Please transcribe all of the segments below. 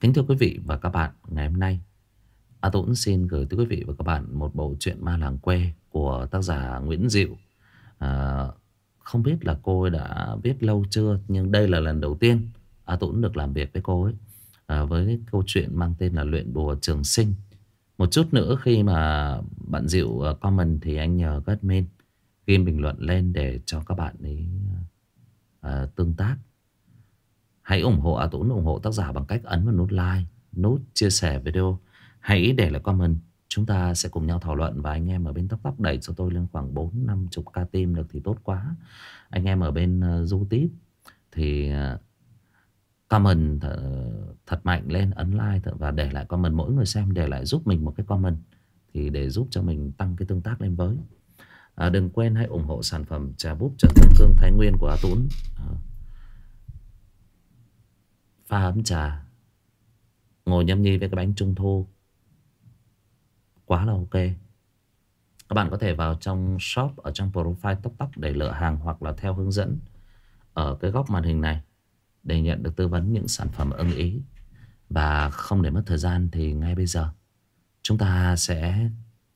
Kính thưa quý vị và các bạn, ngày hôm nay A Tũng xin gửi tới quý vị và các bạn một bộ truyện ma làng quê của tác giả Nguyễn Diệu. À, không biết là cô ấy đã viết lâu chưa, nhưng đây là lần đầu tiên A Tũng được làm việc với cô ấy. À, với cái câu chuyện mang tên là Luyện Bùa Trường Sinh. Một chút nữa khi mà bạn Diệu à, comment thì anh nhờ các admin ghi bình luận lên để cho các bạn ấy à, à tương tác. Hãy ủng hộ A Tũng ủng hộ tác giả bằng cách ấn vào nút like, nút chia sẻ video. Hãy để lại comment. Chúng ta sẽ cùng nhau thảo luận và anh em ở bên tóc tóc đẩy cho tôi lên khoảng 4-50 ca tim được thì tốt quá. Anh em ở bên ờ, uh, YouTube thì uh, comment th thật mạnh lên, ấn like và để lại comment mỗi người xem để lại giúp mình một cái comment thì để giúp cho mình tăng cái tương tác lên với. À, đừng quên hãy ủng hộ sản phẩm trà búp Trần Tân Cương Thái Nguyên của A Tún. À, pha ấm trà. Ngồi nhâm nhi với cái bánh trung thu. Quá là ok. Các bạn có thể vào trong shop ở trong profile tóc tóc để lựa hàng hoặc là theo hướng dẫn ở cái góc màn hình này để nhận được tư vấn những sản phẩm ưng ý. Và không để mất thời gian thì ngay bây giờ, chúng ta sẽ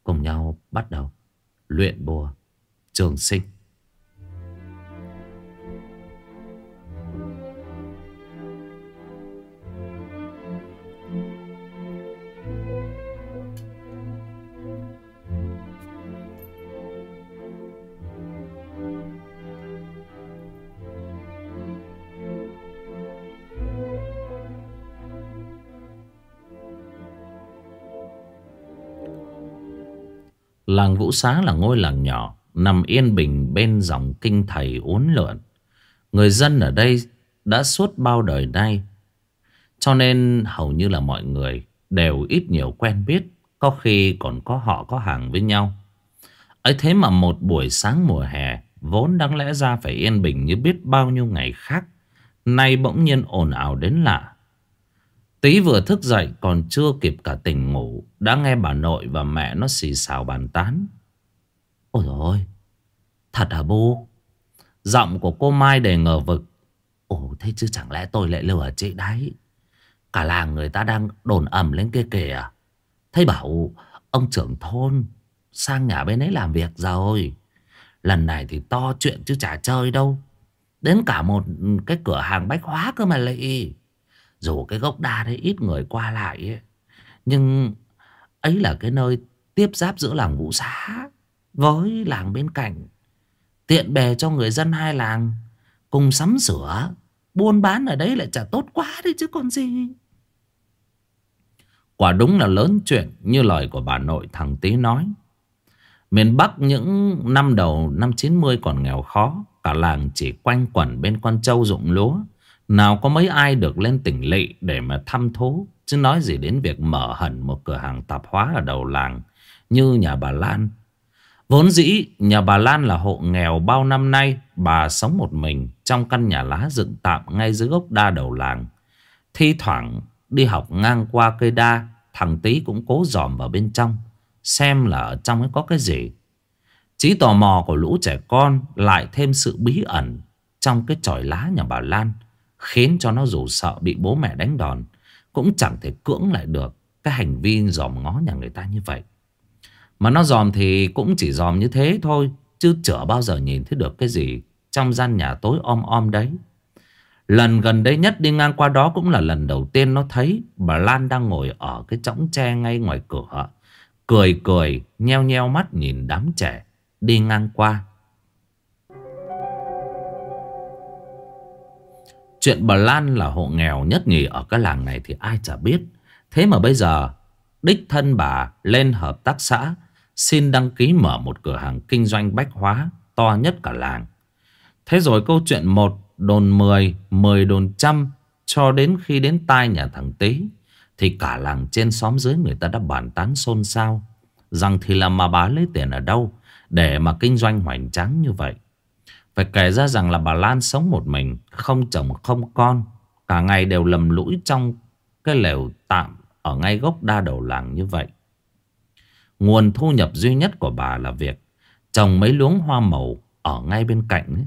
cùng nhau bắt đầu luyện bùa trường sinh. Làng Vũ Xá là ngôi làng nhỏ, Nằm yên bình bên dòng kinh thầy uốn lượn. Người dân ở đây đã suốt bao đời nay, Cho nên hầu như là mọi người đều ít nhiều quen biết, Có khi còn có họ có hàng với nhau. Ấy thế mà một buổi sáng mùa hè, Vốn đáng lẽ ra phải yên bình như biết bao nhiêu ngày khác, Nay bỗng nhiên ồn ào đến lạ. Tí vừa thức dậy còn chưa kịp cả tỉnh ngủ, Đã nghe bà nội và mẹ nó xì xào bàn tán. Ôi dồi ôi, Thật hả bu? Giọng của cô Mai đầy ngờ vực. Ồ, thế chứ chẳng lẽ tôi lại lừa chị đấy? Cả làng người ta đang đồn ầm lên kia kìa. Thấy bảo, ông trưởng thôn, Sang nhà bên ấy làm việc rồi. Lần này thì to chuyện chứ chả chơi đâu. Đến cả một cái cửa hàng bách hóa cơ mà lại dù cái gốc đa đấy ít người qua lại ấy, Nhưng ấy là cái nơi tiếp giáp giữa làng Vũ Xá Với làng bên cạnh. Tiện bề cho người dân hai làng Cùng sắm sửa Buôn bán ở đấy lại chả tốt quá đấy chứ còn gì. Quả đúng là lớn chuyện Như lời của bà nội thằng Tý nói. Miền Bắc những năm đầu năm 90 còn nghèo khó Cả làng chỉ quanh quẩn bên con trâu rụng lúa nào có mấy ai được lên tỉnh lỵ để mà thăm thú? Chứ nói gì đến việc mở hẳn một cửa hàng tạp hóa ở đầu làng Như nhà bà Lan. Vốn dĩ, nhà bà Lan là hộ nghèo bao năm nay, Bà sống một mình trong căn nhà lá dựng tạm ngay dưới gốc đa đầu làng. Thi thoảng đi học ngang qua cây đa, Thằng Tý cũng cố dòm vào bên trong, Xem là ở trong ấy có cái gì. Chí tò mò của lũ trẻ con Lại thêm sự bí ẩn Trong cái tròi lá nhà bà Lan. Khiến cho nó dù sợ bị bố mẹ đánh đòn Cũng chẳng thể cưỡng lại được Cái hành vi dòm ngó nhà người ta như vậy Mà nó dòm thì cũng chỉ dòm như thế thôi Chứ chở bao giờ nhìn thấy được cái gì Trong gian nhà tối om om đấy Lần gần đây nhất đi ngang qua đó cũng là lần đầu tiên nó thấy bà Lan đang ngồi ở cái chõng tre ngay ngoài cửa. Cười cười, nheo nheo mắt nhìn đám trẻ đi ngang qua. Chuyện bà Lan là hộ nghèo nhất nhì ở cái làng này thì ai chả biết. Thế mà bây giờ đích thân bà lên hợp tác xã xin đăng ký mở một cửa hàng kinh doanh bách hóa to nhất cả làng. Thế rồi câu chuyện một đồn mười, mười đồn trăm cho đến khi đến tai nhà thằng Tý thì cả làng trên xóm dưới người ta đã bàn tán xôn xao rằng thì là mà bà lấy tiền ở đâu để mà kinh doanh hoành tráng như vậy. Phải kể ra rằng là bà Lan sống một mình, Không chồng, không con. Cả ngày đều lầm lũi trong Cái lều tạm Ở ngay gốc đa đầu làng như vậy. Nguồn thu nhập duy nhất của bà là việc Trồng mấy luống hoa màu Ở ngay bên cạnh ấy.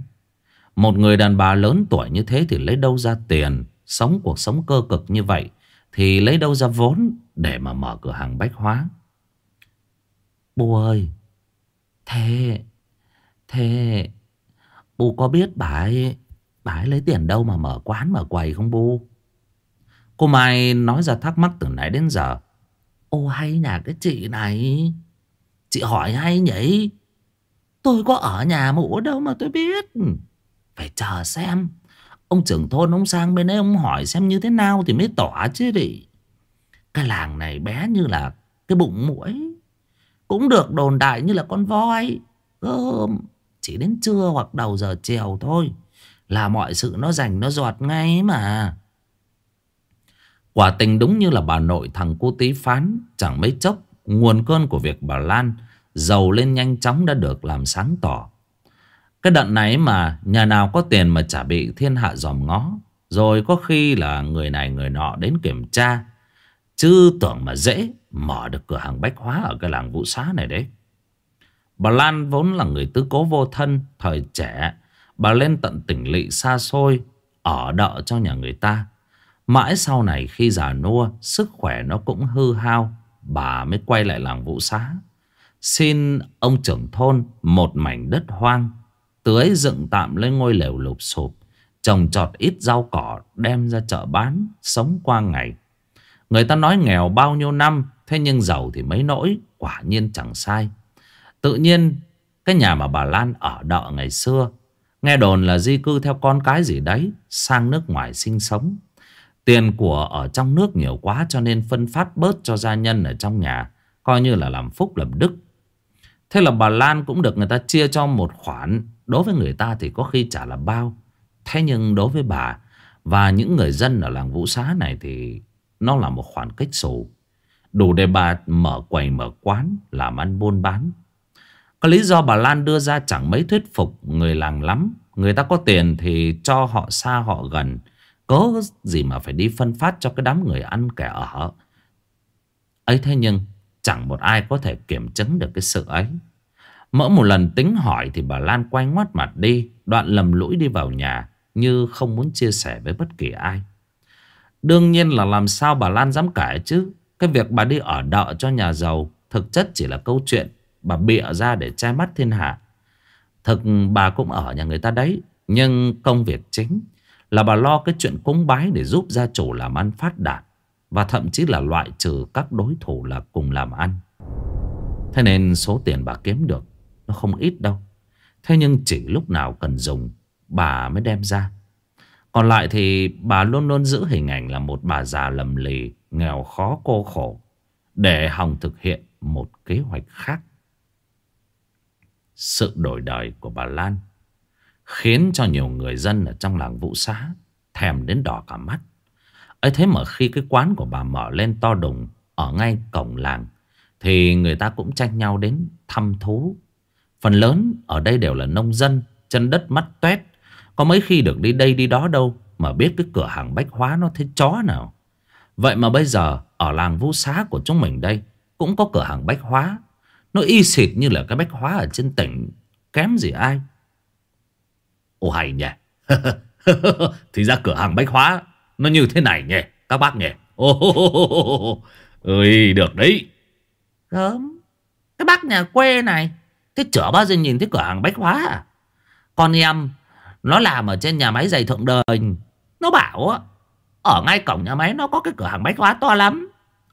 Một người đàn bà lớn tuổi như thế Thì lấy đâu ra tiền, Sống cuộc sống cơ cực như vậy Thì lấy đâu ra vốn Để mà mở cửa hàng bách hóa. Bố ơi, Thế Thế Bu có biết bà ấy Bà ấy lấy tiền đâu mà mở quán mở quầy không Bu Cô Mai nói ra thắc mắc từ nãy đến giờ. Ô, hay nhà cái chị này. Chị hỏi hay nhỉ? Tôi có ở nhà mũ đâu mà tôi biết. Phải chờ xem. Ông trưởng thôn, ông sang bên ấy, ông hỏi xem như thế nào thì mới tỏ chứ đi. Cái làng này bé như là cái bụng mũi Cũng được đồn đại như là con voi. Gơm chỉ đến trưa hoặc đầu giờ chiều thôi, Là mọi sự nó rành, nó giọt ngay mà. Quả tình đúng như là bà nội thằng cô tí phán, Chẳng mấy chốc, Nguồn cơn của việc bà Lan Giàu lên nhanh chóng đã được làm sáng tỏ. Cái đợt này mà, Nhà nào có tiền mà chả bị thiên hạ dòm ngó. Rồi có khi là người này người nọ đến kiểm tra, Chứ tưởng mà dễ, Mở được cửa hàng bách hóa Ở cái làng vũ xá này đấy. Bà Lan vốn là người tứ cố vô thân, Thời trẻ. Bà lên tận tỉnh lỵ xa xôi, Ở đợ cho nhà người ta. Mãi sau này khi già nua, Sức khỏe nó cũng hư hao, Bà mới quay lại làng vũ xá. Xin ông trưởng thôn Một mảnh đất hoang, Tưới dựng tạm lên ngôi lều lụp sụp, Trồng trọt ít rau cỏ, Đem ra chợ bán, Sống qua ngày. Người ta nói nghèo bao nhiêu năm, Thế nhưng giàu thì mấy nỗi, Quả nhiên chẳng sai. Tự nhiên, cái nhà mà bà Lan ở đợ ngày xưa, Nghe đồn là di cư theo con cái gì đấy, Sang nước ngoài sinh sống Tiền của ở trong nước nhiều quá cho nên phân phát bớt cho gia nhân ở trong nhà. Coi như là làm phúc làm đức. Thế là bà Lan cũng được người ta chia cho một khoản. Đối với người ta thì có khi trả là bao. Thế nhưng đối với bà và những người dân ở làng Vũ Xá này thì nó là một khoản kích sổ Đủ để bà mở quầy mở quán, làm ăn buôn bán. Có lý do bà Lan đưa ra chẳng mấy thuyết phục người làng lắm. Người ta có tiền thì cho họ xa họ gần. Có gì mà phải đi phân phát cho cái đám người ăn kẻ ở. Ấy thế nhưng, Chẳng một ai có thể kiểm chứng được cái sự ấy. Mỗi một lần tính hỏi Thì bà Lan quay ngoắt mặt đi, Đoạn lầm lũi đi vào nhà, Như không muốn chia sẻ với bất kỳ ai. Đương nhiên là làm sao bà Lan dám cãi chứ? Cái việc bà đi ở đợ cho nhà giàu Thực chất chỉ là câu chuyện. Bà bịa ra để che mắt thiên hạ Thực bà cũng ở nhà người ta đấy Nhưng công việc chính là bà lo cái chuyện cúng bái để giúp gia chủ làm ăn phát đạt. Và thậm chí là loại trừ các đối thủ là cùng làm ăn. Thế nên số tiền bà kiếm được nó không ít đâu. Thế nhưng chỉ lúc nào cần dùng bà mới đem ra. Còn lại thì bà luôn luôn giữ hình ảnh là một bà già lầm lì, nghèo khó cô khổ. Để Hồng thực hiện một kế hoạch khác. Sự đổi đời của bà Lan Khiến cho nhiều người dân ở trong làng Vũ Xá Thèm đến đỏ cả mắt. Ấy thế mà khi cái quán của bà mở lên to đùng Ở ngay cổng làng Thì người ta cũng tranh nhau đến thăm thú. Phần lớn ở đây đều là nông dân Chân đất mắt toét, Có mấy khi được đi đây đi đó đâu Mà biết cái cửa hàng bách hóa nó thế chó nào. Vậy mà bây giờ Ở làng Vũ Xá của chúng mình đây Cũng có cửa hàng bách hóa. Nó y xịt như là cái bách hóa ở trên tỉnh Kém gì ai. Ồ, hay nhỉ. Thì ra cửa hàng bách hóa Nó như thế này nhỉ, Các bác nhỉ. Ôi ơi, được đấy. Gớm. Cái bác nhà quê này Thế chở bao giờ nhìn thấy cửa hàng bách hóa à? Con em, Nó làm ở trên nhà máy giày thượng đời. Nó bảo Ở ngay cổng nhà máy nó có cái cửa hàng bách hóa to lắm.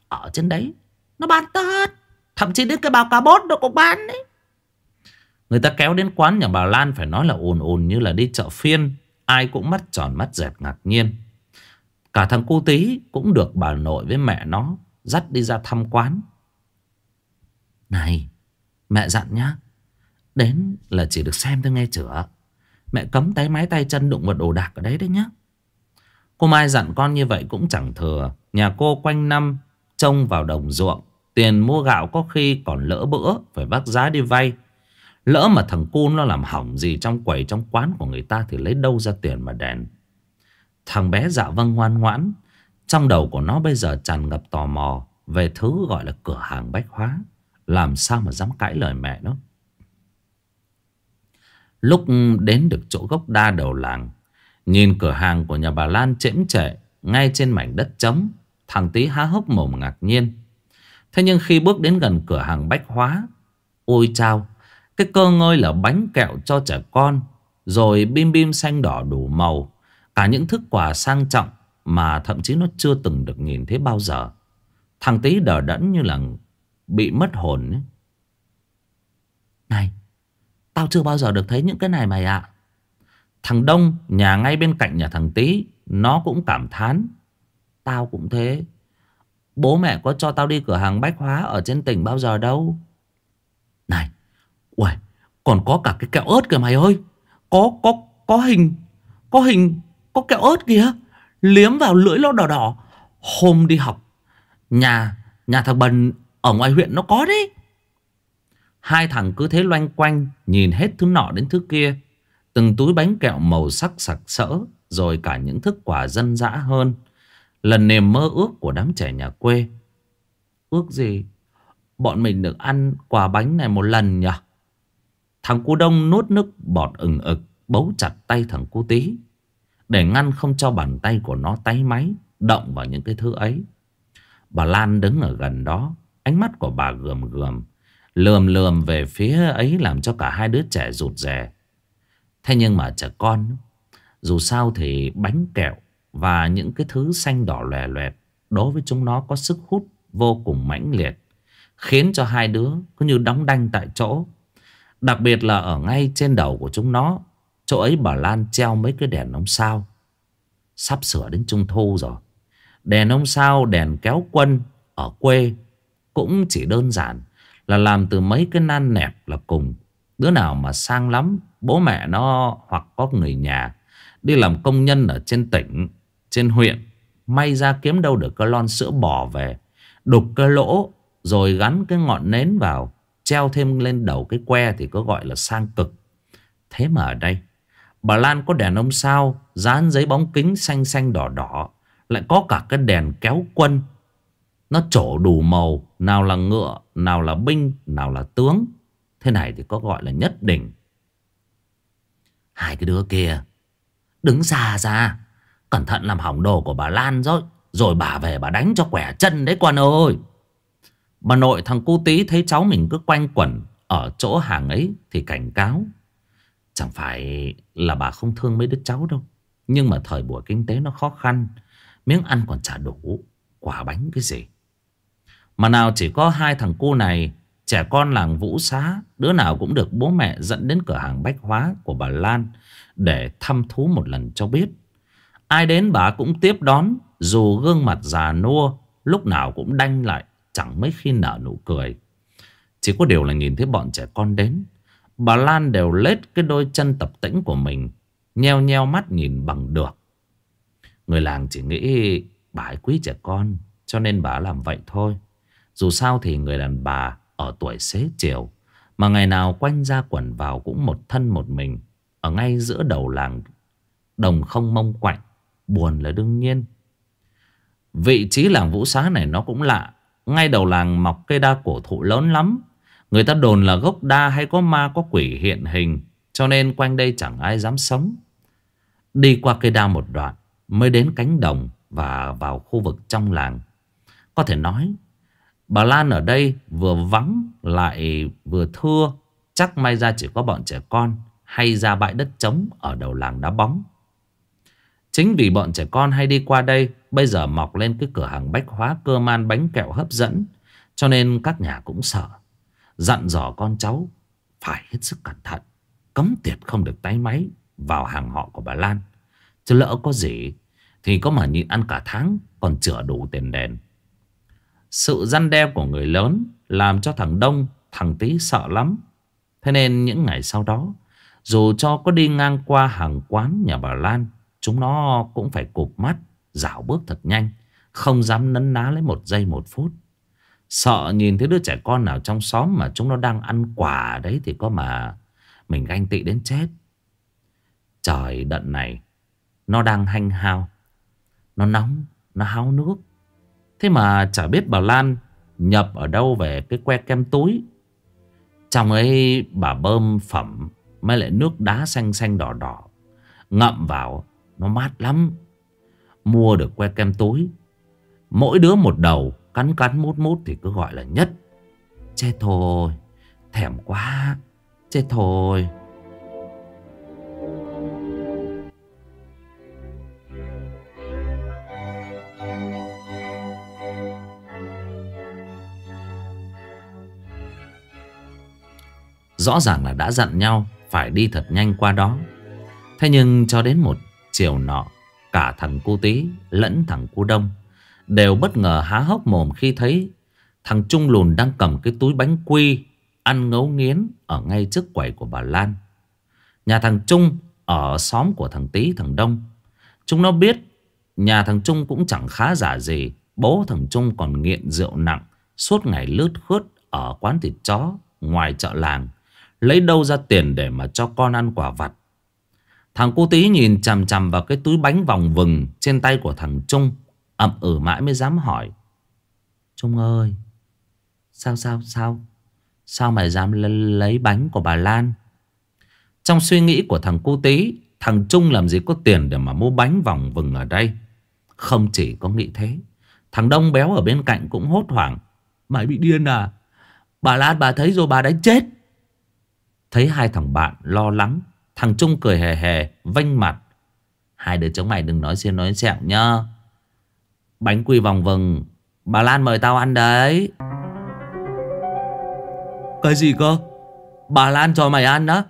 Ở trên đấy, Nó bán tất. Thậm chí đến cái bao cá bốt nó cũng bán đấy Người ta kéo đến quán nhà bà Lan phải nói là ồn ồn như là đi chợ phiên. Ai cũng mắt tròn mắt dẹt ngạc nhiên. Cả thằng cô tí cũng được bà nội với mẹ nó dắt đi ra thăm quán. Này, mẹ dặn nhá. Đến là chỉ được xem thôi nghe chữa. Mẹ cấm tay máy tay chân đụng vào đồ đạc ở đấy đấy nhá. Cô Mai dặn con như vậy cũng chẳng thừa. Nhà cô quanh năm trông vào đồng ruộng. Tiền mua gạo có khi còn lỡ bữa, phải vác giá đi vay. Lỡ mà thằng cun nó làm hỏng gì trong quầy, trong quán của người ta thì lấy đâu ra tiền mà đèn. Thằng bé dạ vâng ngoan ngoãn. Trong đầu của nó bây giờ tràn ngập tò mò về thứ gọi là cửa hàng bách hóa. Làm sao mà dám cãi lời mẹ nó. Lúc đến được chỗ gốc đa đầu làng. Nhìn cửa hàng của nhà bà Lan chễm trệ ngay trên mảnh đất trống. Thằng tí há hốc mồm ngạc nhiên Thế nhưng khi bước đến gần cửa hàng bách hóa, Ôi chao, Cái cơ ngơi là bánh kẹo cho trẻ con, Rồi bim bim xanh đỏ đủ màu, Cả những thức quà sang trọng Mà thậm chí nó chưa từng được nhìn thấy bao giờ. Thằng tí đờ đẫn như là Bị mất hồn ấy. Này, Tao chưa bao giờ được thấy những cái này mày ạ. Thằng Đông, Nhà ngay bên cạnh nhà thằng Tí Nó cũng cảm thán, Tao cũng thế. Bố mẹ có cho tao đi cửa hàng bách hóa Ở trên tỉnh bao giờ đâu. Này, Uầy, Còn có cả cái kẹo ớt kìa mày ơi. Có có có hình Có hình, Có kẹo ớt kìa. Liếm vào lưỡi nó đỏ đỏ. Hôm đi học, Nhà Nhà thằng Bần Ở ngoài huyện nó có đấy. Hai thằng cứ thế loanh quanh, Nhìn hết thứ nọ đến thứ kia. Từng túi bánh kẹo màu sắc sặc sỡ, Rồi cả những thức quà dân dã hơn là niềm mơ ước của đám trẻ nhà quê. Ước gì? Bọn mình được ăn quà bánh này một lần nhỉ? Thằng cu đông nuốt nước bọt ừng ực, Bấu chặt tay thằng cu tí Để ngăn không cho bàn tay của nó tay máy, Động vào những cái thứ ấy. Bà Lan đứng ở gần đó, Ánh mắt của bà gườm gườm, Lườm lườm về phía ấy Làm cho cả hai đứa trẻ rụt rè. Thế nhưng mà trẻ con, Dù sao thì bánh kẹo và những cái thứ xanh đỏ lòe loẹt Đối với chúng nó có sức hút Vô cùng mãnh liệt, Khiến cho hai đứa cứ như đóng đanh tại chỗ. Đặc biệt là ở ngay trên đầu của chúng nó, Chỗ ấy bà Lan treo mấy cái đèn ông sao. Sắp sửa đến trung thu rồi. Đèn ông sao, đèn kéo quân Ở quê Cũng chỉ đơn giản Là làm từ mấy cái nan nẹp là cùng. Đứa nào mà sang lắm, Bố mẹ nó hoặc có người nhà Đi làm công nhân ở trên tỉnh trên huyện. May ra kiếm đâu được cái lon sữa bò về. Đục cái lỗ, Rồi gắn cái ngọn nến vào, Treo thêm lên đầu cái que Thì có gọi là sang cực. Thế mà ở đây, Bà Lan có đèn ông sao, Dán giấy bóng kính xanh xanh đỏ đỏ, Lại có cả cái đèn kéo quân. Nó trổ đủ màu, Nào là ngựa, Nào là binh, Nào là tướng. Thế này thì có gọi là nhất định. Hai cái đứa kia, Đứng xa ra Cẩn thận làm hỏng đồ của bà Lan rồi. Rồi bà về bà đánh cho quẻ chân đấy quan ơi. Bà nội thằng cu tí thấy cháu mình cứ quanh quẩn Ở chỗ hàng ấy thì cảnh cáo. Chẳng phải là bà không thương mấy đứa cháu đâu, Nhưng mà thời buổi kinh tế nó khó khăn, Miếng ăn còn chả đủ, Quả bánh cái gì. Mà nào chỉ có hai thằng cu này, Trẻ con làng Vũ Xá, Đứa nào cũng được bố mẹ dẫn đến cửa hàng bách hóa của bà Lan Để thăm thú một lần cho biết. Ai đến bà cũng tiếp đón, Dù gương mặt già nua, Lúc nào cũng đanh lại, Chẳng mấy khi nở nụ cười. Chỉ có điều là nhìn thấy bọn trẻ con đến, Bà Lan đều lết cái đôi chân tập tĩnh của mình, Nheo nheo mắt nhìn bằng được. Người làng chỉ nghĩ bà ấy quý trẻ con, Cho nên bà làm vậy thôi. Dù sao thì người đàn bà ở tuổi xế chiều, Mà ngày nào quanh ra quẩn vào cũng một thân một mình, Ở ngay giữa đầu làng, Đồng không mông quạnh. Buồn là đương nhiên Vị trí làng vũ xá này nó cũng lạ Ngay đầu làng mọc cây đa cổ thụ lớn lắm Người ta đồn là gốc đa hay có ma, có quỷ hiện hình, Cho nên quanh đây chẳng ai dám sống Đi qua cây đa một đoạn, Mới đến cánh đồng Và vào khu vực trong làng Có thể nói, Bà Lan ở đây vừa vắng lại vừa thưa. Chắc may ra chỉ có bọn trẻ con hay ra bãi đất trống ở đầu làng đá bóng. Chính vì bọn trẻ con hay đi qua đây bây giờ mọc lên cái cửa hàng bách hóa cơ man bánh kẹo hấp dẫn. Cho nên các nhà cũng sợ. Dặn dò con cháu phải hết sức cẩn thận. Cấm tiệt không được tay máy vào hàng họ của bà Lan. Chứ lỡ có gì thì có mà nhịn ăn cả tháng còn chữa đủ tiền đèn. Sự răn đe của người lớn làm cho thằng Đông, thằng Tý sợ lắm. Thế nên những ngày sau đó, dù cho có đi ngang qua hàng quán nhà bà Lan, chúng nó cũng phải cụp mắt, dạo bước thật nhanh, không dám nấn ná lấy một giây một phút. Sợ nhìn thấy đứa trẻ con nào trong xóm mà chúng nó đang ăn quả đấy thì có mà mình ganh tị đến chết. Trời đận này, nó đang hanh hao, nó nóng, nó háo nước. Thế mà chả biết bà Lan nhập ở đâu về cái que kem túi. Trong ấy bà bơm phẩm mới lại nước đá xanh xanh đỏ đỏ. Ngậm vào nó mát lắm. Mua được que kem túi. Mỗi đứa một đầu, Cắn cắn mút mút thì cứ gọi là nhất. Chết thôi. Thèm quá. Chết thôi. Rõ ràng là đã dặn nhau Phải đi thật nhanh qua đó. Thế nhưng cho đến một chiều nọ, Cả thằng cu tí lẫn thằng cu đông Đều bất ngờ há hốc mồm khi thấy Thằng Trung lùn đang cầm cái túi bánh quy Ăn ngấu nghiến Ở ngay trước quầy của bà Lan. Nhà thằng Trung ở xóm của thằng Tý, thằng Đông. Chúng nó biết Nhà thằng Trung cũng chẳng khá giả gì, Bố thằng Trung còn nghiện rượu nặng, Suốt ngày lướt khướt Ở quán thịt chó Ngoài chợ làng, Lấy đâu ra tiền để mà cho con ăn quả vặt. Thằng cô tí nhìn chằm chằm vào cái túi bánh vòng vừng Trên tay của thằng Trung, ậm ừ mãi mới dám hỏi. Trung ơi, Sao sao sao? Sao mày dám lấy bánh của bà Lan? Trong suy nghĩ của thằng cô tí, Thằng Trung làm gì có tiền để mà mua bánh vòng vừng ở đây? Không chỉ có nghĩ thế, Thằng Đông béo ở bên cạnh cũng hốt hoảng. Mày bị điên à? Bà Lan bà thấy rồi bà đánh chết. Thấy hai thằng bạn lo lắng Thằng Trung cười hề hề vanh mặt. Hai đứa chống mày đừng nói xuyên nói sẹo nhá. Bánh quy vòng vừng. Bà Lan mời tao ăn đấy. Cái gì cơ? Bà Lan cho mày ăn đó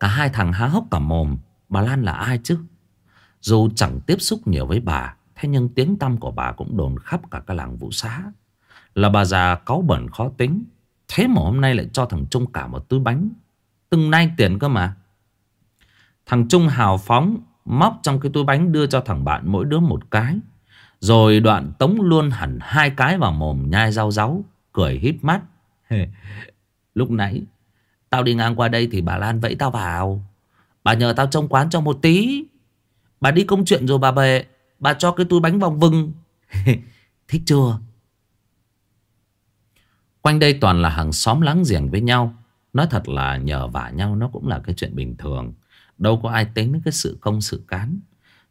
Cả hai thằng há hốc cả mồm. Bà Lan là ai chứ? Dù chẳng tiếp xúc nhiều với bà, Thế nhưng tiếng tăm của bà cũng đồn khắp cả cái làng vũ xá. Là bà già cáu bẩn khó tính. Thế mà hôm nay lại cho thằng Trung cả một túi bánh. Từng nay tiền cơ mà. Thằng Trung hào phóng Móc trong cái túi bánh đưa cho thằng bạn mỗi đứa một cái. Rồi đoạn tống luôn hẳn hai cái vào mồm nhai rau ráu Cười híp mắt. Lúc nãy Tao đi ngang qua đây thì bà Lan vẫy tao vào. Bà nhờ tao trông quán cho một tí. Bà đi công chuyện rồi bà về Bà cho cái túi bánh vòng vừng. Thích chưa? Quanh đây toàn là hàng xóm láng giềng với nhau. Nói thật là nhờ vả nhau nó cũng là cái chuyện bình thường Đâu có ai tính đến cái sự công sự cán.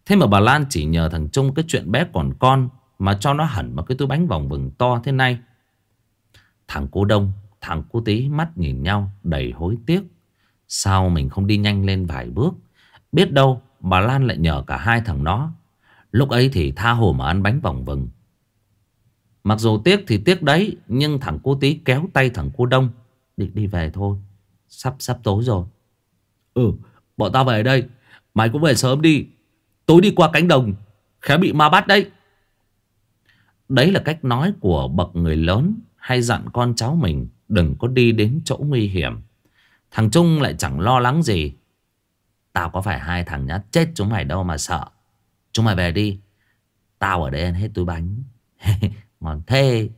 Thế mà bà Lan chỉ nhờ thằng Trung cái chuyện bé còn con Mà cho nó hẳn vào cái túi bánh vòng vừng to thế này. Thằng cô Đông, thằng cô Tí mắt nhìn nhau đầy hối tiếc. Sao mình không đi nhanh lên vài bước? Biết đâu bà Lan lại nhờ cả hai thằng nó. Lúc ấy thì tha hồ mà ăn bánh vòng vừng. Mặc dù tiếc thì tiếc đấy Nhưng thằng cô Tí kéo tay thằng cô Đông. Định đi về thôi. Sắp sắp tối rồi. Ừ bọn tao về đây. Mày cũng về sớm đi. Tối đi qua cánh đồng, Khá bị ma bắt đấy. Đấy là cách nói của bậc người lớn Hay dặn con cháu mình, Đừng có đi đến chỗ nguy hiểm. Thằng Trung lại chẳng lo lắng gì. Tao có phải hai thằng nhát chết chúng mày đâu mà sợ. Chúng mày về đi. Tao ở đây ăn hết túi bánh. Ngon thế.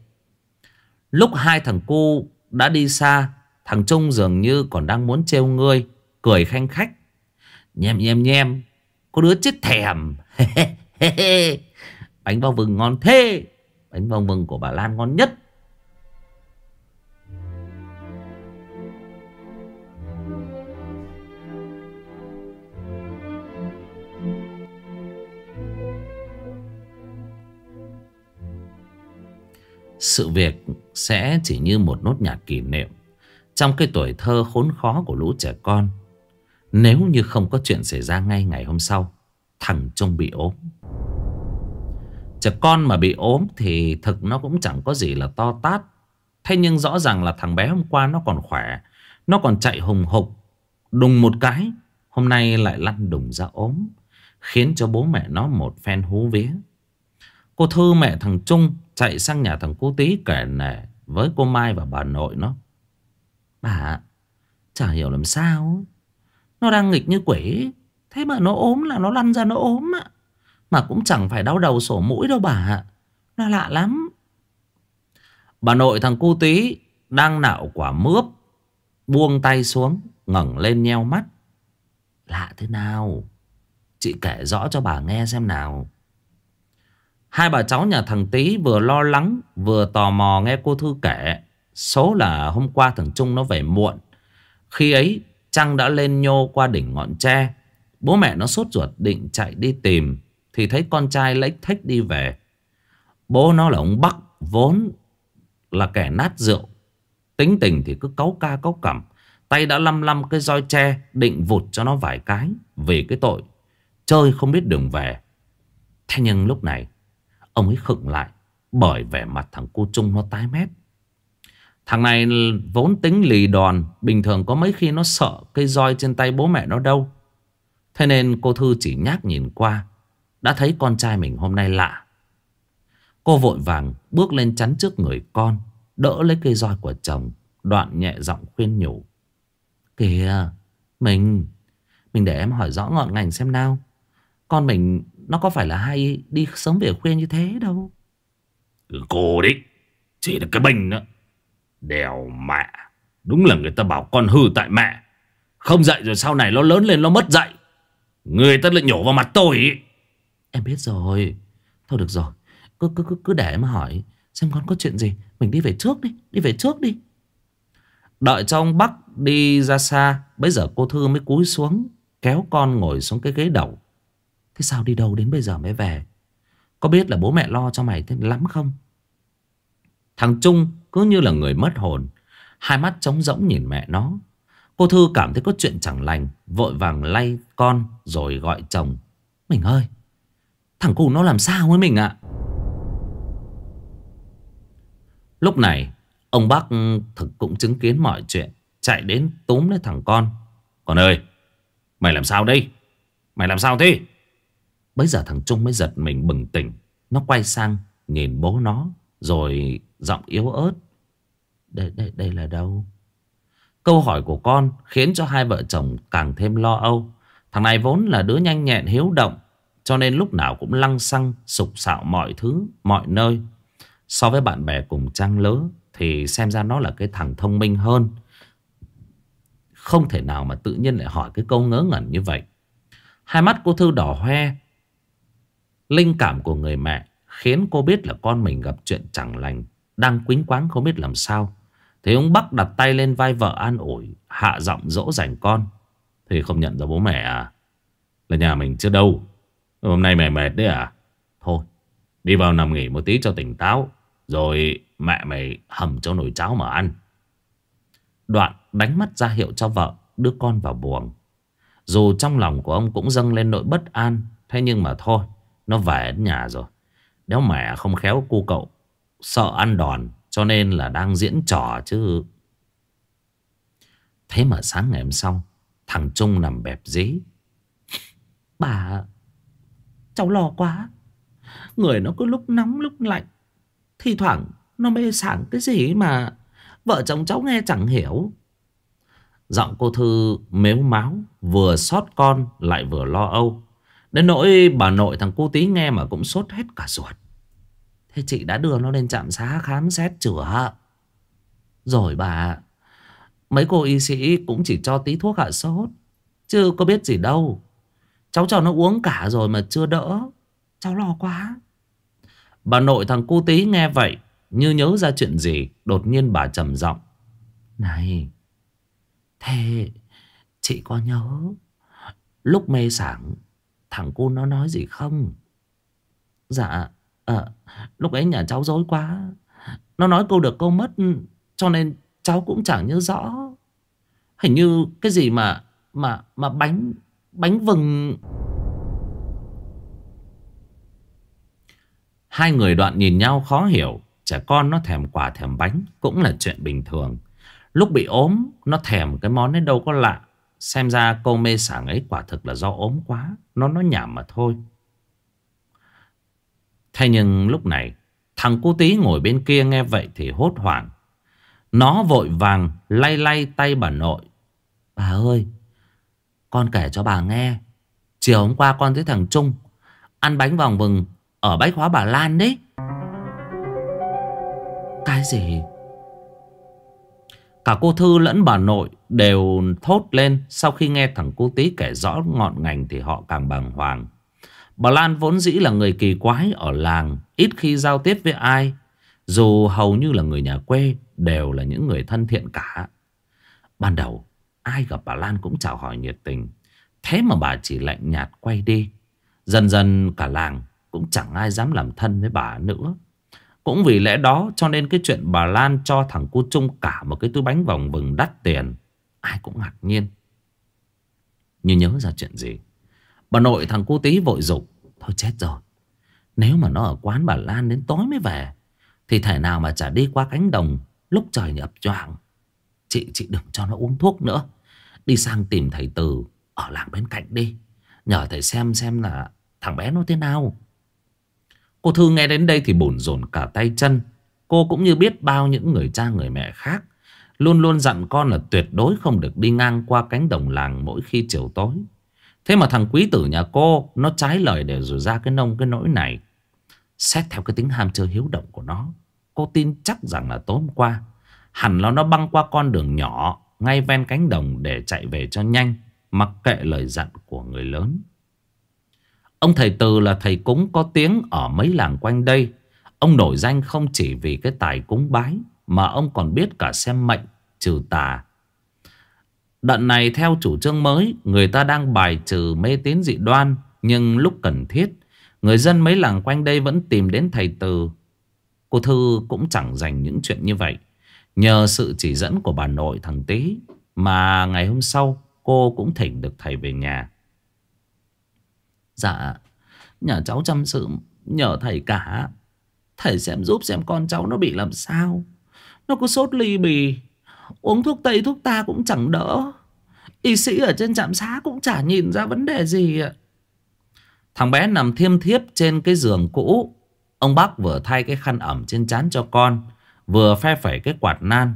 Lúc hai thằng cu đã đi xa, Thằng Trung dường như còn đang muốn trêu ngươi, Cười khanh khách. Nhem nhem nhem. Có đứa chết thèm. Bánh bao vừng ngon thế. Bánh bao vừng của bà Lan ngon nhất. Sự việc sẽ chỉ như một nốt nhạc kỷ niệm. Trong cái tuổi thơ khốn khó của lũ trẻ con nếu như không có chuyện xảy ra ngay ngày hôm sau, Thằng Trung bị ốm Trẻ con mà bị ốm thì thực nó cũng chẳng có gì là to tát Thế nhưng rõ ràng là thằng bé hôm qua nó còn khỏe, Nó còn chạy hùng hục Đùng một cái, Hôm nay lại lăn đùng ra ốm, Khiến cho bố mẹ nó một phen hú vía Cô Thư mẹ thằng Trung chạy sang nhà thằng cô Tí kể nể với cô Mai và bà nội nó. Bà, chả hiểu làm sao. Nó đang nghịch như quỷ. Thế mà nó ốm là nó lăn ra nó ốm ạ. Mà cũng chẳng phải đau đầu sổ mũi đâu bà. ạ, Nó lạ lắm. Bà nội thằng cu Tí đang nạo quả mướp. Buông tay xuống ngẩng lên nheo mắt. Lạ thế nào? Chị kể rõ cho bà nghe xem nào. Hai bà cháu nhà thằng Tý vừa lo lắng Vừa tò mò nghe cô Thư kể Số là hôm qua thằng Trung nó về muộn Khi ấy Trăng đã lên nhô qua đỉnh ngọn tre Bố mẹ nó sốt ruột định chạy đi tìm, Thì thấy con trai lếch thách đi về Bố nó là ông Bắc, vốn là kẻ nát rượu. Tính tình thì cứ cáu ca cáu cẩm. Tay đã lăm lăm cái roi tre, định vụt cho nó vài cái, vì cái tội chơi không biết đường về. Thế nhưng lúc này, ông ấy khựng lại, bởi vẻ mặt thằng cô Trung nó tái mét. Thằng này vốn tính lì đòn, Bình thường có mấy khi nó sợ cây roi trên tay bố mẹ nó đâu. Thế nên cô Thư chỉ nhác nhìn qua, Đã thấy con trai mình hôm nay lạ. Cô vội vàng bước lên chắn trước người con, Đỡ lấy cây roi của chồng, Đoạn nhẹ giọng khuyên nhủ. Kìa, Mình Mình để em hỏi rõ ngọn ngành xem nào. Con mình, nó có phải là hay đi sớm về khuya như thế đâu? Cô đấy, Chỉ là cái bình đó. Đèo mẹ. Đúng là người ta bảo con hư tại mẹ. Không dạy rồi sau này nó lớn lên nó mất dạy Người ta lại nhổ vào mặt tôi ý. Em biết rồi. Thôi được rồi. Cứ, cứ, cứ, cứ để em hỏi Xem con có chuyện gì. Mình đi về trước đi. Đi về trước đi. Đợi cho ông Bắc đi ra xa Bây giờ cô Thư mới cúi xuống Kéo con ngồi xuống cái ghế đầu. Thế sao đi đâu đến bây giờ mới về? Có biết là bố mẹ lo cho mày thế lắm không? Thằng Trung cứ như là người mất hồn. Hai mắt trống rỗng nhìn mẹ nó. Cô Thư cảm thấy có chuyện chẳng lành, Vội vàng lay con rồi gọi chồng. Mình ơi, Thằng cu nó làm sao với mình ạ? Lúc này, Ông bác thực cũng chứng kiến mọi chuyện, Chạy đến túm lấy thằng con. Con ơi, Mày làm sao đây? Mày làm sao thế? Bây giờ thằng Trung mới giật mình bừng tỉnh. Nó quay sang nhìn bố nó, Rồi giọng yếu ớt đây, đây, đây là đâu? Câu hỏi của con khiến cho hai vợ chồng càng thêm lo âu. Thằng này vốn là đứa nhanh nhẹn hiếu động. Cho nên lúc nào cũng lăng xăng, sục sạo mọi thứ, mọi nơi. So với bạn bè cùng trang lứa thì xem ra nó là cái thằng thông minh hơn. Không thể nào mà tự nhiên lại hỏi cái câu ngớ ngẩn như vậy. Hai mắt cô Thư đỏ hoe. Linh cảm của người mẹ khiến cô biết là con mình gặp chuyện chẳng lành. Đang quính quáng không biết làm sao. Thì ông Bắc đặt tay lên vai vợ an ủi, Hạ giọng dỗ dành con. Thì không nhận ra bố mẹ à? Là nhà mình chưa đâu. Hôm nay mẹ mệt đấy à? Thôi, đi vào nằm nghỉ một tí cho tỉnh táo. Rồi mẹ mày hầm cho nồi cháo mà ăn. Đoạn đánh mắt ra hiệu cho vợ, Đưa con vào buồng. Dù trong lòng của ông cũng dâng lên nỗi bất an, Thế nhưng mà thôi, Nó về đến nhà rồi. Nếu mẹ không khéo cu cậu. Sợ ăn đòn, cho nên là đang diễn trò chứ. Thế mà sáng ngày hôm sau, Thằng Trung nằm bẹp dí. Bà, Cháu lo quá. Người nó cứ lúc nóng lúc lạnh. Thì thoảng nó mê sảng cái gì mà. Vợ chồng cháu nghe chẳng hiểu. Giọng cô Thư mếu máu, Vừa xót con lại vừa lo âu. Đến nỗi bà nội thằng cô tí nghe mà cũng sốt hết cả ruột. Thế chị đã đưa nó lên trạm xá khám xét chữa. Rồi bà, Mấy cô y sĩ cũng chỉ cho tí thuốc hạ sốt. Chứ có biết gì đâu. Cháu cho nó uống cả rồi mà chưa đỡ. Cháu lo quá. Bà nội thằng cu tí nghe vậy, Như nhớ ra chuyện gì, Đột nhiên bà trầm giọng. Này, Thế chị có nhớ Lúc mê sảng, Thằng cu nó nói gì không? Dạ À, lúc ấy nhà cháu dối quá. Nó nói câu được câu mất. Cho nên cháu cũng chẳng nhớ rõ. Hình như cái gì mà mà mà bánh bánh vừng Hai người đoạn nhìn nhau khó hiểu Trẻ con nó thèm quà thèm bánh Cũng là chuyện bình thường Lúc bị ốm Nó thèm cái món ấy đâu có lạ Xem ra câu mê sảng ấy quả thực là do ốm quá Nó nói nhảm mà thôi Thế nhưng lúc này, Thằng cô tí ngồi bên kia nghe vậy thì hốt hoảng. Nó vội vàng lay lay tay bà nội. Bà ơi, Con kể cho bà nghe. Chiều hôm qua con thấy thằng Trung Ăn bánh vòng vừng Ở bách hóa bà Lan đấy. Cái gì? Cả cô Thư lẫn bà nội đều thốt lên Sau khi nghe thằng cô tí kể rõ ngọn ngành Thì họ càng bàng hoàng. Bà Lan vốn dĩ là người kỳ quái ở làng, ít khi giao tiếp với ai. Dù hầu như là người nhà quê, đều là những người thân thiện cả. Ban đầu, ai gặp bà Lan cũng chào hỏi nhiệt tình. Thế mà bà chỉ lạnh nhạt quay đi. Dần dần cả làng cũng chẳng ai dám làm thân với bà nữa. Cũng vì lẽ đó cho nên cái chuyện bà Lan cho thằng cu Trung cả một cái túi bánh vòng vừng đắt tiền. Ai cũng ngạc nhiên. Như nhớ ra chuyện gì. Bà nội thằng cu tí vội dục Thôi chết rồi. Nếu mà nó ở quán bà Lan đến tối mới về. Thì thể nào mà chả đi qua cánh đồng lúc trời nhập choạng. Chị chị đừng cho nó uống thuốc nữa. Đi sang tìm thầy Từ ở làng bên cạnh đi. Nhờ thầy xem xem là thằng bé nó thế nào. Cô Thư nghe đến đây thì bồn rồn cả tay chân. Cô cũng như biết bao những người cha người mẹ khác. Luôn luôn dặn con là tuyệt đối không được đi ngang qua cánh đồng làng mỗi khi chiều tối. Thế mà thằng quý tử nhà cô, Nó trái lời để rồi ra cái nông, cái nỗi này. Xét theo cái tính ham chơi hiếu động của nó, Cô tin chắc rằng là tối hôm qua, Hẳn là nó băng qua con đường nhỏ, Ngay ven cánh đồng để chạy về cho nhanh, Mặc kệ lời dặn của người lớn. Ông thầy Từ là thầy cúng có tiếng ở mấy làng quanh đây. Ông nổi danh không chỉ vì cái tài cúng bái, Mà ông còn biết cả xem mệnh, trừ tà Đợt này theo chủ trương mới, Người ta đang bài trừ mê tín dị đoan, Nhưng lúc cần thiết, Người dân mấy làng quanh đây vẫn tìm đến thầy Từ. Cô Thư cũng chẳng dành những chuyện như vậy. Nhờ sự chỉ dẫn của bà nội thằng Tý, Mà ngày hôm sau, cô cũng thỉnh được thầy về nhà. Dạ Nhà cháu chăm sự, nhờ thầy cả. Thầy xem giúp xem con cháu nó bị làm sao. Nó có sốt ly bì. Uống thuốc Tây, thuốc ta cũng chẳng đỡ. Y sĩ ở trên trạm xá cũng chả nhìn ra vấn đề gì ạ. Thằng bé nằm thiêm thiếp trên cái giường cũ. Ông bác vừa thay cái khăn ẩm trên chán cho con, Vừa phe phẩy cái quạt nan.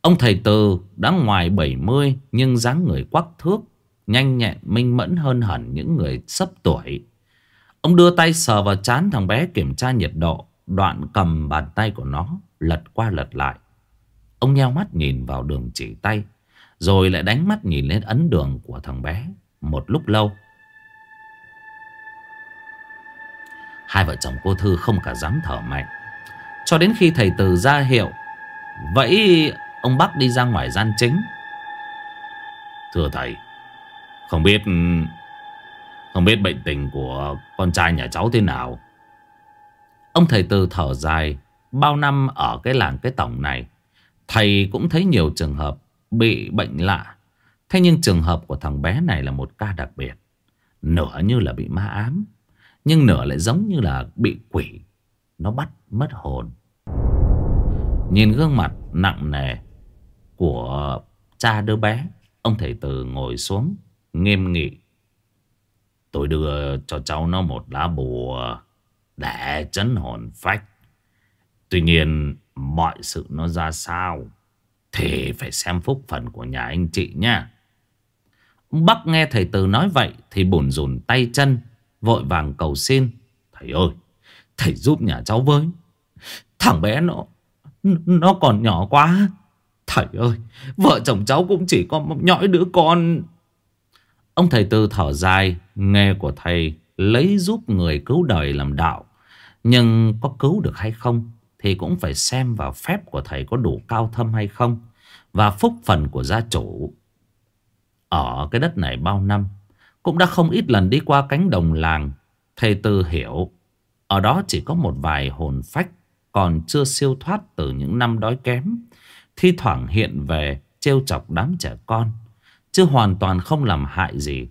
Ông thầy Từ đã ngoài 70 Nhưng dáng người quắc thước, Nhanh nhẹn, minh mẫn hơn hẳn những người sấp tuổi. Ông đưa tay sờ vào chán thằng bé kiểm tra nhiệt độ, Đoạn cầm bàn tay của nó Lật qua lật lại. Ông nheo mắt nhìn vào đường chỉ tay, Rồi lại đánh mắt nhìn lên ấn đường của thằng bé. Một lúc lâu, Hai vợ chồng cô Thư không cả dám thở mạnh. Cho đến khi thầy Từ ra hiệu, Vậy ông Bắc đi ra ngoài gian chính. Thưa thầy, Không biết Không biết bệnh tình của con trai nhà cháu thế nào? Ông thầy Từ thở dài, Bao năm ở cái làng cái tổng này Thầy cũng thấy nhiều trường hợp bị bệnh lạ. Thế nhưng trường hợp của thằng bé này là một ca đặc biệt. Nửa như là bị ma ám. Nhưng nửa lại giống như là bị quỷ. Nó bắt mất hồn. Nhìn gương mặt nặng nề của cha đứa bé. Ông thầy từ ngồi xuống, nghiêm nghị. Tôi đưa cho cháu nó một lá bùa để chấn hồn phách. Tuy nhiên mọi sự nó ra sao thì phải xem phúc phần của nhà anh chị nha. Bắc nghe thầy Từ nói vậy thì bồn rùn tay chân, vội vàng cầu xin. Thầy ơi, thầy giúp nhà cháu với. Thằng bé nó, nó còn nhỏ quá. Thầy ơi, vợ chồng cháu cũng chỉ có một nhõi đứa con. Ông thầy Từ thở dài, nghe của thầy lấy giúp người cứu đời làm đạo. Nhưng có cứu được hay không thì cũng phải xem vào phép của thầy có đủ cao thâm hay không. Và phúc phần của gia chủ. Ở cái đất này bao năm. Cũng đã không ít lần đi qua cánh đồng làng. Thầy Tư hiểu. Ở đó chỉ có một vài hồn phách. Còn chưa siêu thoát từ những năm đói kém. Thi thoảng hiện về trêu chọc đám trẻ con. Chứ hoàn toàn không làm hại gì.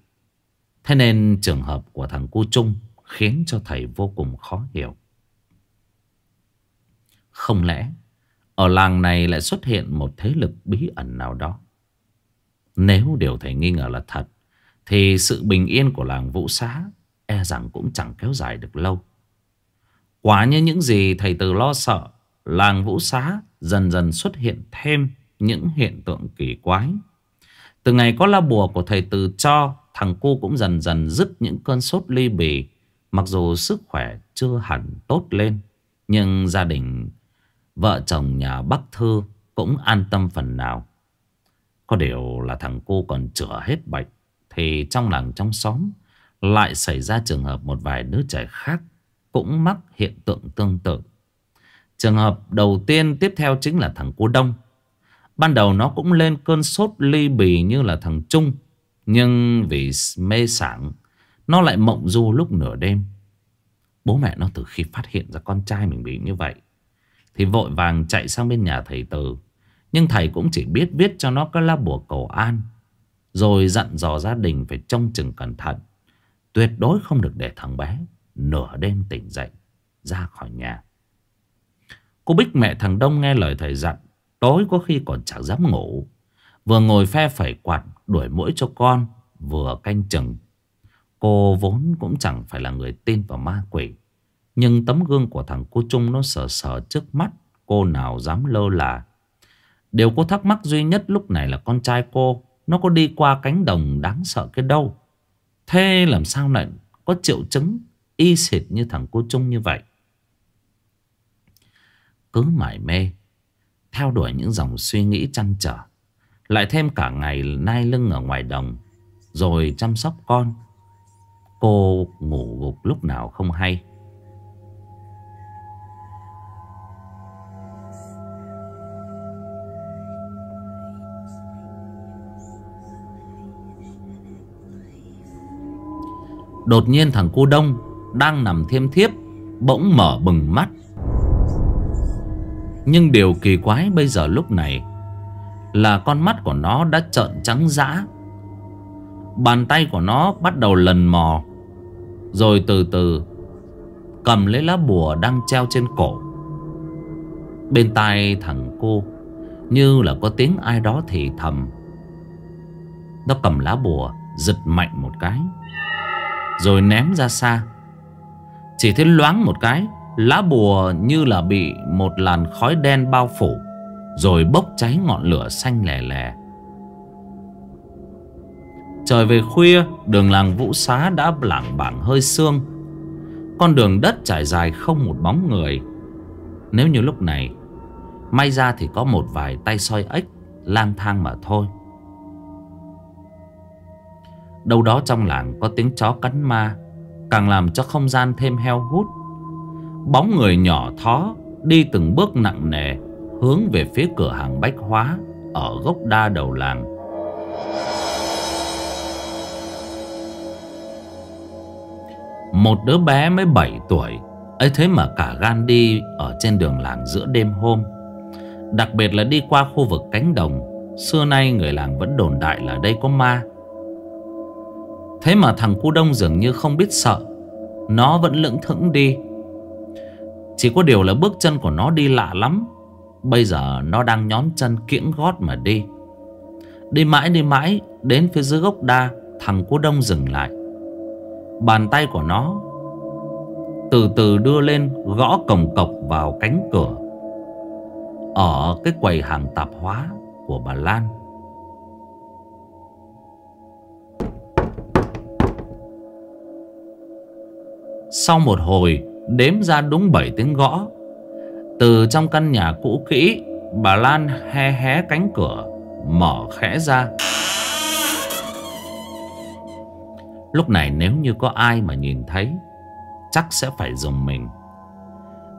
Thế nên trường hợp của thằng cu Trung khiến cho thầy vô cùng khó hiểu. Không lẽ ở làng này lại xuất hiện một thế lực bí ẩn nào đó? Nếu điều thầy nghi ngờ là thật thì sự bình yên của làng Vũ Xá e rằng cũng chẳng kéo dài được lâu. Quả như những gì thầy từ lo sợ, làng Vũ Xá dần dần xuất hiện thêm những hiện tượng kỳ quái. Từ ngày có la bùa của thầy từ cho, thằng cu cũng dần dần dứt những cơn sốt ly bì. Mặc dù sức khỏe chưa hẳn tốt lên, nhưng gia đình Vợ chồng nhà Bắc Thư cũng an tâm phần nào. Có điều là thằng cô còn chữa hết bệnh. Thì trong làng trong xóm lại xảy ra trường hợp một vài đứa trẻ khác cũng mắc hiện tượng tương tự. Trường hợp đầu tiên tiếp theo chính là thằng cô Đông. Ban đầu nó cũng lên cơn sốt ly bì như là thằng Trung. Nhưng vì mê sảng, nó lại mộng du lúc nửa đêm. Bố mẹ nó từ khi phát hiện ra con trai mình bị như vậy thì vội vàng chạy sang bên nhà thầy Từ. Nhưng thầy cũng chỉ biết viết cho nó cái lá bùa cầu an, Rồi dặn dò gia đình phải trông chừng cẩn thận. Tuyệt đối không được để thằng bé Nửa đêm tỉnh dậy, Ra khỏi nhà. Cô Bích mẹ thằng Đông nghe lời thầy dặn, Tối có khi còn chẳng dám ngủ. Vừa ngồi phe phẩy quạt Đuổi mũi cho con, Vừa canh chừng. Cô vốn cũng chẳng phải là người tin vào ma quỷ. Nhưng tấm gương của thằng cô Trung nó sờ sờ trước mắt, Cô nào dám lơ là. Điều cô thắc mắc duy nhất lúc này là con trai cô, Nó có đi qua cánh đồng đáng sợ cái đâu. Thế làm sao lại có triệu chứng y xịt như thằng cô Trung như vậy? Cứ mải mê, Theo đuổi những dòng suy nghĩ chăn trở, Lại thêm cả ngày nai lưng ở ngoài đồng, Rồi chăm sóc con. Cô ngủ gục lúc nào không hay. Đột nhiên thằng cu đông Đang nằm thiêm thiếp, Bỗng mở bừng mắt. Nhưng điều kỳ quái bây giờ lúc này Là con mắt của nó đã trợn trắng dã. Bàn tay của nó bắt đầu lần mò, rồi từ từ Cầm lấy lá bùa đang treo trên cổ. Bên tai thằng cô Như là có tiếng ai đó thì thầm. Nó cầm lá bùa Giật mạnh một cái. Rồi ném ra xa. Chỉ thấy loáng một cái, Lá bùa như là bị một làn khói đen bao phủ, Rồi bốc cháy ngọn lửa xanh lè lè Trời về khuya, Đường làng Vũ Xá đã lảng bảng hơi sương. Con đường đất trải dài không một bóng người. Nếu như lúc này, May ra thì có một vài tay soi ếch lang thang mà thôi. Đâu đó trong làng có tiếng chó cắn ma, Càng làm cho không gian thêm heo hút. Bóng người nhỏ thó Đi từng bước nặng nề, Hướng về phía cửa hàng bách hóa Ở gốc đa đầu làng. Một đứa bé mới 7 tuổi, ấy thế mà cả gan đi Ở trên đường làng giữa đêm hôm. Đặc biệt là đi qua khu vực cánh đồng, Xưa nay người làng vẫn đồn đại là đây có ma. Thế mà thằng cu đông dường như không biết sợ. Nó vẫn lững thững đi. Chỉ có điều là bước chân của nó đi lạ lắm. Bây giờ nó đang nhón chân kiễng gót mà đi. Đi mãi đi mãi, Đến phía dưới gốc đa, Thằng cu đông dừng lại. Bàn tay của nó Từ từ đưa lên gõ cổng cọc vào cánh cửa. Ở cái quầy hàng tạp hóa của bà Lan. Sau một hồi, đếm ra đúng 7 tiếng gõ. Từ trong căn nhà cũ kỹ, Bà Lan hé hé cánh cửa, Mở khẽ ra. Lúc này nếu như có ai mà nhìn thấy, Chắc sẽ phải dùng mình.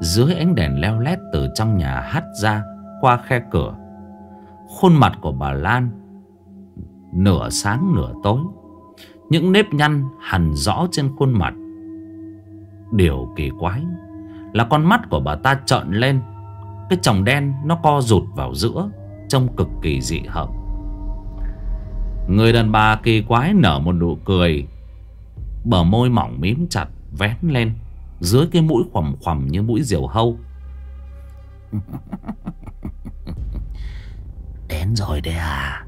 Dưới ánh đèn leo lét từ trong nhà hắt ra Qua khe cửa, Khuôn mặt của bà Lan Nửa sáng nửa tối. Những nếp nhăn hằn rõ trên khuôn mặt Điều kỳ quái. Là con mắt của bà ta trợn lên. Cái tròng đen nó co rụt vào giữa, Trông cực kỳ dị hợm. Người đàn bà kỳ quái nở một nụ cười. Bờ môi mỏng mím chặt, Vén lên. Dưới cái mũi khoằm khoằm như mũi diều hâu. Đến rồi đấy à.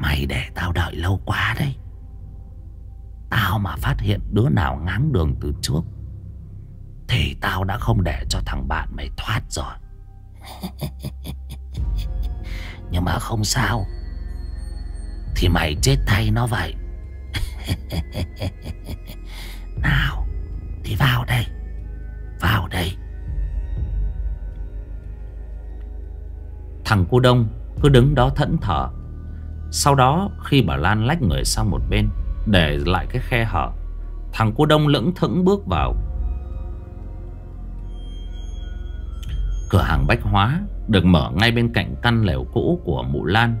Mày để tao đợi lâu quá đấy. Tao mà phát hiện đứa nào ngáng đường từ trước, Thì tao đã không để cho thằng bạn mày thoát rồi. Nhưng mà không sao, Thì mày chết thay nó vậy. Nào, Thì vào đây Vào đây. Thằng cô Đông cứ đứng đó thẫn thờ. Sau đó, khi bà Lan lách người sang một bên để lại cái khe hở. Thằng cô Đông lững thững bước vào. Cửa hàng bách hóa Được mở ngay bên cạnh căn lều cũ của mụ Lan.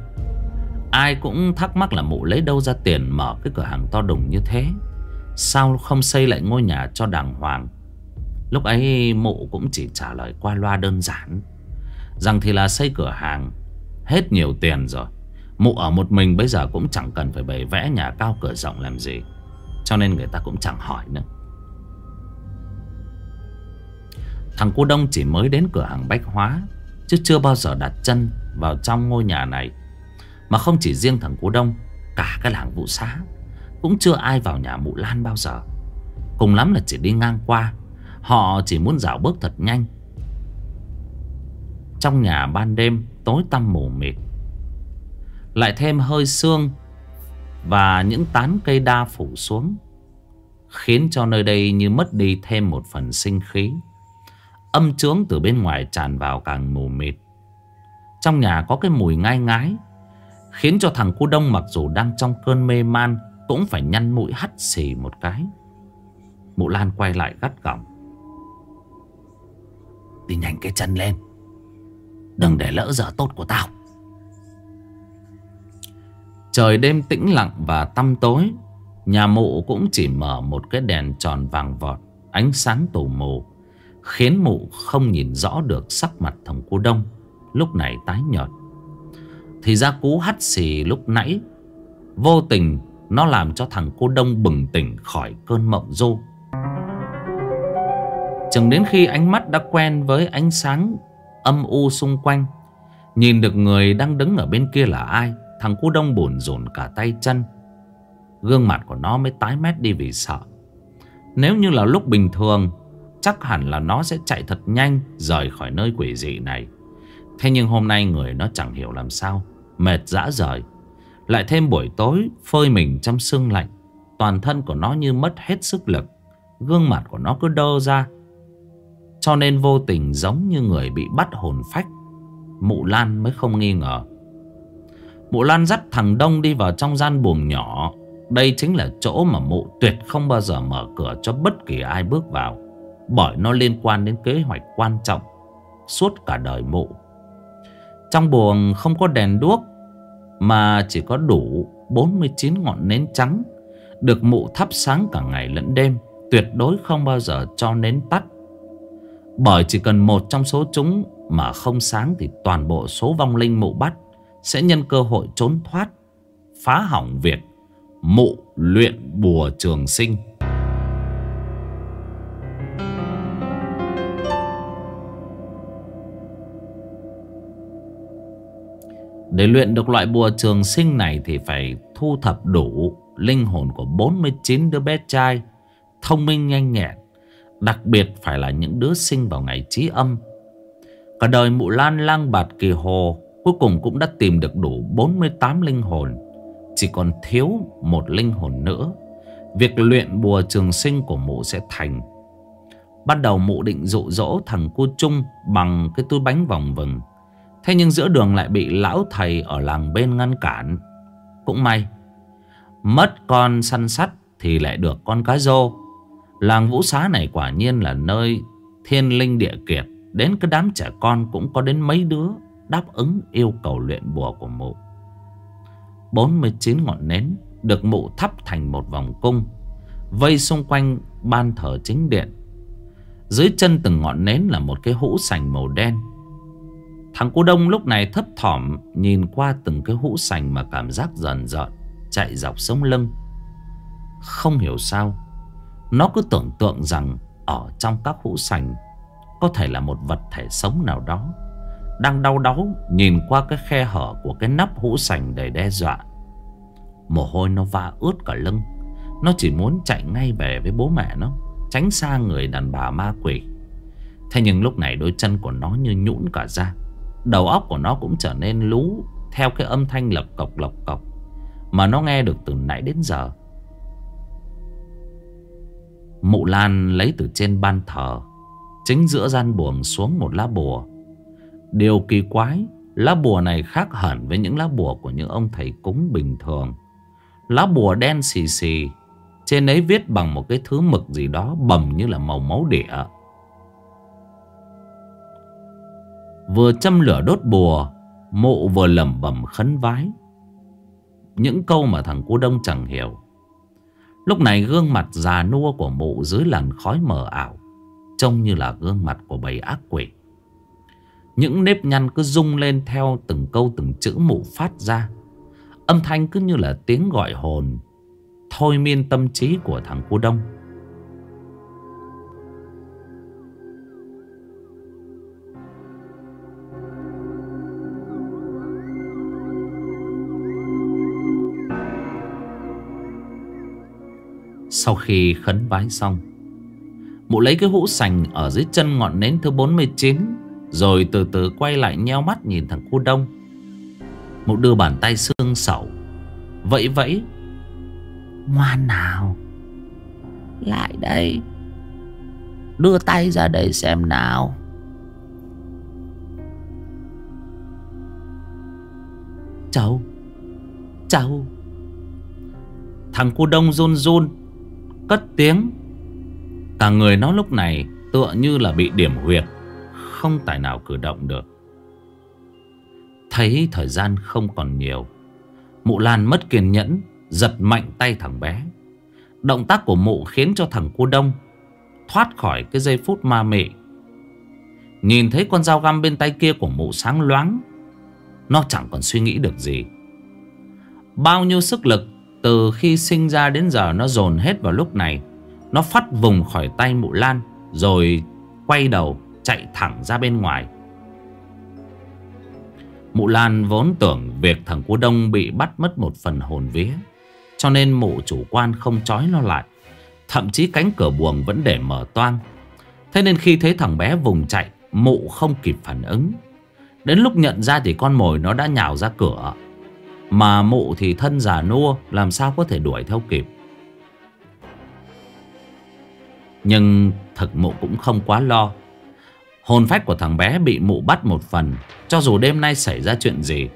Ai cũng thắc mắc là mụ lấy đâu ra tiền mở cái cửa hàng to đùng như thế? Sao không xây lại ngôi nhà cho đàng hoàng? Lúc ấy mụ cũng chỉ trả lời qua loa đơn giản. Rằng thì là xây cửa hàng, Hết nhiều tiền rồi. Mụ ở một mình bây giờ cũng chẳng cần phải bày vẽ nhà cao cửa rộng làm gì. Cho nên người ta cũng chẳng hỏi nữa. Thằng cu Đông chỉ mới đến cửa hàng bách hóa, Chứ chưa bao giờ đặt chân vào trong ngôi nhà này. Mà không chỉ riêng thằng cu Đông, Cả cái làng vụ xá, Cũng chưa ai vào nhà mụ Lan bao giờ. Cùng lắm là chỉ đi ngang qua, Họ chỉ muốn dạo bước thật nhanh. Trong nhà ban đêm tối tăm mù mịt lại thêm hơi sương Và những tán cây đa phủ xuống, Khiến cho nơi đây như mất đi thêm một phần sinh khí. Âm trướng từ bên ngoài tràn vào càng mù mịt. Trong nhà có cái mùi ngai ngái, Khiến cho thằng cu đông mặc dù đang trong cơn mê man Cũng phải nhăn mũi hắt xì một cái. Mụ Lan quay lại gắt gỏng. Đi nhanh cái chân lên, Đừng để lỡ giờ tốt của tao. Trời đêm tĩnh lặng và tăm tối, Nhà mụ cũng chỉ mở một cái đèn tròn vàng vọt, Ánh sáng tù mù, Khiến mụ không nhìn rõ được sắc mặt thằng cô Đông, Lúc này tái nhợt. Thì ra cú hắt xì lúc nãy, Vô tình Nó làm cho thằng cô Đông bừng tỉnh khỏi cơn mộng du. Chừng đến khi ánh mắt đã quen với ánh sáng âm u xung quanh, Nhìn được người đang đứng ở bên kia là ai? Thằng cu đông buồn rộn cả tay chân. Gương mặt của nó mới tái mét đi vì sợ. Nếu như là lúc bình thường, Chắc hẳn là nó sẽ chạy thật nhanh, Rời khỏi nơi quỷ dị này. Thế nhưng hôm nay người nó chẳng hiểu làm sao, Mệt dã rời. Lại thêm buổi tối, Phơi mình trong sương lạnh. Toàn thân của nó như mất hết sức lực. Gương mặt của nó cứ đơ ra. Cho nên vô tình giống như người bị bắt hồn phách. Mụ Lan mới không nghi ngờ. Mụ Lan dắt thằng Đông đi vào trong gian buồng nhỏ. Đây chính là chỗ mà mụ tuyệt không bao giờ mở cửa cho bất kỳ ai bước vào, Bởi nó liên quan đến kế hoạch quan trọng Suốt cả đời mụ. Trong buồng không có đèn đuốc, Mà chỉ có đủ 49 ngọn nến trắng, Được mụ thắp sáng cả ngày lẫn đêm, Tuyệt đối không bao giờ cho nến tắt. Bởi chỉ cần một trong số chúng mà không sáng thì toàn bộ số vong linh mụ bắt sẽ nhân cơ hội trốn thoát, phá hỏng việc mụ luyện bùa trường sinh. Để luyện được loại bùa trường sinh này thì phải thu thập đủ linh hồn của 49 đứa bé trai thông minh nhanh nhẹn Đặc biệt phải là những đứa sinh vào ngày trí âm Cả đời mụ lan lang bạt kỳ hồ Cuối cùng cũng đã tìm được đủ 48 linh hồn. Chỉ còn thiếu một linh hồn nữa. Việc luyện bùa trường sinh của mụ sẽ thành. Bắt đầu mụ định dụ dỗ thằng cô Trung Bằng cái túi bánh vòng vừng. Thế nhưng giữa đường lại bị lão thầy ở làng bên ngăn cản. Cũng may, Mất con săn sắt thì lại được con cá rô. Làng Vũ Xá này quả nhiên là nơi thiên linh địa kiệt. Đến cái đám trẻ con cũng có đến mấy đứa đáp ứng yêu cầu luyện bùa của mụ. 49 ngọn nến được mụ thắp thành một vòng cung. Vây xung quanh ban thờ chính điện. Dưới chân từng ngọn nến là một cái hũ sành màu đen. Thằng cô đông lúc này thấp thỏm nhìn qua từng cái hũ sành mà cảm giác dần dợn chạy dọc sống lưng. Không hiểu sao, nó cứ tưởng tượng rằng ở trong các hũ sành có thể là một vật thể sống nào đó đang đau đáu nhìn qua cái khe hở của cái nắp hũ sành để đe dọa. Mồ hôi nó va ướt cả lưng. Nó chỉ muốn chạy ngay về với bố mẹ nó, tránh xa người đàn bà ma quỷ. Thế nhưng lúc này đôi chân của nó như nhũn cả ra. Đầu óc của nó cũng trở nên lú theo cái âm thanh lập cọc lập cọc mà nó nghe được từ nãy đến giờ. Mụ Lan lấy từ trên ban thờ Chính giữa gian buồng xuống một lá bùa Điều kỳ quái, Lá bùa này khác hẳn với những lá bùa của những ông thầy cúng bình thường. Lá bùa đen xì xì, Trên ấy viết bằng một cái thứ mực gì đó bầm như là màu máu địa. Vừa châm lửa đốt bùa Mụ vừa lẩm bẩm khấn vái. Những câu mà thằng cu Đông chẳng hiểu. Lúc này gương mặt già nua của mụ dưới làn khói mờ ảo, Trông như là gương mặt của bầy ác quỷ. Những nếp nhăn cứ rung lên theo từng câu từng chữ mụ phát ra. Âm thanh cứ như là tiếng gọi hồn. Thôi miên tâm trí của thằng cu đông. Sau khi khấn vái xong, Mụ lấy cái hũ sành ở dưới chân ngọn nến thứ 49 rồi từ từ quay lại nheo mắt nhìn thằng cu đông. Mụ đưa bàn tay xương sẩu Vẫy vẫy. Ngoan nào. Lại đây. Đưa tay ra đây xem nào. Cháu Cháu Thằng cu đông run run, Cất tiếng. Cả người nó lúc này tựa như là bị điểm huyệt. Không tài nào cử động được. Thấy thời gian không còn nhiều, Mụ Lan mất kiên nhẫn, Giật mạnh tay thằng bé. Động tác của mụ khiến cho thằng cu đông Thoát khỏi cái giây phút ma mị. Nhìn thấy con dao găm bên tay kia của mụ sáng loáng, Nó chẳng còn suy nghĩ được gì. Bao nhiêu sức lực Từ khi sinh ra đến giờ Nó dồn hết vào lúc này, Nó phát vùng khỏi tay mụ Lan Rồi quay đầu chạy thẳng ra bên ngoài. Mụ Lan vốn tưởng việc thằng Cú Đông bị bắt mất một phần hồn vía, Cho nên mụ chủ quan không trói nó lại. Thậm chí cánh cửa buồng vẫn để mở toang. Thế nên khi thấy thằng bé vùng chạy, Mụ không kịp phản ứng. Đến lúc nhận ra thì con mồi nó đã nhào ra cửa. Mà mụ thì thân già nua, Làm sao có thể đuổi theo kịp. Nhưng thật mụ cũng không quá lo. Hồn phách của thằng bé bị mụ bắt một phần. Cho dù đêm nay xảy ra chuyện gì,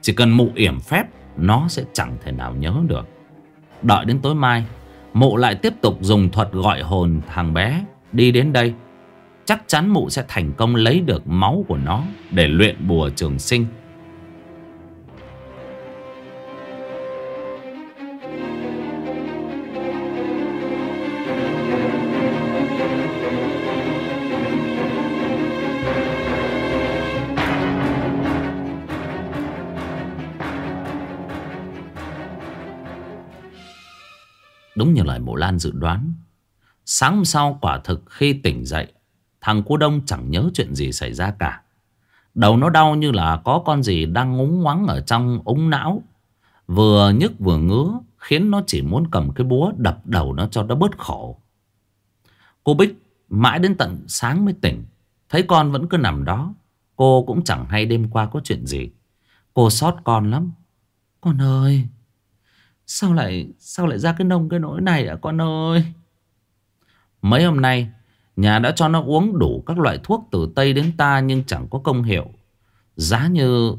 Chỉ cần mụ yểm phép, Nó sẽ chẳng thể nào nhớ được. Đợi đến tối mai, Mụ lại tiếp tục dùng thuật gọi hồn thằng bé Đi đến đây. Chắc chắn mụ sẽ thành công lấy được máu của nó Để luyện bùa trường sinh. Đúng như lời mộ Lan dự đoán. Sáng hôm sau quả thực khi tỉnh dậy, Thằng cô Đông chẳng nhớ chuyện gì xảy ra cả. Đầu nó đau như là có con gì đang ngúng ngoáng ở trong ống não. Vừa nhức vừa ngứa, Khiến nó chỉ muốn cầm cái búa đập đầu nó cho nó bớt khổ. Cô Bích mãi đến tận sáng mới tỉnh. Thấy con vẫn cứ nằm đó, Cô cũng chẳng hay đêm qua có chuyện gì. Cô xót con lắm. Con ơi Sao lại sao lại ra cái nông cái nỗi này à con ơi? Mấy hôm nay, Nhà đã cho nó uống đủ các loại thuốc từ Tây đến ta Nhưng chẳng có công hiệu. Giá như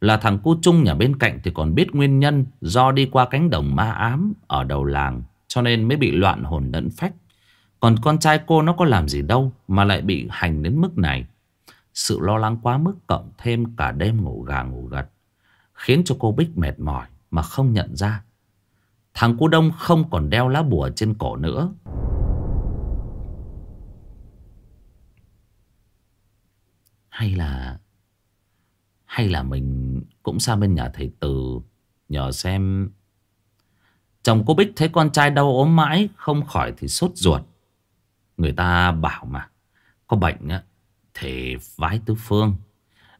là thằng cu Trung nhà bên cạnh Thì còn biết nguyên nhân Do đi qua cánh đồng ma ám Ở đầu làng, Cho nên mới bị loạn hồn lẫn phách. Còn con trai cô nó có làm gì đâu Mà lại bị hành đến mức này. Sự lo lắng quá mức cộng thêm cả đêm ngủ gà ngủ gật, Khiến cho cô Bích mệt mỏi mà không nhận ra. Thằng cu đông không còn đeo lá bùa trên cổ nữa. Hay là... Hay là mình cũng sang bên nhà thầy Từ nhờ xem... Chồng cô Bích thấy con trai đau ốm mãi, không khỏi thì sốt ruột. Người ta bảo mà, có bệnh á, thì vái tứ phương.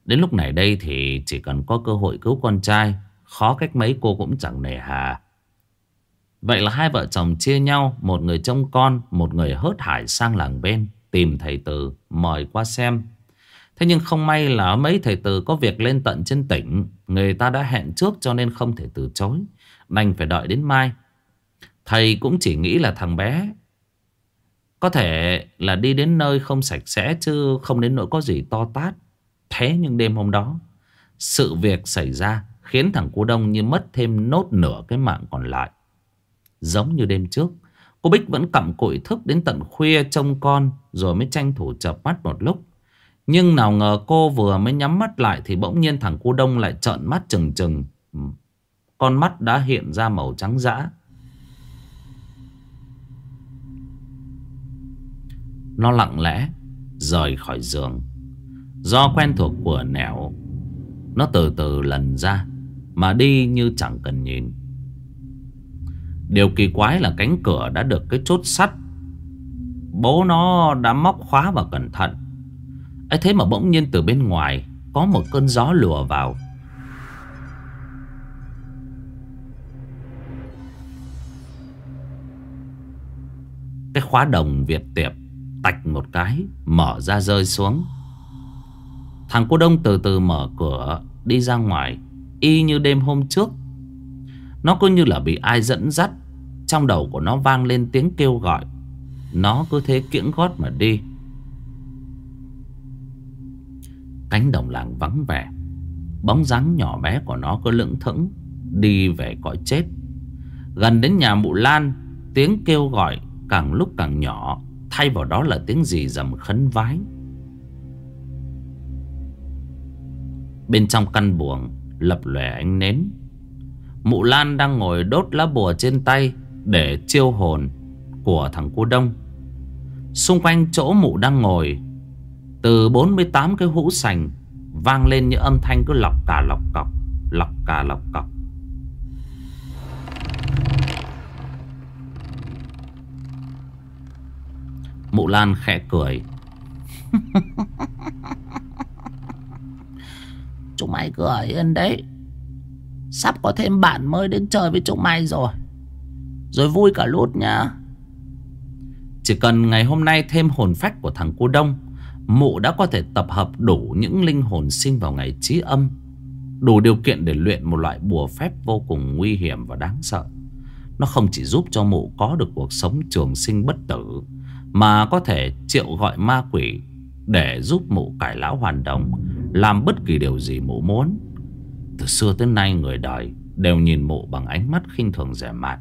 Đến lúc này đây thì chỉ cần có cơ hội cứu con trai Khó cách mấy cô cũng chẳng nề hà. Vậy là hai vợ chồng chia nhau, Một người trông con, Một người hớt hải sang làng bên, Tìm thầy Từ, mời qua xem. Thế nhưng không may là mấy thầy Từ có việc lên tận trên tỉnh, Người ta đã hẹn trước cho nên không thể từ chối. Đành phải đợi đến mai. Thầy cũng chỉ nghĩ là thằng bé. Có thể là đi đến nơi không sạch sẽ Chứ không đến nỗi có gì to tát. Thế nhưng đêm hôm đó, Sự việc xảy ra. Khiến thằng cô Đông như mất thêm nốt nửa cái mạng còn lại. Giống như đêm trước, Cô Bích vẫn cặm cụi thức đến tận khuya trông con Rồi mới tranh thủ chợp mắt một lúc. Nhưng nào ngờ cô vừa mới nhắm mắt lại Thì bỗng nhiên thằng cô Đông lại trợn mắt trừng trừng Con mắt đã hiện ra màu trắng dã. Nó lặng lẽ Rời khỏi giường. Do quen thuộc của nẻo, Nó từ từ lần ra. Mà đi như chẳng cần nhìn. Điều kỳ quái là cánh cửa đã được cái chốt sắt. Bố nó đã móc khóa và cẩn thận. Ấy thế mà bỗng nhiên từ bên ngoài Có một cơn gió lùa vào. Cái khóa đồng Việt tiệp Tạch một cái, Mở ra rơi xuống. Thằng cô Đông từ từ mở cửa, Đi ra ngoài. Y như đêm hôm trước. Nó cứ như là bị ai dẫn dắt. Trong đầu của nó vang lên tiếng kêu gọi. Nó cứ thế kiễng gót mà đi. Cánh đồng làng vắng vẻ. Bóng dáng nhỏ bé của nó cứ lững thững, Đi về cõi chết. Gần đến nhà mụ Lan, Tiếng kêu gọi càng lúc càng nhỏ, Thay vào đó là tiếng gì dầm khấn vái. Bên trong căn buồng Lập lòe ánh nến. Mụ Lan đang ngồi đốt lá bùa trên tay Để chiêu hồn Của thằng cô Đông. Xung quanh chỗ mụ đang ngồi, Từ 48 cái hũ sành Vang lên những âm thanh cứ lọc cả lọc cọc, Lọc cả lọc cọc. Mụ Lan khẽ cười. Chúng mày cứ ở yên đấy. Sắp có thêm bạn mới đến chơi với chúng mày rồi. Rồi vui cả lút nhá. Chỉ cần ngày hôm nay thêm hồn phách của thằng cô Đông, Mụ đã có thể tập hợp đủ những linh hồn sinh vào ngày trí âm. Đủ điều kiện để luyện một loại bùa phép vô cùng nguy hiểm và đáng sợ. Nó không chỉ giúp cho mụ có được cuộc sống trường sinh bất tử, mà có thể triệu gọi ma quỷ để giúp mụ cải lão hoàn đồng, Làm bất kỳ điều gì mụ muốn. Từ xưa tới nay, người đời Đều nhìn mụ bằng ánh mắt khinh thường rẻ mạt.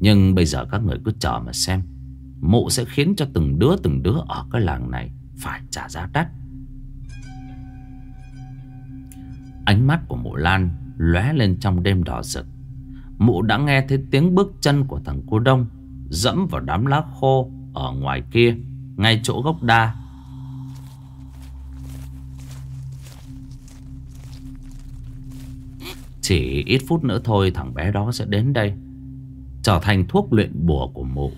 Nhưng bây giờ các người cứ chờ mà xem, Mụ sẽ khiến cho từng đứa từng đứa ở cái làng này Phải trả giá đắt. Ánh mắt của mụ Lan lóe lên trong đêm đỏ rực. Mụ đã nghe thấy tiếng bước chân của thằng cô Đông Dẫm vào đám lá khô ở ngoài kia, Ngay chỗ gốc đa. Chỉ ít phút nữa thôi, thằng bé đó sẽ đến đây, Trở thành thuốc luyện bùa của mụ.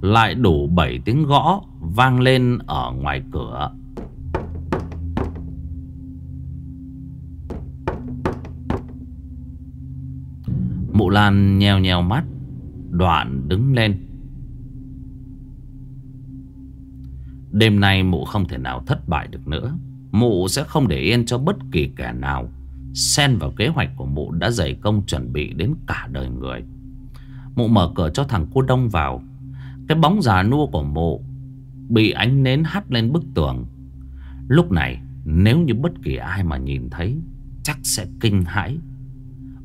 Lại đủ 7 tiếng gõ vang lên ở ngoài cửa. Mụ Lan nheo nheo mắt, Đoạn đứng lên. Đêm nay mụ không thể nào thất bại được nữa. Mụ sẽ không để yên cho bất kỳ kẻ nào. Xen vào kế hoạch của mụ đã dày công chuẩn bị đến cả đời người. Mụ mở cửa cho thằng cô Đông vào. Cái bóng già nua của mụ Bị ánh nến hắt lên bức tường. Lúc này, nếu như bất kỳ ai mà nhìn thấy, Chắc sẽ kinh hãi.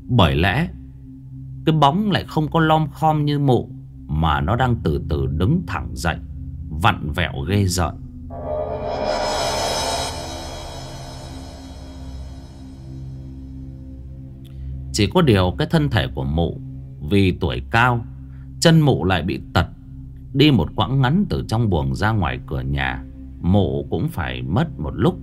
Bởi lẽ, cái bóng lại không có lom khom như mụ, Mà nó đang từ từ đứng thẳng dậy, Vặn vẹo ghê rợn. Chỉ có điều cái thân thể của mụ, Vì tuổi cao, Chân mụ lại bị tật, Đi một quãng ngắn từ trong buồng ra ngoài cửa nhà, Mụ cũng phải mất một lúc.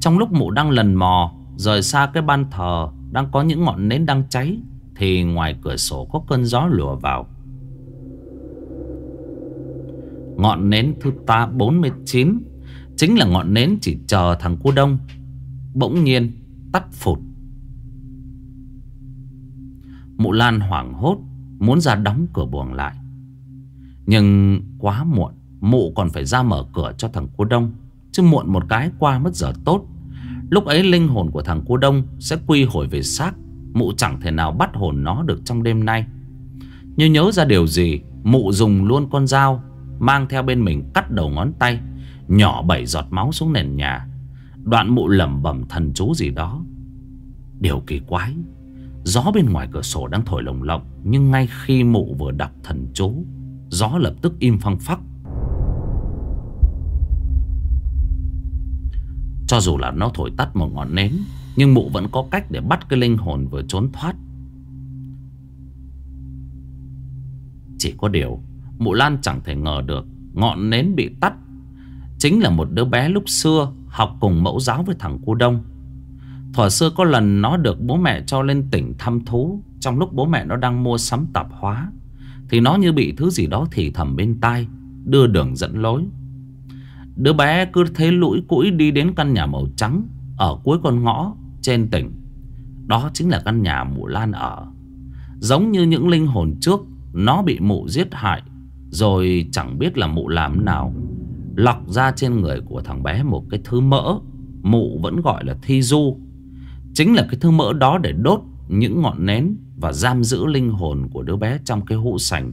Trong lúc mụ đang lần mò, Rời xa cái ban thờ Đang có những ngọn nến đang cháy, thì ngoài cửa sổ có cơn gió lùa vào. Ngọn nến thứ ta 49 Chính là ngọn nến chỉ chờ thằng cu Đông. Bỗng nhiên, tắt phụt. Mụ Lan hoảng hốt, Muốn ra đóng cửa buồng lại. Nhưng quá muộn, Mụ còn phải ra mở cửa cho thằng cô Đông, Chứ muộn một cái qua mất giờ tốt. Lúc ấy linh hồn của thằng cô Đông Sẽ quy hồi về xác, Mụ chẳng thể nào bắt hồn nó được trong đêm nay. Như nhớ ra điều gì, Mụ dùng luôn con dao, Mang theo bên mình cắt đầu ngón tay, Nhỏ bảy giọt máu xuống nền nhà. Đoạn mụ lẩm bẩm thần chú gì đó. Điều kỳ quái. Gió bên ngoài cửa sổ đang thổi lồng lộng, Nhưng ngay khi mụ vừa đọc thần chú, Gió lập tức im phăng phắc. Cho dù là nó thổi tắt một ngọn nến, nhưng mụ vẫn có cách để bắt cái linh hồn vừa trốn thoát. Chỉ có điều, Mụ Lan chẳng thể ngờ được Ngọn nến bị tắt. Chính là một đứa bé lúc xưa Học cùng mẫu giáo với thằng Cô Đông. Thuở xưa có lần nó được bố mẹ cho lên tỉnh thăm thú, Trong lúc bố mẹ nó đang mua sắm tạp hóa. Thì nó như bị thứ gì đó thì thầm bên tai, Đưa đường dẫn lối. Đứa bé cứ thế lũi củi đi đến căn nhà màu trắng, Ở cuối con ngõ, trên tỉnh. Đó chính là căn nhà mụ Lan ở. Giống như những linh hồn trước, Nó bị mụ giết hại, Rồi chẳng biết là mụ làm nào. Lọc ra trên người của thằng bé một cái thứ mỡ, Mụ vẫn gọi là thi du. Chính là cái thứ mỡ đó để đốt những ngọn nến Và giam giữ linh hồn của đứa bé trong cái hũ sành.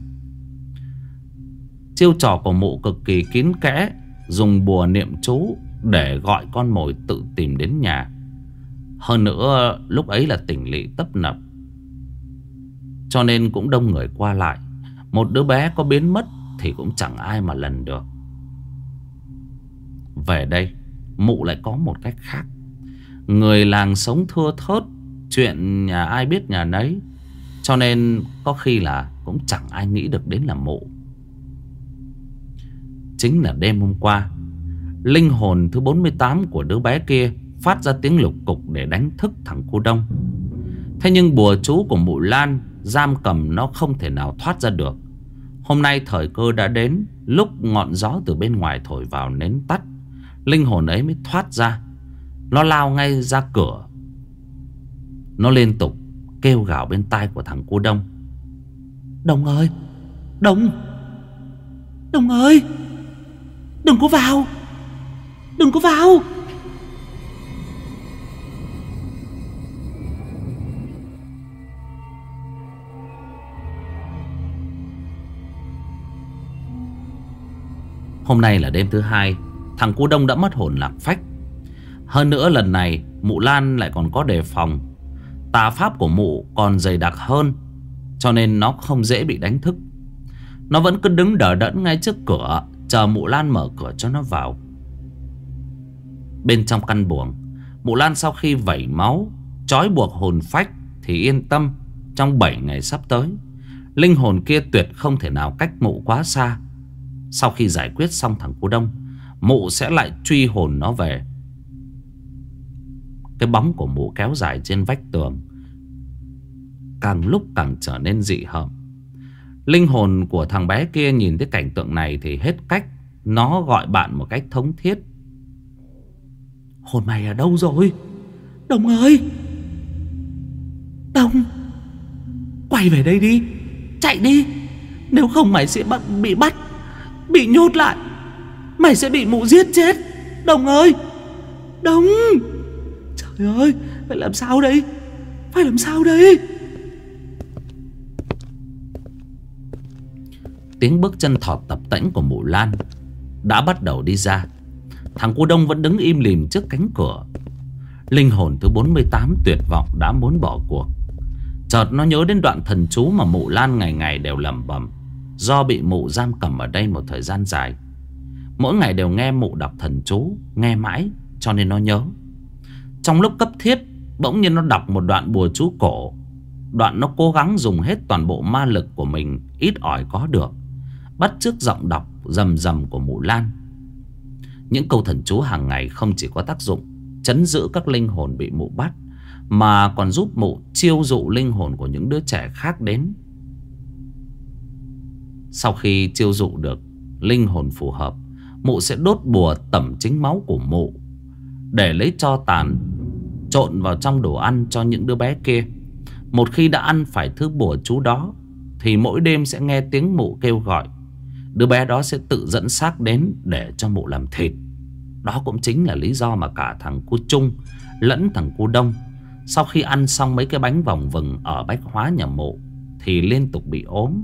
Chiêu trò của mụ cực kỳ kín kẽ, Dùng bùa niệm chú Để gọi con mồi tự tìm đến nhà. Hơn nữa, lúc ấy là tỉnh lỵ tấp nập. Cho nên cũng đông người qua lại. Một đứa bé có biến mất Thì cũng chẳng ai mà lần được. Về đây, Mụ lại có một cách khác. Người làng sống thưa thớt, Chuyện nhà ai biết nhà nấy. Cho nên có khi là Cũng chẳng ai nghĩ được đến là mộ. Chính là đêm hôm qua, Linh hồn thứ 48 của đứa bé kia Phát ra tiếng lục cục để đánh thức thằng cô Đông. Thế nhưng bùa chú của mụ Lan, Giam cầm nó không thể nào thoát ra được. Hôm nay thời cơ đã đến, Lúc ngọn gió từ bên ngoài thổi vào nến tắt, Linh hồn ấy mới thoát ra. Nó lao ngay ra cửa. Nó liên tục kêu gào bên tai của thằng cô Đông. Đông ơi Đông. Đông ơi Đừng có vào. Đừng có vào. Hôm nay là đêm thứ hai Thằng Cú Đông đã mất hồn lạc phách hơn nữa lần này, Mụ Lan lại còn có đề phòng. Tà pháp của mụ còn dày đặc hơn, Cho nên nó không dễ bị đánh thức. Nó vẫn cứ đứng đỡ đẫn ngay trước cửa, Chờ mụ Lan mở cửa cho nó vào. Bên trong căn buồng, Mụ Lan sau khi vẩy máu, Trói buộc hồn phách Thì yên tâm, Trong 7 ngày sắp tới, Linh hồn kia tuyệt không thể nào cách mụ quá xa. Sau khi giải quyết xong thằng Cú Đông, Mụ sẽ lại truy hồn nó về. Cái bóng của mụ kéo dài trên vách tường. Càng lúc càng trở nên dị hợm. Linh hồn của thằng bé kia nhìn thấy cảnh tượng này thì hết cách, Nó gọi bạn một cách thống thiết. Hồn mày ở đâu rồi? Đồng ơi! Đông! Quay về đây đi! Chạy đi! Nếu không mày sẽ bị bắt, Bị nhốt lại. Mày sẽ bị mụ giết chết. Đồng ơi! Đông! Trời ơi Phải làm sao đây? Phải làm sao đây? Tiếng bước chân thọt tập tễnh của mụ Lan Đã bắt đầu đi ra. Thằng cu Đông vẫn đứng im lìm trước cánh cửa. Linh hồn thứ 48 tuyệt vọng đã muốn bỏ cuộc. Chợt nó nhớ đến đoạn thần chú mà mụ Lan ngày ngày đều lầm bầm Do bị mụ giam cầm ở đây một thời gian dài. Mỗi ngày đều nghe mụ đọc thần chú, Nghe mãi, cho nên nó nhớ. Trong lúc cấp thiết, Bỗng nhiên nó đọc một đoạn bùa chú cổ. Đoạn nó cố gắng dùng hết toàn bộ ma lực của mình, Ít ỏi có được. Bắt trước giọng đọc rầm rầm của mụ Lan. Những câu thần chú hàng ngày không chỉ có tác dụng Chấn giữ các linh hồn bị mụ bắt, Mà còn giúp mụ chiêu dụ linh hồn của những đứa trẻ khác đến. Sau khi chiêu dụ được linh hồn phù hợp, Mụ sẽ đốt bùa tẩm chính máu của mụ. Để lấy cho tàn, Trộn vào trong đồ ăn cho những đứa bé kia. Một khi đã ăn phải thứ bùa chú đó, Thì mỗi đêm sẽ nghe tiếng mụ kêu gọi. Đứa bé đó sẽ tự dẫn xác đến Để cho mụ làm thịt. Đó cũng chính là lý do mà cả thằng cu Trung Lẫn thằng cu Đông, Sau khi ăn xong mấy cái bánh vòng vừng Ở bách hóa nhà mụ, Thì liên tục bị ốm.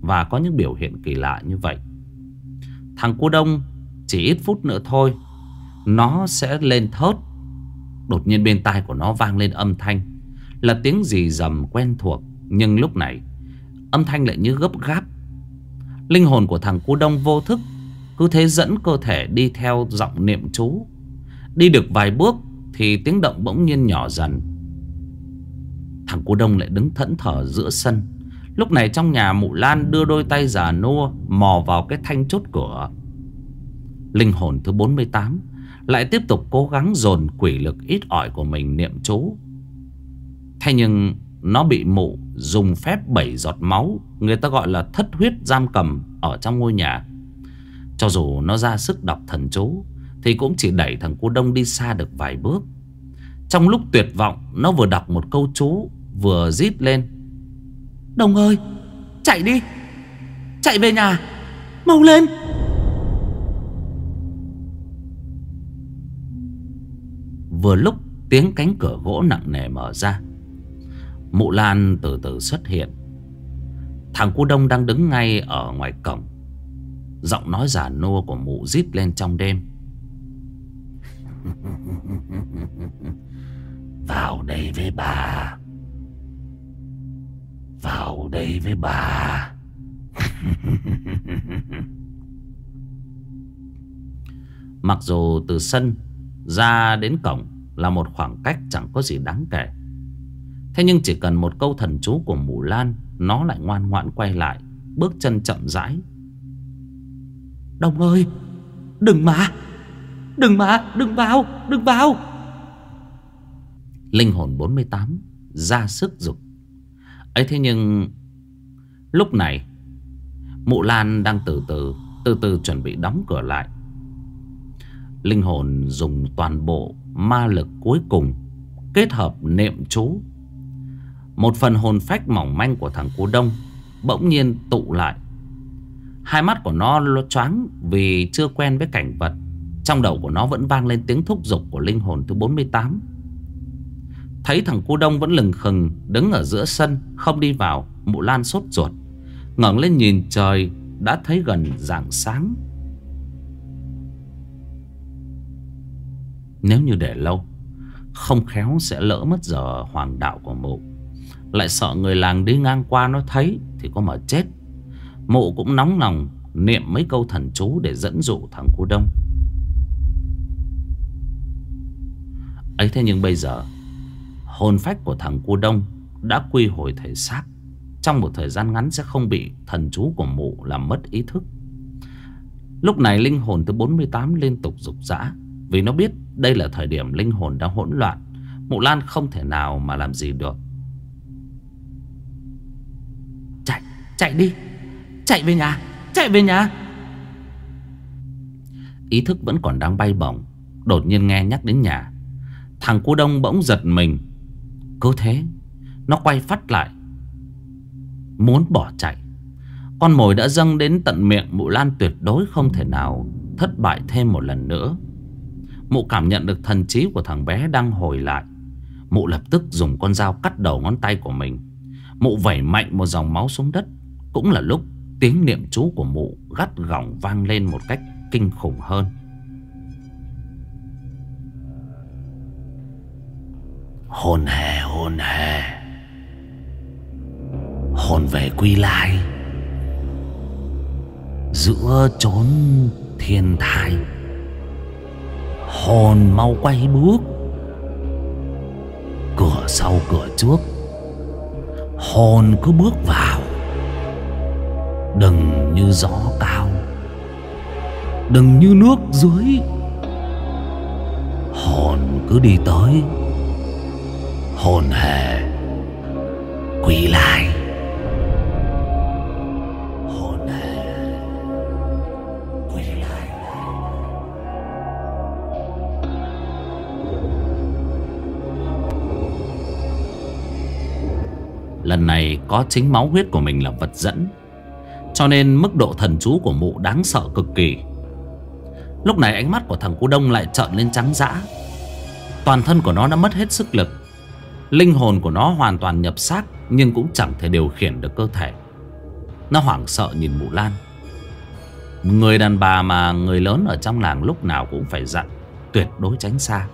Và có những biểu hiện kỳ lạ như vậy. Thằng cu Đông chỉ ít phút nữa thôi nó sẽ lên thớt. Đột nhiên bên tai của nó vang lên âm thanh. Là tiếng gì dầm quen thuộc. Nhưng lúc này, Âm thanh lại như gấp gáp. Linh hồn của thằng cu Đông vô thức Cứ thế dẫn cơ thể đi theo giọng niệm chú. Đi được vài bước Thì tiếng động bỗng nhiên nhỏ dần. Thằng cu Đông lại đứng thẫn thờ giữa sân. Lúc này trong nhà mụ Lan đưa đôi tay già nua Mò vào cái thanh chốt cửa. Linh hồn thứ 48 lại tiếp tục cố gắng dồn quỷ lực ít ỏi của mình niệm chú. Thế nhưng, nó bị mụ dùng phép bảy giọt máu, Người ta gọi là thất huyết giam cầm Ở trong ngôi nhà. Cho dù nó ra sức đọc thần chú, Thì cũng chỉ đẩy thằng cu đông đi xa được vài bước. Trong lúc tuyệt vọng, Nó vừa đọc một câu chú, Vừa rít lên. Đồng ơi, Chạy đi, Chạy về nhà, Mau lên. Vừa lúc tiếng cánh cửa gỗ nặng nề mở ra. Mụ Lan từ từ xuất hiện. Thằng cu đông đang đứng ngay ở ngoài cổng. Giọng nói giả nua của mụ rít lên trong đêm. Vào đây với bà. Vào đây với bà. Mặc dù từ sân ra đến cổng là một khoảng cách chẳng có gì đáng kể. Thế nhưng chỉ cần một câu thần chú của mù Lan, Nó lại ngoan ngoãn quay lại, Bước chân chậm rãi. Đồng ơi! Đừng mà! Đừng mà! Đừng vào! Đừng vào! Linh hồn 48 Ra sức dục. Ấy thế nhưng, Lúc này, Mụ Lan đang từ từ Từ từ chuẩn bị đóng cửa lại. Linh hồn dùng toàn bộ ma lực cuối cùng, Kết hợp niệm chú. Một phần hồn phách mỏng manh của thằng Cú Đông Bỗng nhiên tụ lại. Hai mắt của nó choáng Vì chưa quen với cảnh vật. Trong đầu của nó vẫn vang lên tiếng thúc giục Của linh hồn thứ 48 Thấy thằng Cú Đông vẫn lừng khừng Đứng ở giữa sân, Không đi vào, Mụ Lan sốt ruột, ngẩng lên nhìn trời, Đã thấy gần rạng sáng. Nếu như để lâu, Không khéo sẽ lỡ mất giờ hoàng đạo của mụ. Lại sợ người làng đi ngang qua nó thấy Thì có mà chết. Mụ cũng nóng lòng Niệm mấy câu thần chú để dẫn dụ thằng cu đông. Ấy thế nhưng bây giờ, Hồn phách của thằng cu đông Đã quy hồi thể xác. Trong một thời gian ngắn sẽ không bị Thần chú của mụ làm mất ý thức. Lúc này linh hồn thứ 48 liên tục rục rã. Vì nó biết đây là thời điểm linh hồn đang hỗn loạn. Mụ Lan không thể nào mà làm gì được. Chạy đi. Chạy về nhà Chạy về nhà. Ý thức vẫn còn đang bay bổng Đột nhiên nghe nhắc đến nhà. Thằng cô đông bỗng giật mình. Cứ thế Nó quay phát lại. Muốn bỏ chạy. Con mồi đã dâng đến tận miệng Mụ Lan tuyệt đối không thể nào Thất bại thêm một lần nữa Mụ cảm nhận được thần trí của thằng bé đang hồi lại. Mụ lập tức dùng con dao cắt đầu ngón tay của mình. Mụ vẩy mạnh một dòng máu xuống đất. Cũng là lúc tiếng niệm chú của mụ gắt gỏng vang lên một cách kinh khủng hơn. Hồn hề hồn hề Hồn về quy lai. Giữa chốn thiên thai. Hồn mau quay bước. Cửa sau cửa trước, Hồn cứ bước vào. Đừng như gió cao, Đừng như nước dưới. Hồn cứ đi tới, Hồn hề Quỳ lại. Lần này có chính máu huyết của mình là vật dẫn. Cho nên mức độ thần chú của mụ đáng sợ cực kỳ. Lúc này ánh mắt của thằng Cú Đông lại trợn lên trắng dã. Toàn thân của nó đã mất hết sức lực. Linh hồn của nó hoàn toàn nhập xác, Nhưng cũng chẳng thể điều khiển được cơ thể. Nó hoảng sợ nhìn mụ Lan. Người đàn bà mà người lớn ở trong làng lúc nào cũng phải dặn, Tuyệt đối tránh xa.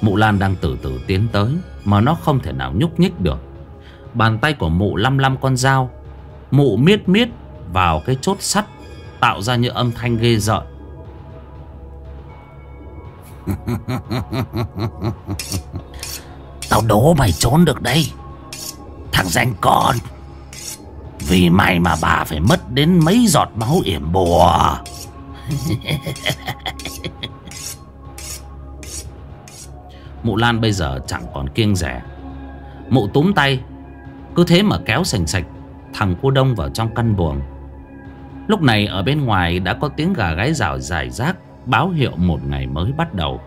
Mụ Lan đang từ từ tiến tới, Mà nó không thể nào nhúc nhích được. Bàn tay của mụ lăm lăm con dao. Mụ miết miết vào cái chốt sắt Tạo ra những âm thanh ghê rợn. Tao đố mày trốn được đây. Thằng danh con. Vì mày mà bà phải mất đến mấy giọt máu yểm bùa. Mụ Lan bây giờ chẳng còn kiêng rẻ. Mụ túm tay cứ thế mà kéo sành sạch, Thằng cô Đông vào trong căn buồng Lúc này ở bên ngoài đã có tiếng gà gáy rào dài rác Báo hiệu một ngày mới bắt đầu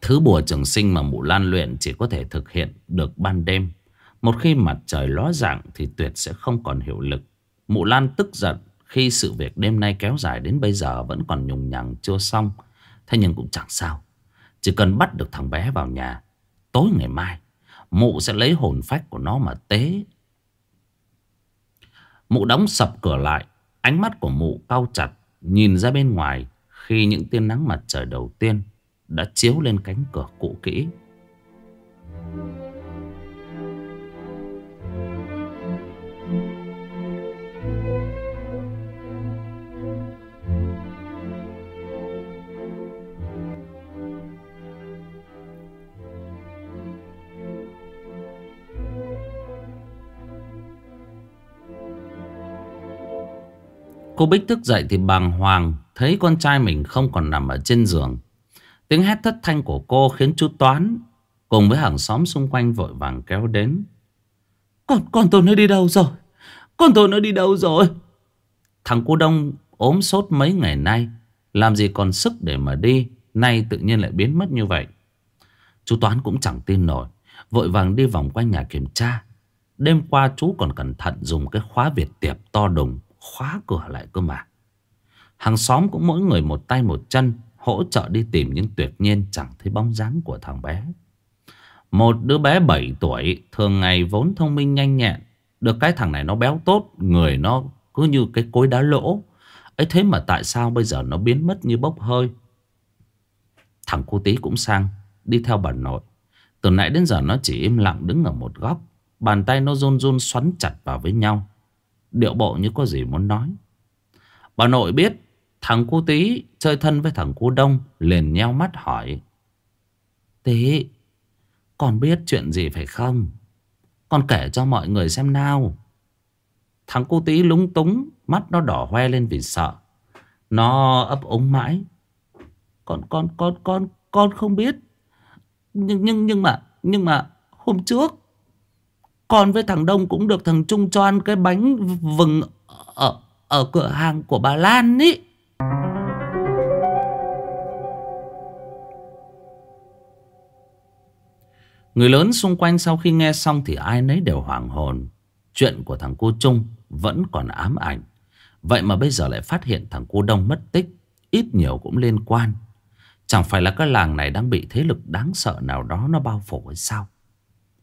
Thứ bùa trường sinh mà mụ lan luyện chỉ có thể thực hiện được ban đêm. Một khi mặt trời ló dạng thì tuyệt sẽ không còn hiệu lực. Mụ lan tức giận khi sự việc đêm nay kéo dài đến bây giờ vẫn còn nhùng nhằng chưa xong. Thế nhưng cũng chẳng sao. Chỉ cần bắt được thằng bé vào nhà. Tối ngày mai, mụ sẽ lấy hồn phách của nó mà tế. Mụ đóng sập cửa lại. Ánh mắt của mụ cau chặt, nhìn ra bên ngoài khi những tia nắng mặt trời đầu tiên đã chiếu lên cánh cửa cũ kỹ. Cô Bích thức dậy thì bàng hoàng Thấy con trai mình không còn nằm ở trên giường Tiếng hét thất thanh của cô khiến chú Toán cùng với hàng xóm xung quanh vội vàng kéo đến. Con, con tôi nó đi đâu rồi? Con tôi nó đi đâu rồi? Thằng cô Đông ốm sốt mấy ngày nay. Làm gì còn sức để mà đi. Nay tự nhiên lại biến mất như vậy. Chú Toán cũng chẳng tin nổi. Vội vàng đi vòng quanh nhà kiểm tra. Đêm qua chú còn cẩn thận dùng cái khóa Việt tiệp to đùng. Khóa cửa lại cơ mà. Hàng xóm cũng mỗi người một tay một chân hỗ trợ đi tìm nhưng tuyệt nhiên chẳng thấy bóng dáng của thằng bé. Một đứa bé 7 tuổi thường ngày vốn thông minh nhanh nhẹn. Được cái thằng này nó béo tốt, người nó cứ như cái cối đá lỗ. ấy thế mà tại sao bây giờ nó biến mất như bốc hơi. Thằng cô tí cũng sang, đi theo bà nội. Từ nãy đến giờ nó chỉ im lặng đứng ở một góc. Bàn tay nó run run xoắn chặt vào với nhau. Điệu bộ như có gì muốn nói. Bà nội biết Thằng cu tí chơi thân với thằng cu đông liền nheo mắt hỏi. Tí, con biết chuyện gì phải không? Con kể cho mọi người xem nào. Thằng cu tí lúng túng, mắt nó đỏ hoe lên vì sợ. Nó ấp ống mãi. Con, con, con, con, con không biết. Nhưng, nhưng, nhưng mà, nhưng mà hôm trước con với thằng Đông cũng được thằng Trung cho ăn cái bánh vừng ở, ở cửa hàng của bà Lan ý. Người lớn xung quanh sau khi nghe xong thì ai nấy đều hoảng hồn. Chuyện của thằng cô Trung vẫn còn ám ảnh. Vậy mà bây giờ lại phát hiện thằng cô Đông mất tích. Ít nhiều cũng liên quan. Chẳng phải là cái làng này đang bị thế lực đáng sợ nào đó nó bao phủ hay sao?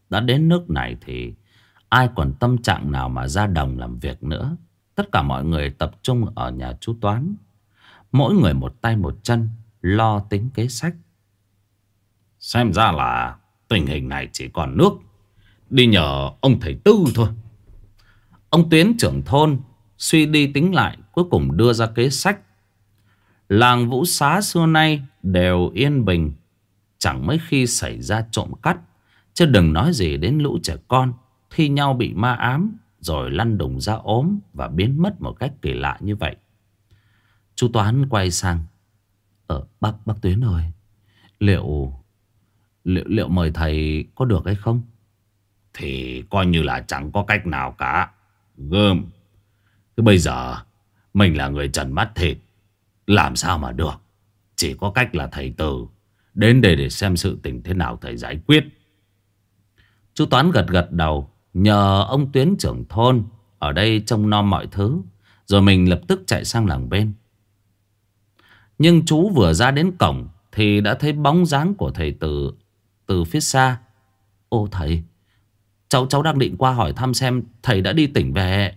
Đã đến nước này thì ai còn tâm trạng nào mà ra đồng làm việc nữa. Tất cả mọi người tập trung ở nhà chú Toán. Mỗi người một tay một chân lo tính kế sách. Xem ra là Tình hình này chỉ còn nước Đi nhờ ông thầy Tư thôi Ông Tuyến trưởng thôn Suy đi tính lại Cuối cùng đưa ra kế sách Làng Vũ Xá xưa nay Đều yên bình Chẳng mấy khi xảy ra trộm cắt Chứ đừng nói gì đến lũ trẻ con Thi nhau bị ma ám Rồi lăn đùng ra ốm Và biến mất một cách kỳ lạ như vậy Chú Toán quay sang Ờ bác, bác Tuyến ơi Liệu Liệu, liệu mời thầy có được hay không? Thì coi như là chẳng có cách nào cả. Gơm. Thế bây giờ mình là người trần mắt thịt. Làm sao mà được? Chỉ có cách là thầy Từ đến đây để xem sự tình thế nào thầy giải quyết. Chú Toán gật gật đầu. Nhờ ông Tuyến trưởng thôn ở đây trông nom mọi thứ. Rồi mình lập tức chạy sang làng bên. Nhưng chú vừa ra đến cổng thì đã thấy bóng dáng của thầy Từ từ phía xa Ô thầy, Cháu cháu đang định qua hỏi thăm xem Thầy đã đi tỉnh về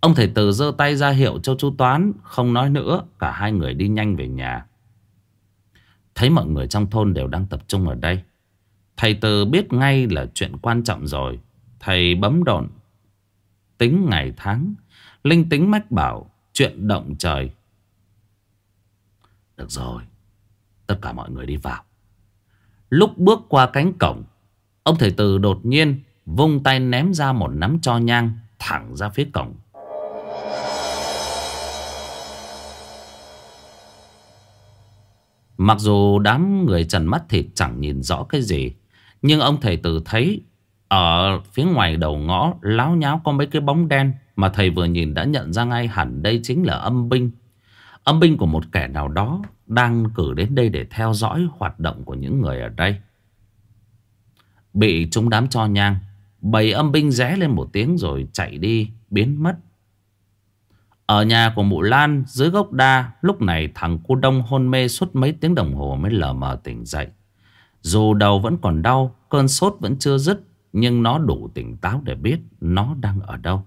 Ông thầy từ giơ tay ra hiệu cho chú Toán, Không nói nữa, Cả hai người đi nhanh về nhà Thấy mọi người trong thôn đều đang tập trung ở đây Thầy từ biết ngay là chuyện quan trọng rồi Thầy bấm độn Tính ngày tháng Linh tính mách bảo chuyện động trời. Được rồi, tất cả mọi người đi vào. Lúc bước qua cánh cổng, ông thầy từ đột nhiên vung tay ném ra một nắm cho nhang thẳng ra phía cổng. Mặc dù đám người trần mắt thịt chẳng nhìn rõ cái gì nhưng ông thầy từ thấy, Ở phía ngoài đầu ngõ, Láo nháo có mấy cái bóng đen Mà thầy vừa nhìn đã nhận ra ngay hẳn Đây chính là âm binh. Âm binh của một kẻ nào đó Đang cử đến đây để theo dõi Hoạt động của những người ở đây. Bị chúng đám cho nhang, Bầy âm binh ré lên một tiếng Rồi chạy đi, biến mất. Ở nhà của mụ Lan, dưới gốc đa, Lúc này thằng cô Đông hôn mê suốt mấy tiếng đồng hồ mới lờ mờ tỉnh dậy. Dù đầu vẫn còn đau, Cơn sốt vẫn chưa dứt, Nhưng nó đủ tỉnh táo để biết Nó đang ở đâu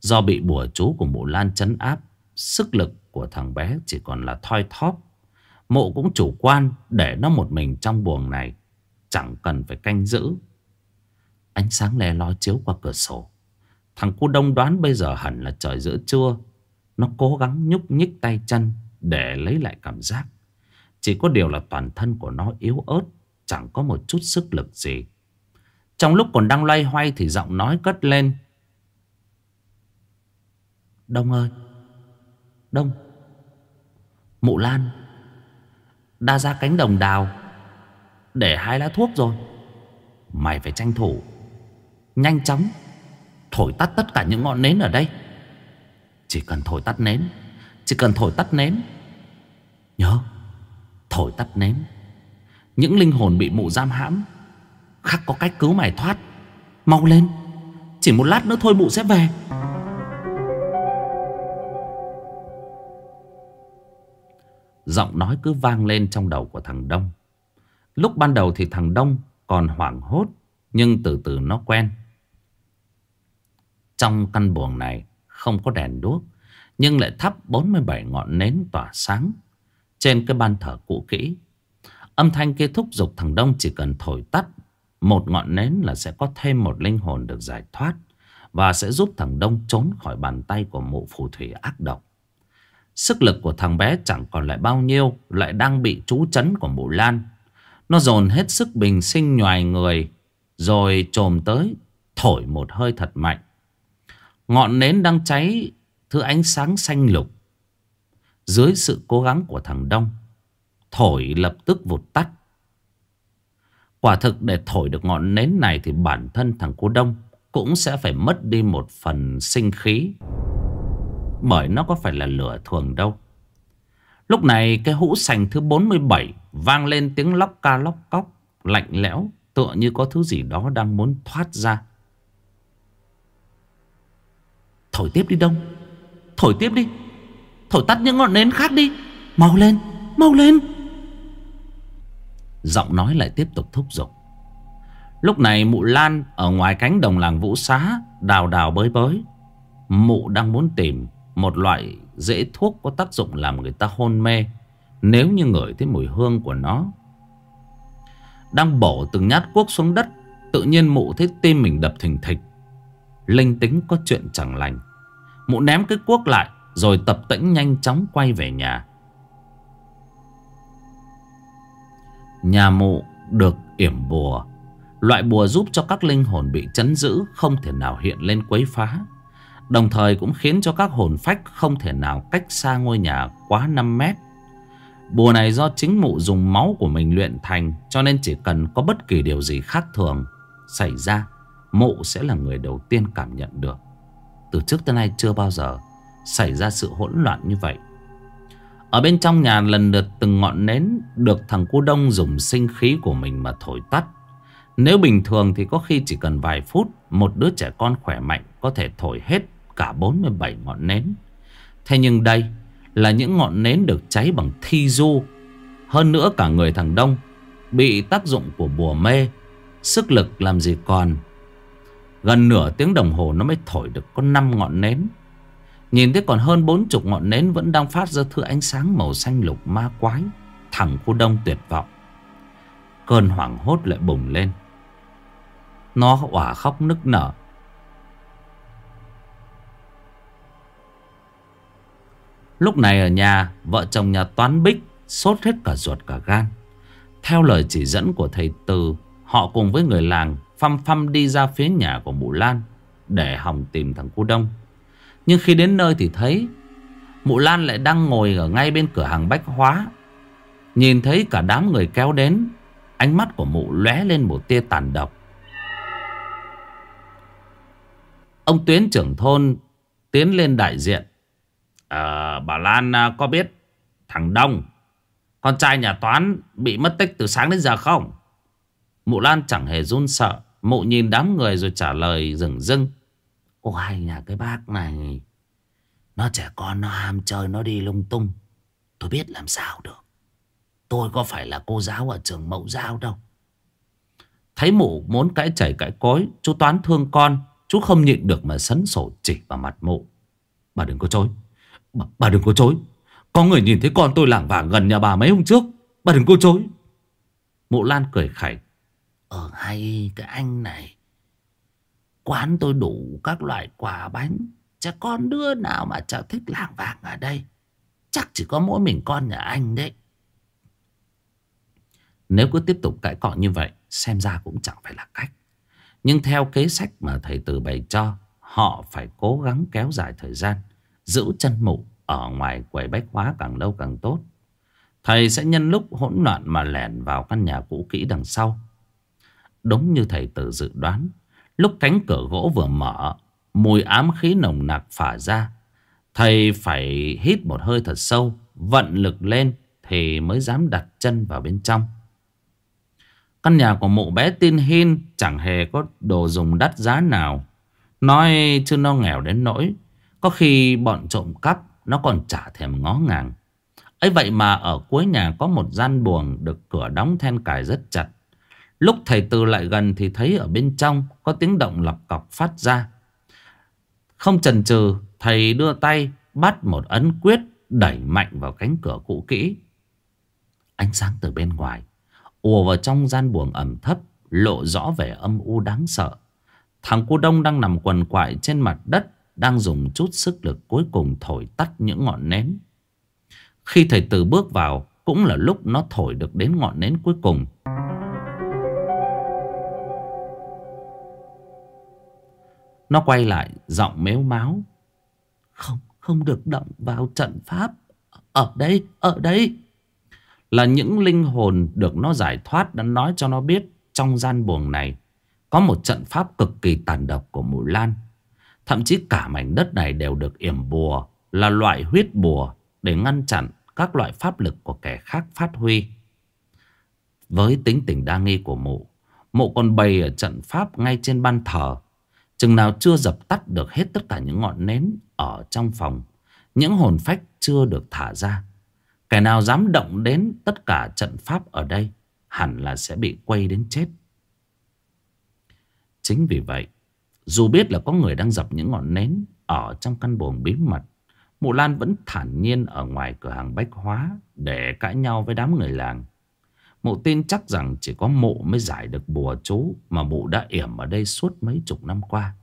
Do bị bùa chú của mụ Lan chấn áp, Sức lực của thằng bé chỉ còn là thoi thóp Mụ cũng chủ quan Để nó một mình trong buồng này, Chẳng cần phải canh giữ Ánh sáng lè lói chiếu qua cửa sổ Thằng cu đông đoán bây giờ hẳn là trời giữa trưa. Nó cố gắng nhúc nhích tay chân để lấy lại cảm giác. Chỉ có điều là toàn thân của nó yếu ớt, chẳng có một chút sức lực gì. Trong lúc còn đang loay hoay thì giọng nói cất lên. Đông ơi! Đông! Mụ Lan! Đa ra cánh đồng đào để hai lá thuốc rồi. Mày phải tranh thủ. Nhanh chóng Thổi tắt tất cả những ngọn nến ở đây Chỉ cần thổi tắt nến Chỉ cần thổi tắt nến Nhớ Thổi tắt nến. Những linh hồn bị mụ giam hãm, Khắc có cách cứu mày thoát. Mau lên, Chỉ một lát nữa thôi mụ sẽ về. Giọng nói cứ vang lên trong đầu của thằng Đông. Lúc ban đầu thì thằng Đông còn hoảng hốt, Nhưng từ từ nó quen. Trong căn buồng này không có đèn đuốc, Nhưng lại thắp 47 ngọn nến tỏa sáng. Trên cái ban thờ cũ kỹ. Âm thanh kia thúc giục thằng Đông chỉ cần thổi tắt Một ngọn nến là sẽ có thêm một linh hồn được giải thoát Và sẽ giúp thằng Đông trốn khỏi bàn tay của mụ phù thủy ác độc. Sức lực của thằng bé chẳng còn lại bao nhiêu, Lại đang bị chú chấn của mụ Lan. Nó dồn hết sức bình sinh nhòi người, Rồi trồm tới, Thổi một hơi thật mạnh. Ngọn nến đang cháy, Thứ ánh sáng xanh lục. Dưới sự cố gắng của thằng Đông, Thổi lập tức vụt tắt. Quả thực để thổi được ngọn nến này Thì bản thân thằng cô Đông Cũng sẽ phải mất đi một phần sinh khí. Bởi nó có phải là lửa thường đâu. Lúc này cái hũ sành thứ 47 Vang lên tiếng lóc ca lóc cóc, Lạnh lẽo, Tựa như có thứ gì đó đang muốn thoát ra. Thổi tiếp đi Đông, Thổi tiếp đi. Thổi tắt những ngọn nến khác đi. Mau lên Mau lên. Giọng nói lại tiếp tục thúc giục. Lúc này mụ Lan Ở ngoài cánh đồng làng Vũ Xá Đào đào bới bới. Mụ đang muốn tìm Một loại dễ thuốc có tác dụng làm người ta hôn mê, Nếu như ngửi thấy mùi hương của nó. Đang bổ từng nhát cuốc xuống đất, Tự nhiên mụ thấy tim mình đập thình thịch. Linh tính có chuyện chẳng lành. Mụ ném cái cuốc lại rồi tập tĩnh nhanh chóng quay về nhà. Nhà mụ được yểm bùa. Loại bùa giúp cho các linh hồn bị chấn giữ Không thể nào hiện lên quấy phá. Đồng thời cũng khiến cho các hồn phách Không thể nào cách xa ngôi nhà quá 5 mét. Bùa này do chính mụ dùng máu của mình luyện thành, Cho nên chỉ cần có bất kỳ điều gì khác thường Xảy ra, Mụ sẽ là người đầu tiên cảm nhận được. Từ trước tới nay chưa bao giờ Xảy ra sự hỗn loạn như vậy. Ở bên trong nhà lần lượt từng ngọn nến Được thằng cô Đông dùng sinh khí của mình mà thổi tắt. Nếu bình thường thì có khi chỉ cần vài phút, Một đứa trẻ con khỏe mạnh Có thể thổi hết cả 47 ngọn nến. Thế nhưng đây Là những ngọn nến được cháy bằng thi du. Hơn nữa cả người thằng Đông Bị tác dụng của bùa mê, Sức lực làm gì còn. Gần nửa tiếng đồng hồ nó mới thổi được có 5 ngọn nến. Nhìn thấy còn hơn 40 ngọn nến vẫn đang phát ra thứ ánh sáng màu xanh lục ma quái Thằng cô đông tuyệt vọng. Cơn hoảng hốt lại bùng lên. Nó òa khóc nức nở. Lúc này ở nhà, Vợ chồng nhà Toán Bích Sốt hết cả ruột cả gan. Theo lời chỉ dẫn của thầy Từ, Họ cùng với người làng Phăm phăm đi ra phía nhà của mụ Lan Để hòng tìm thằng Cu Đông. Nhưng khi đến nơi thì thấy Mụ Lan lại đang ngồi ở ngay bên cửa hàng bách hóa. Nhìn thấy cả đám người kéo đến Ánh mắt của mụ lóe lên một tia tàn độc. Ông Tuyến trưởng thôn tiến lên đại diện. À, Bà Lan à, có biết thằng Đông Con trai nhà Toán bị mất tích từ sáng đến giờ không? Mụ Lan chẳng hề run sợ. Mụ nhìn đám người rồi trả lời rừng rưng. Ôi nhà cái bác này Nó trẻ con nó ham chơi nó đi lung tung. Tôi biết làm sao được. Tôi có phải là cô giáo ở trường mẫu giáo đâu. Thấy mụ muốn cãi chảy cãi cối Chú Toán thương con Chú không nhịn được mà sấn sổ chỉ vào mặt mụ. Bà đừng có chối. Bà, bà đừng có chối. Có người nhìn thấy con tôi lảng vảng gần nhà bà mấy hôm trước. Bà đừng có chối. Mụ Lan cười khẩy. Ờ hay cái anh này. Quán tôi đủ các loại quà bánh. Chả con đứa nào mà chả thích làng vàng ở đây. Chắc chỉ có mỗi mình con nhà anh đấy. Nếu cứ tiếp tục cãi cọ như vậy, Xem ra cũng chẳng phải là cách. Nhưng theo kế sách mà thầy từ bày cho, Họ phải cố gắng kéo dài thời gian, Giữ chân mụ Ở ngoài quầy bách hóa càng lâu càng tốt. Thầy sẽ nhân lúc hỗn loạn mà lẻn vào căn nhà cũ kỹ đằng sau. Đúng như thầy từ dự đoán Lúc cánh cửa gỗ vừa mở, Mùi ám khí nồng nặc phả ra. Thầy phải hít một hơi thật sâu, Vận lực lên Thì mới dám đặt chân vào bên trong. Căn nhà của mụ bé tin hin Chẳng hề có đồ dùng đắt giá nào. Nói chứ nó nghèo đến nỗi, Có khi bọn trộm cắp Nó còn chả thèm ngó ngàng. Ấy vậy mà ở cuối nhà có một gian buồng Được cửa đóng then cài rất chặt. Lúc thầy Từ lại gần thì thấy ở bên trong có tiếng động lọc cọc phát ra. Không chần chừ, thầy đưa tay bắt một ấn quyết đẩy mạnh vào cánh cửa cũ kỹ. Ánh sáng từ bên ngoài ùa vào trong gian buồng ẩm thấp lộ rõ vẻ âm u đáng sợ. Thằng cu đông đang nằm quần quại trên mặt đất đang dùng chút sức lực cuối cùng thổi tắt những ngọn nến. Khi thầy Từ bước vào cũng là lúc nó thổi được đến ngọn nến cuối cùng. Nó quay lại giọng mếu máu. Không, không được động vào trận pháp. Ở đây, ở đây. Là những linh hồn được nó giải thoát đã nói cho nó biết trong gian buồng này có một trận pháp cực kỳ tàn độc của mù lan. Thậm chí cả mảnh đất này đều được yểm bùa là loại huyết bùa để ngăn chặn các loại pháp lực của kẻ khác phát huy. Với tính tình đa nghi của mụ, mụ còn bày ở trận pháp ngay trên ban thờ Chừng nào chưa dập tắt được hết tất cả những ngọn nến ở trong phòng. Những hồn phách chưa được thả ra. Kẻ nào dám động đến tất cả trận pháp ở đây hẳn là sẽ bị quay đến chết. Chính vì vậy, dù biết là có người đang dập những ngọn nến ở trong căn buồng bí mật, Mụ Lan vẫn thản nhiên ở ngoài cửa hàng bách hóa để cãi nhau với đám người làng. Mụ tin chắc rằng chỉ có mụ mới giải được bùa chú mà mụ đã yểm ở đây suốt mấy chục năm qua.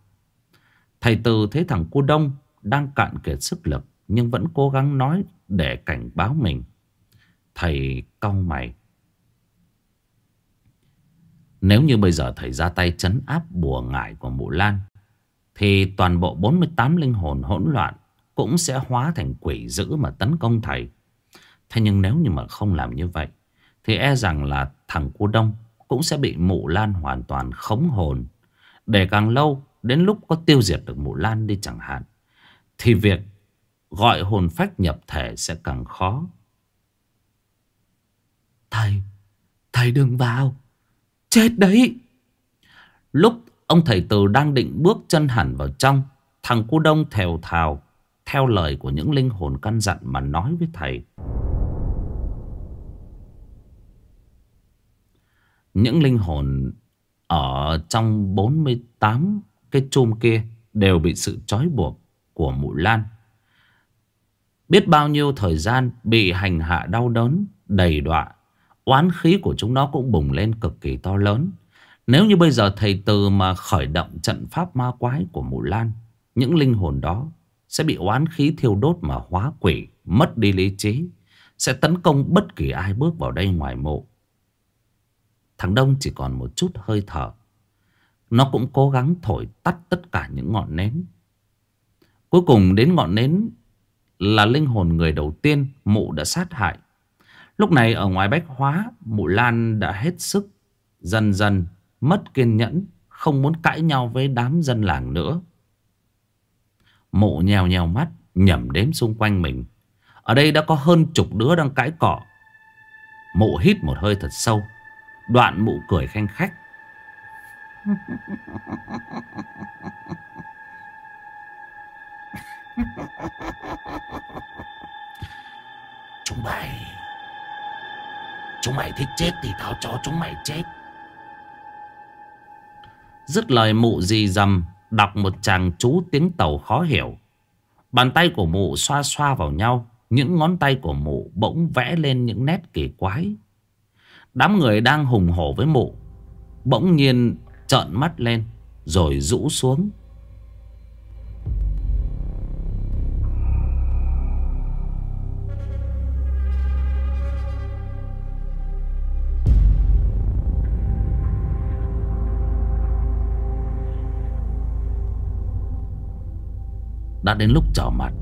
Thầy Từ thấy thằng cô Đông đang cạn kiệt sức lực nhưng vẫn cố gắng nói để cảnh báo mình. Thầy cau mày. Nếu như bây giờ thầy ra tay chấn áp bùa ngải của mụ Lan, thì toàn bộ 48 linh hồn hỗn loạn cũng sẽ hóa thành quỷ dữ mà tấn công thầy. Thế nhưng nếu như mà không làm như vậy thì e rằng là thằng cô Đông cũng sẽ bị mụ Lan hoàn toàn khống hồn. Để càng lâu đến lúc có tiêu diệt được mụ Lan đi chẳng hạn. Thì việc gọi hồn phách nhập thể sẽ càng khó. Thầy, thầy đừng vào. Chết đấy. Lúc ông thầy Từ đang định bước chân hẳn vào trong. Thằng cô Đông thèo thào theo lời của những linh hồn căn dặn mà nói với thầy. Những linh hồn ở trong 48 cái chum kia đều bị sự trói buộc của mụ Lan. Biết bao nhiêu thời gian bị hành hạ đau đớn, đầy đọa, oán khí của chúng nó cũng bùng lên cực kỳ to lớn. Nếu như bây giờ thầy Từ mà khởi động trận pháp ma quái của mụ Lan, những linh hồn đó sẽ bị oán khí thiêu đốt mà hóa quỷ mất đi lý trí Sẽ tấn công bất kỳ ai bước vào đây ngoài mộ Thằng Đông chỉ còn một chút hơi thở Nó cũng cố gắng thổi tắt tất cả những ngọn nến Cuối cùng đến ngọn nến là linh hồn người đầu tiên mụ đã sát hại. Lúc này ở ngoài bách hóa, mụ Lan đã hết sức, dần dần mất kiên nhẫn, không muốn cãi nhau với đám dân làng nữa. Mụ nhèo nhèo mắt, nhẩm đếm xung quanh mình. Ở đây đã có hơn chục đứa đang cãi cọ. Mụ hít một hơi thật sâu, đoạn mụ cười khanh khách. Chúng mày Chúng mày thích chết thì tao cho chúng mày chết. Dứt lời mụ gì dầm Đọc một chàng chú tiếng tàu khó hiểu. Bàn tay của mụ xoa xoa vào nhau Những ngón tay của mụ bỗng vẽ lên những nét kỳ quái Đám người đang hùng hổ với mụ, Bỗng nhiên trợn mắt lên Rồi rũ xuống. Đã đến lúc trở mặt,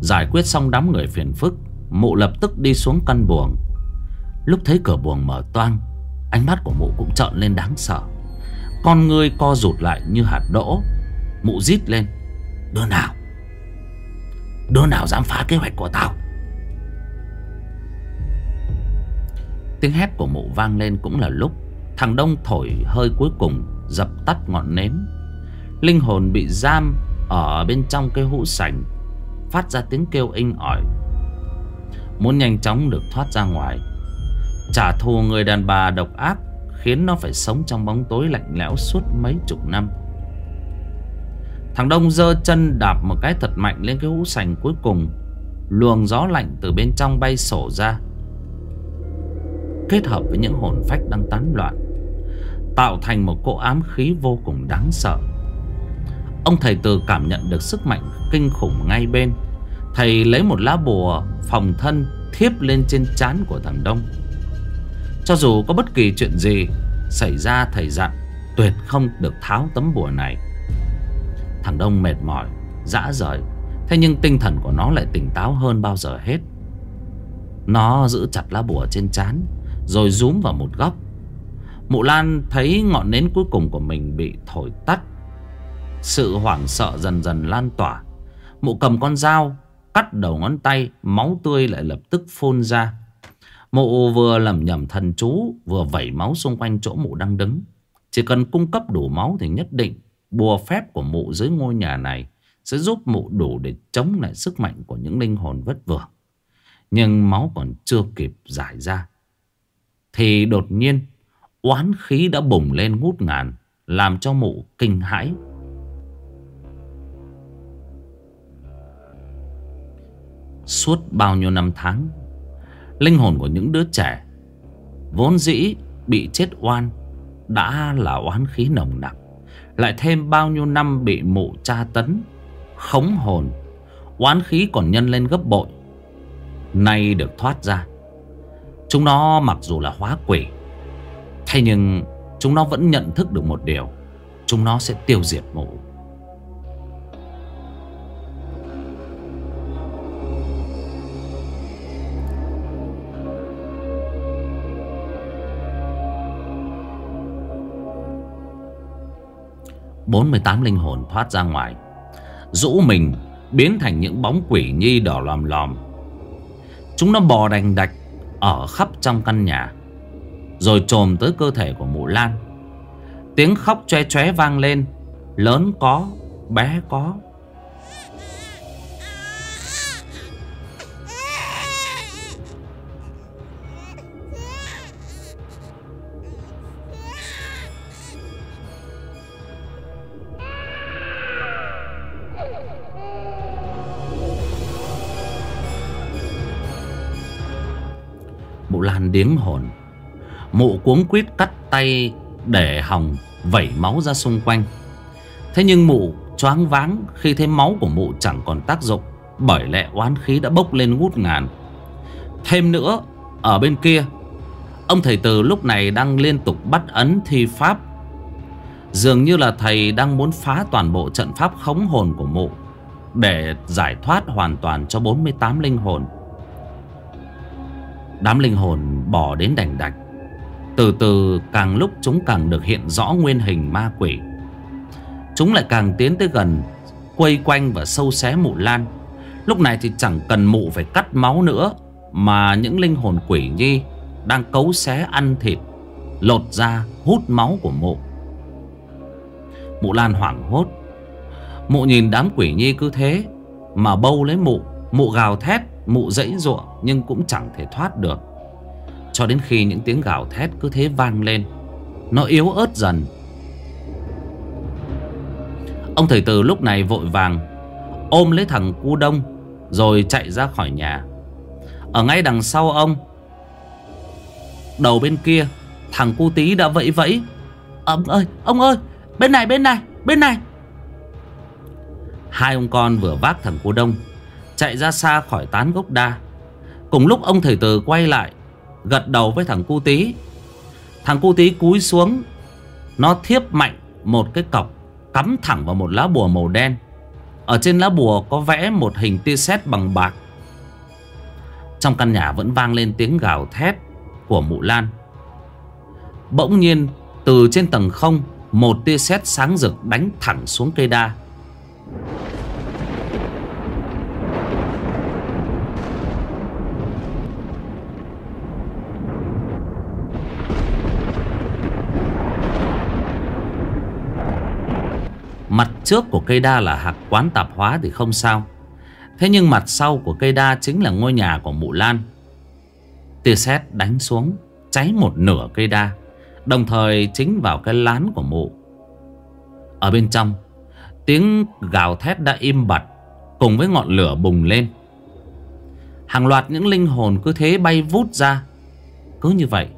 Giải quyết xong đám người phiền phức, Mụ lập tức đi xuống căn buồng. Lúc thấy cửa buồng mở toang, Ánh mắt của mụ cũng trợn lên đáng sợ. Con ngươi co rụt lại như hạt đỗ. Mụ rít lên, Đứa nào? Đứa nào dám phá kế hoạch của tao? Tiếng hét của mụ vang lên cũng là lúc Thằng Đông thổi hơi cuối cùng, Dập tắt ngọn nến. Linh hồn bị giam ở bên trong cái hũ sành Phát ra tiếng kêu inh ỏi. Muốn nhanh chóng được thoát ra ngoài Trả thù người đàn bà độc ác, Khiến nó phải sống trong bóng tối lạnh lẽo suốt mấy chục năm. Thằng Đông giơ chân đạp một cái thật mạnh lên cái hũ sành cuối cùng. Luồng gió lạnh từ bên trong bay sổ ra, Kết hợp với những hồn phách đang tán loạn, Tạo thành một cỗ ám khí vô cùng đáng sợ. Ông thầy từ cảm nhận được sức mạnh kinh khủng ngay bên. Thầy lấy một lá bùa phòng thân thiếp lên trên trán của thằng Đông. Cho dù có bất kỳ chuyện gì xảy ra thầy dặn Tuyệt không được tháo tấm bùa này. Thằng Đông mệt mỏi, dã rời. Thế nhưng tinh thần của nó lại tỉnh táo hơn bao giờ hết. Nó giữ chặt lá bùa trên chán, Rồi rúm vào một góc. Mụ Lan thấy ngọn nến cuối cùng của mình bị thổi tắt. Sự hoảng sợ dần dần lan tỏa. Mụ cầm con dao Cắt đầu ngón tay Máu tươi lại lập tức phun ra. Mụ vừa lầm nhầm thần chú, Vừa vẩy máu xung quanh chỗ mụ đang đứng. Chỉ cần cung cấp đủ máu thì nhất định Bùa phép của mụ dưới ngôi nhà này Sẽ giúp mụ đủ để chống lại sức mạnh Của những linh hồn vất vưởng. Nhưng máu còn chưa kịp giải ra, Thì đột nhiên Oán khí đã bùng lên ngút ngàn, Làm cho mụ kinh hãi. Suốt bao nhiêu năm tháng Linh hồn của những đứa trẻ Vốn dĩ bị chết oan, Đã là oán khí nồng nặc. Lại thêm bao nhiêu năm bị mụ tra tấn, Khống hồn, Oán khí còn nhân lên gấp bội, Nay được thoát ra. Chúng nó mặc dù là hóa quỷ, Thế nhưng Chúng nó vẫn nhận thức được một điều, Chúng nó sẽ tiêu diệt mụ. 48 linh hồn thoát ra ngoài. Rũ mình biến thành những bóng quỷ nhi đỏ lòm lòm. Chúng nó bò đành đạch Ở khắp trong căn nhà, Rồi trồm tới cơ thể của mụ Lan. Tiếng khóc choe choé vang lên, Lớn có, Bé có. Lan điếng hồn. Mụ cuống quýt cắt tay để hồng vẩy máu ra xung quanh. Thế nhưng mụ choáng váng khi thấy máu của mụ chẳng còn tác dụng, Bởi lẽ oán khí đã bốc lên ngút ngàn. Thêm nữa, Ở bên kia, Ông thầy từ lúc này đang liên tục bắt ấn thi pháp. Dường như là thầy đang muốn phá toàn bộ trận pháp khống hồn của mụ Để giải thoát hoàn toàn cho 48 linh hồn. Đám linh hồn bỏ đến đành đạch. Từ từ càng lúc chúng càng được hiện rõ nguyên hình ma quỷ. Chúng lại càng tiến tới gần, Quây quanh và sâu xé mụ lan. Lúc này thì chẳng cần mụ phải cắt máu nữa, Mà những linh hồn quỷ nhi Đang cấu xé ăn thịt, Lột ra hút máu của mụ. Mụ Lan hoảng hốt. Mụ nhìn đám quỷ nhi cứ thế, Mà bâu lấy mụ Mụ gào thét. Mụ dãy ruộng Nhưng cũng chẳng thể thoát được. Cho đến khi những tiếng gào thét cứ thế vang lên, Nó yếu ớt dần. Ông thầy từ lúc này vội vàng Ôm lấy thằng cu đông Rồi chạy ra khỏi nhà. Ở ngay đằng sau ông, Đầu bên kia, Thằng cu tí đã vẫy vẫy. Ông ơi ông ơi, Bên này bên này bên này. Hai ông con vừa vác thằng cu đông Chạy ra xa khỏi tán gốc đa. Cùng lúc ông thầy từ quay lại, Gật đầu với thằng cu tí Thằng cu tí cúi xuống, Nó thiếp mạnh một cái cọc, Cắm thẳng vào một lá bùa màu đen. Ở trên lá bùa có vẽ một hình tia sét bằng bạc. Trong căn nhà vẫn vang lên tiếng gào thét Của mụ Lan. Bỗng nhiên, từ trên tầng không, Một tia sét sáng rực đánh thẳng xuống cây đa. Mặt trước của cây đa là hạc quán tạp hóa thì không sao. Thế nhưng mặt sau của cây đa chính là ngôi nhà của mụ Lan. Tia sét đánh xuống, Cháy một nửa cây đa, Đồng thời chính vào cái lán của mụ. Ở bên trong, Tiếng gào thét đã im bặt, Cùng với ngọn lửa bùng lên. Hàng loạt những linh hồn cứ thế bay vút ra. Cứ như vậy,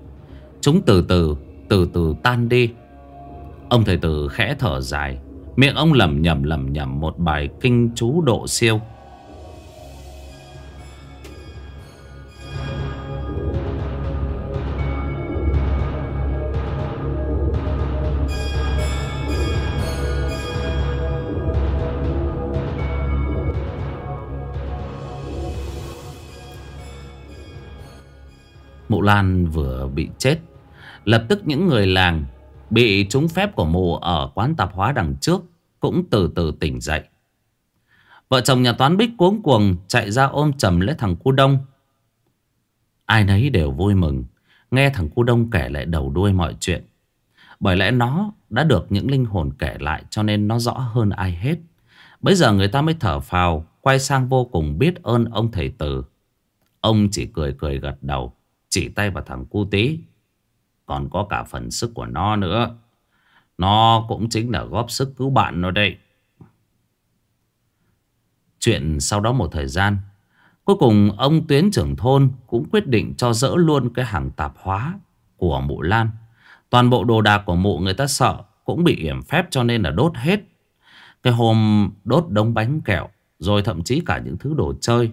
Chúng từ từ Từ từ tan đi. Ông thầy tử khẽ thở dài. Miệng ông lầm nhầm lầm nhầm một bài kinh chú độ siêu. Mụ Lan vừa bị chết, Lập tức những người làng Bị trúng phép của mù ở quán tạp hóa đằng trước Cũng từ từ tỉnh dậy. Vợ chồng nhà toán bích cuống cuồng Chạy ra ôm chầm lấy thằng cu đông. Ai nấy đều vui mừng, Nghe thằng cu đông kể lại đầu đuôi mọi chuyện. Bởi lẽ nó đã được những linh hồn kể lại Cho nên nó rõ hơn ai hết. Bây giờ người ta mới thở phào, Quay sang vô cùng biết ơn ông thầy tử Ông chỉ cười cười gật đầu, Chỉ tay vào thằng cu tí còn có cả phần sức của nó nữa. Nó cũng chính là góp sức cứu bạn nó đây Chuyện sau đó một thời gian, Cuối cùng ông tuyến trưởng thôn Cũng quyết định cho dỡ luôn cái hàng tạp hóa Của mụ Lan. Toàn bộ đồ đạc của mụ người ta sợ Cũng bị yểm phép cho nên là đốt hết. Cái hôm đốt đống bánh kẹo, Rồi thậm chí cả những thứ đồ chơi.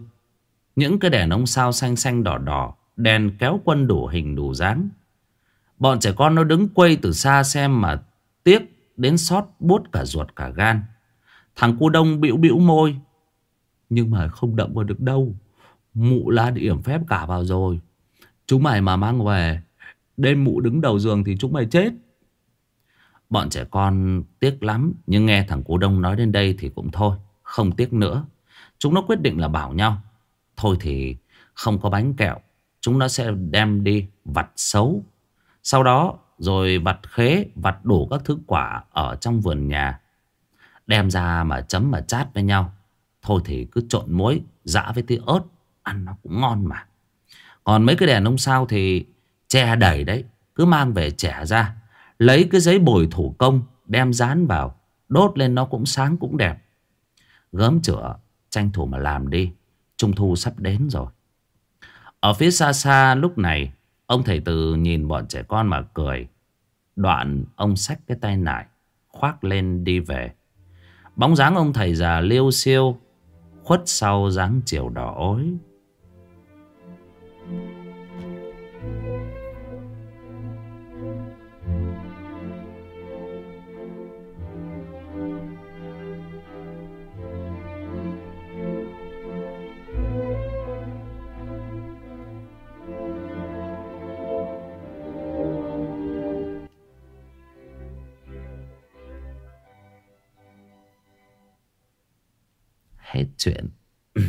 Những cái đèn ông sao xanh xanh đỏ đỏ, Đèn kéo quân đủ hình đủ dáng. Bọn trẻ con nó đứng quay từ xa xem mà tiếc đến sót bút cả ruột cả gan. Thằng cu đông bĩu bĩu môi. Nhưng mà không động vào được đâu. Mụ la điểm phép cả vào rồi. Chúng mày mà mang về. Đêm mụ đứng đầu giường thì chúng mày chết. Bọn trẻ con tiếc lắm. Nhưng nghe thằng cu đông nói đến đây thì cũng thôi. Không tiếc nữa. Chúng nó quyết định là bảo nhau. Thôi thì không có bánh kẹo. Chúng nó sẽ đem đi vặt xấu sau đó rồi vặt khế, vặt đủ các thứ quả ở trong vườn nhà. Đem ra mà chấm mà chát với nhau. Thôi thì cứ trộn muối, dã với tí ớt, ăn nó cũng ngon mà. Còn mấy cái đèn ông sao thì che đầy đấy, cứ mang về trẻ ra. Lấy cái giấy bồi thủ công, đem dán vào, đốt lên nó cũng sáng cũng đẹp. Gớm chữa, tranh thủ mà làm đi, trung thu sắp đến rồi. Ở phía xa xa lúc này Ông thầy từ nhìn bọn trẻ con mà cười. Đoạn ông xách cái tay nải. Khoác lên đi về. Bóng dáng ông thầy già liêu siêu. Khuất sau dáng chiều đỏ ối hết chuyện.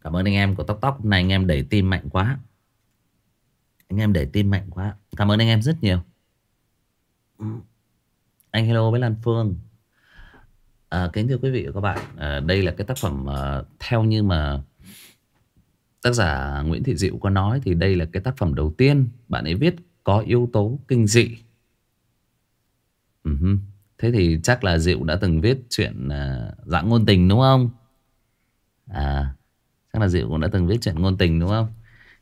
Cảm ơn anh em của Tóc Tóc. Này anh em đẩy tim mạnh quá. Anh em đẩy tim mạnh quá. Cảm ơn anh em rất nhiều. Anh hello với Lan Phương. À, Kính thưa quý vị và các bạn à, Đây là cái tác phẩm à, Theo như mà Tác giả Nguyễn Thị Diệu có nói Thì đây là cái tác phẩm đầu tiên Bạn ấy viết có yếu tố kinh dị. Ừ uh -huh. Thế thì chắc là Diệu đã từng viết chuyện uh, dạng ngôn tình đúng không? À, chắc là Diệu cũng đã từng viết chuyện ngôn tình đúng không?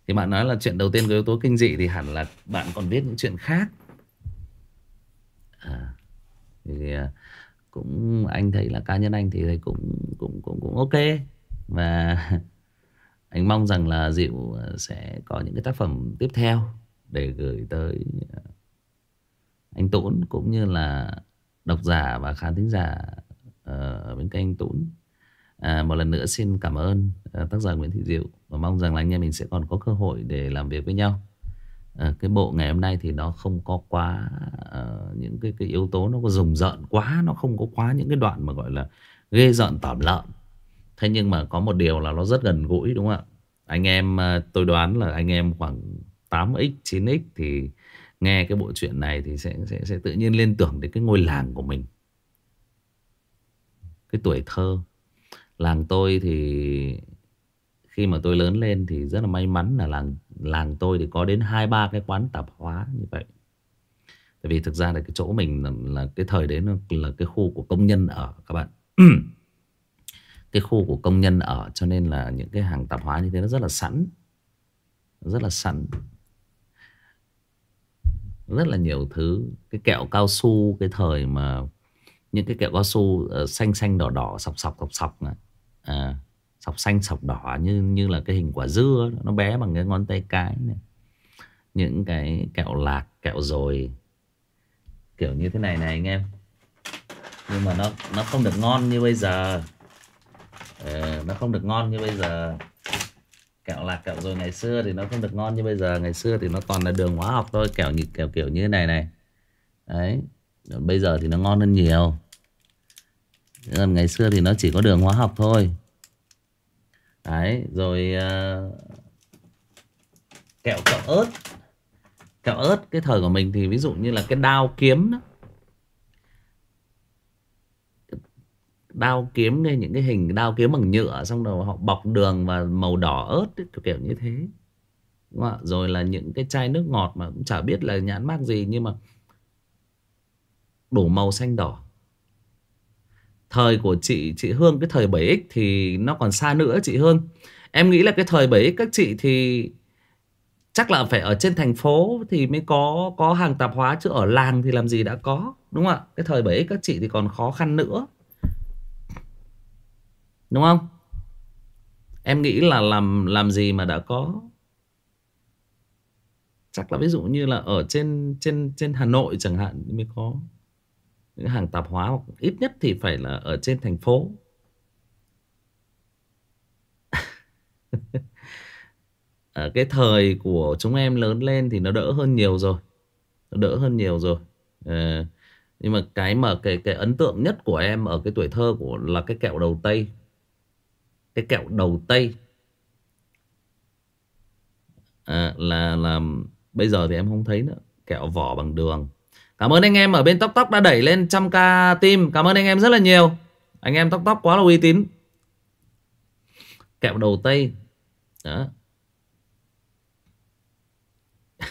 Thì bạn nói là chuyện đầu tiên có yếu tố kinh dị thì hẳn là bạn còn viết những chuyện khác. À, thì uh, cũng anh thấy là cá nhân anh thì thấy cũng cũng cũng cũng ok và anh mong rằng là Diệu à, sẽ có những cái tác phẩm tiếp theo để gửi tới anh Tốn cũng như là độc giả và khán thính giả ờ, ở bên kênh Tún. À, một lần nữa xin cảm ơn ờ, tác giả Nguyễn Thị Diệu và mong rằng là anh em mình sẽ còn có cơ hội để làm việc với nhau. À, cái bộ ngày hôm nay thì nó không có quá uh, những cái cái yếu tố nó có rùng rợn quá, nó không có quá những cái đoạn mà gọi là ghê rợn tẩm lợn. Thế nhưng mà có một điều là nó rất gần gũi đúng không ạ? Anh em uh, tôi đoán là anh em khoảng 8x, 9x thì nghe cái bộ truyện này thì sẽ sẽ sẽ tự nhiên liên tưởng đến cái ngôi làng của mình. Cái tuổi thơ. Làng tôi thì khi mà tôi lớn lên thì rất là may mắn là làng làng tôi thì có đến hai ba cái quán tạp hóa như vậy. Tại vì thực ra là cái chỗ mình là, là cái thời đấy nó là cái khu của công nhân ở các bạn. cái khu của công nhân ở cho nên là những cái hàng tạp hóa như thế nó rất là sẵn. Rất là sẵn rất là nhiều thứ. Cái kẹo cao su cái thời mà những cái kẹo cao su uh, xanh xanh đỏ đỏ sọc sọc sọc sọc này. À, sọc xanh sọc đỏ như như là cái hình quả dưa nó bé bằng cái ngón tay cái này. Những cái kẹo lạc kẹo rồi kiểu như thế này này anh em. Nhưng mà nó nó không được ngon như bây giờ. Ờ, nó không được ngon như bây giờ kẹo lạc kẹo rồi ngày xưa thì nó không được ngon như bây giờ. Ngày xưa thì nó toàn là đường hóa học thôi kẹo như kẹo kiểu như thế này này. Đấy bây giờ thì nó ngon hơn nhiều. Còn ngày xưa thì nó chỉ có đường hóa học thôi. Đấy rồi uh, kẹo kẹo ớt. Kẹo ớt cái thời của mình thì ví dụ như là cái đao kiếm đó đao kiếm này những cái hình đao kiếm bằng nhựa xong rồi họ bọc đường và màu đỏ ớt ấy, kiểu, kiểu như thế. Đúng không? rồi là những cái chai nước ngọt mà cũng chả biết là nhãn mác gì nhưng mà đủ màu xanh đỏ. Thời của chị chị Hương cái thời 7x thì nó còn xa nữa chị Hương. Em nghĩ là cái thời 7x các chị thì chắc là phải ở trên thành phố thì mới có có hàng tạp hóa chứ ở làng thì làm gì đã có đúng không ạ? Cái thời 7x các chị thì còn khó khăn nữa. Đúng không? Em nghĩ là làm làm gì mà đã có Chắc là ví dụ như là ở trên trên trên Hà Nội chẳng hạn mới có những hàng tạp hóa hoặc ít nhất thì phải là ở trên thành phố. ở ờ, cái thời của chúng em lớn lên thì nó đỡ hơn nhiều rồi. Nó đỡ hơn nhiều rồi. À, nhưng mà cái mà cái cái ấn tượng nhất của em ở cái tuổi thơ của là cái kẹo đầu tây cái kẹo đầu tây. À, là là bây giờ thì em không thấy nữa. Kẹo vỏ bằng đường. Cảm ơn anh em ở bên tóc tóc đã đẩy lên trăm k tim cảm ơn anh em rất là nhiều. Anh em tóc tóc quá là uy tín. Kẹo đầu tây. Đó.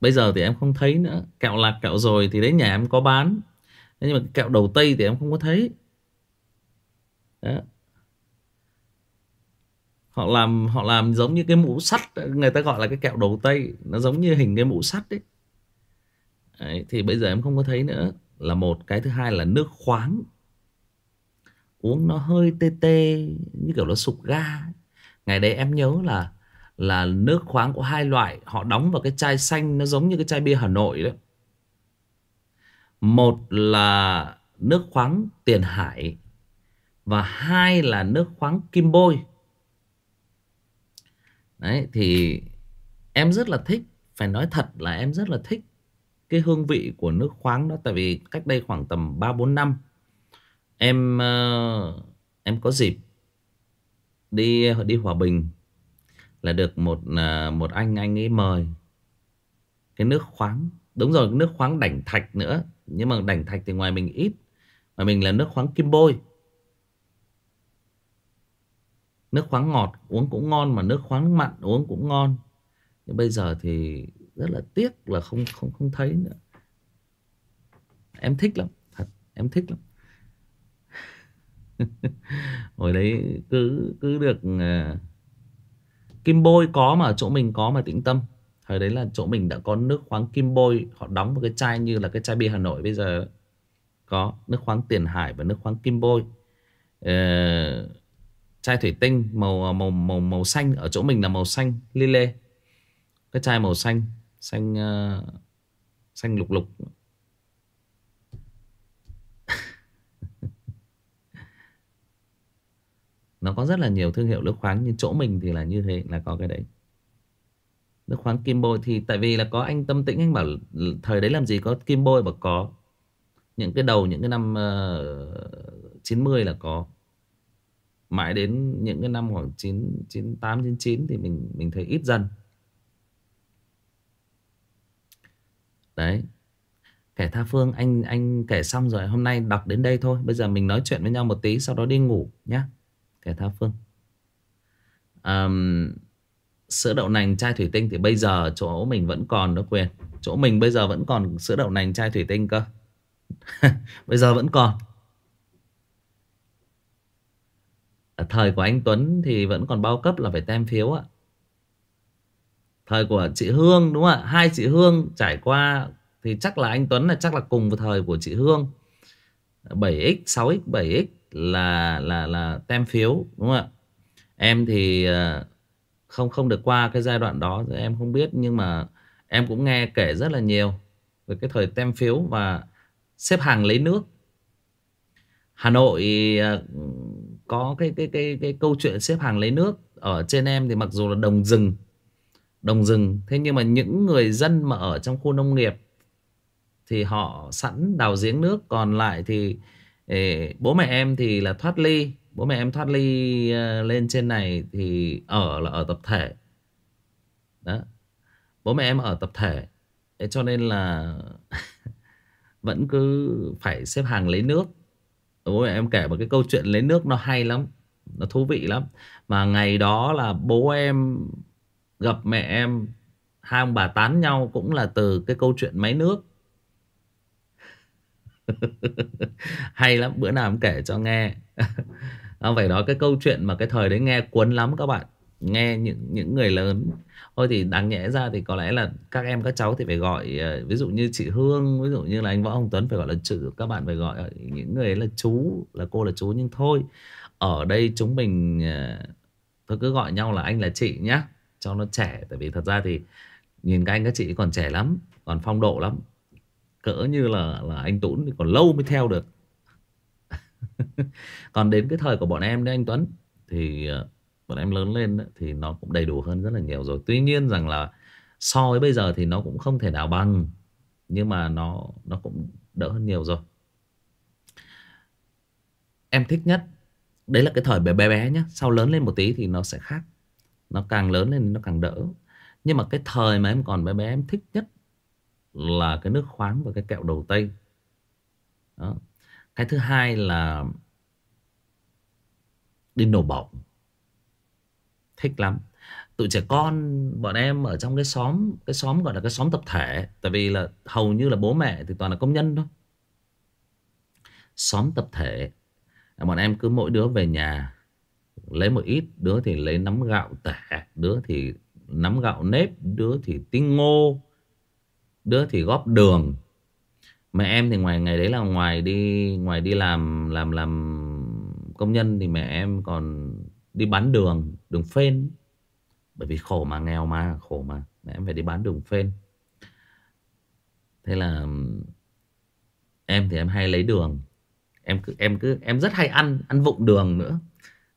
Bây giờ thì em không thấy nữa. Kẹo lạc kẹo rồi thì đấy nhà em có bán. Nhưng mà kẹo đầu tây thì em không có thấy. Đó họ làm họ làm giống như cái mũ sắt, người ta gọi là cái kẹo đầu tây. Nó giống như hình cái mũ sắt đấy. đấy, thì bây giờ em không có thấy nữa. Là một, cái thứ hai là nước khoáng. Uống nó hơi tê tê, Như kiểu nó sụp ga. Ngày đấy em nhớ là Là nước khoáng có hai loại, Họ đóng vào cái chai xanh, Nó giống như cái chai bia Hà Nội đấy. Một là nước khoáng Tiền Hải Và hai là nước khoáng Kim Bôi. Đấy thì Em rất là thích Phải nói thật là em rất là thích Cái hương vị của nước khoáng đó Tại vì cách đây khoảng tầm 3-4 năm Em uh, Em có dịp Đi đi Hòa Bình Là được một uh, một anh anh ấy mời Cái nước khoáng. Đúng rồi nước khoáng đảnh thạch nữa Nhưng mà đảnh thạch thì ngoài mình ít Mà mình là nước khoáng kim bôi. Nước khoáng ngọt uống cũng ngon Mà nước khoáng mặn uống cũng ngon. Nhưng bây giờ thì rất là tiếc là không không không thấy nữa. Em thích lắm Thật em thích lắm. Hồi đấy cứ cứ được uh, Kim bôi có mà chỗ mình có mà tĩnh tâm. Thời đấy là chỗ mình đã có nước khoáng kim bôi Họ đóng một cái chai như là cái chai bia Hà Nội bây giờ Có nước khoáng tiền hải và nước khoáng kim bôi. Uh, Chai thủy tinh màu à, màu màu màu xanh. Ở chỗ mình là màu xanh li lê Cái chai màu xanh Xanh uh, Xanh lục lục. Nó có rất là nhiều thương hiệu nước khoáng Nhưng chỗ mình thì là như thế là có cái đấy. Nước khoáng kim bôi thì tại vì là có anh tâm tĩnh anh bảo thời đấy làm gì có kim bôi mà có. Những cái đầu những cái năm ờ, uh, 90 là có mãi đến những cái năm khoảng 9 98 99 thì mình mình thấy ít dần. Đấy. Kẻ tha phương anh anh kể xong rồi, hôm nay đọc đến đây thôi. Bây giờ mình nói chuyện với nhau một tí sau đó đi ngủ nhé. Kẻ tha phương. Um, sữa đậu nành chai thủy tinh thì bây giờ chỗ mình vẫn còn đó quyền. Chỗ mình bây giờ vẫn còn sữa đậu nành chai thủy tinh cơ. bây giờ vẫn còn. Ở Ờ, thời của anh Tuấn thì vẫn còn bao cấp là phải tem phiếu ạ. Thời của chị Hương đúng không ạ? Hai chị Hương trải qua thì chắc là anh Tuấn là chắc là cùng với thời của chị Hương. 7x, 6x, 7x là là là tem phiếu đúng không ạ? Em thì ờ, không không được qua cái giai đoạn đó em không biết nhưng mà em cũng nghe kể rất là nhiều về cái thời tem phiếu và xếp hàng lấy nước. Hà Nội ờ, có cái cái cái cái câu chuyện xếp hàng lấy nước ở trên em thì mặc dù là đồng rừng đồng rừng thế nhưng mà những người dân mà ở trong khu nông nghiệp thì họ sẵn đào giếng nước còn lại thì ê, bố mẹ em thì là thoát ly bố mẹ em thoát ly uh, lên trên này thì ở là ở tập thể. Đó bố mẹ em ở tập thể thế cho nên là vẫn cứ phải xếp hàng lấy nước bố mẹ em kể một cái câu chuyện lấy nước nó hay lắm, nó thú vị lắm. Mà ngày đó là bố em gặp mẹ em, hai ông bà tán nhau cũng là từ cái câu chuyện máy nước. Hay lắm, bữa nào em kể cho nghe. Không phải đó cái câu chuyện mà cái thời đấy nghe cuốn lắm các bạn nghe những những người lớn. Thôi thì đáng nhẽ ra thì có lẽ là các em, các cháu thì phải gọi ờ, ví dụ như chị Hương, ví dụ như là anh Võ Hồng Tuấn phải gọi là chữ, các bạn phải gọi những người ấy là chú, là cô là chú. Nhưng thôi, ở đây chúng mình ờ, tôi cứ gọi nhau là anh là chị nhá, cho nó trẻ. Tại vì thật ra thì nhìn các anh, các chị còn trẻ lắm, còn phong độ lắm. Cỡ như là là anh Tuấn thì còn lâu mới theo được. Còn đến cái thời của bọn em đấy anh Tuấn, thì ờ, bọn em lớn lên thì nó cũng đầy đủ hơn rất là nhiều rồi. Tuy nhiên rằng là so với bây giờ thì nó cũng không thể nào bằng, nhưng mà nó nó cũng đỡ hơn nhiều rồi. Em thích nhất, đấy là cái thời bé bé bé nhé sau lớn lên một tí thì nó sẽ khác. Nó càng lớn lên nó càng đỡ. Nhưng mà cái thời mà em còn bé bé, em thích nhất là cái nước khoáng và cái kẹo đầu tây. Đó. cái thứ hai là đi nổ bỏng thích lắm. Tụi trẻ con, bọn em ở trong cái xóm cái xóm gọi là cái xóm tập thể, tại vì là hầu như là bố mẹ thì toàn là công nhân thôi. Xóm tập thể, bọn em cứ mỗi đứa về nhà, lấy một ít, đứa thì lấy nắm gạo tẻ, đứa thì nắm gạo nếp, đứa thì tinh ngô, đứa thì góp đường. Mẹ em thì ngoài ngày đấy là ngoài đi ngoài đi làm làm làm công nhân thì mẹ em còn đi bán đường đường phên. Bởi vì khổ mà, nghèo mà, khổ mà. Em phải đi bán đường phên. Thế là em thì em hay lấy đường. Em cứ em cứ, em rất hay ăn ăn vụng đường nữa.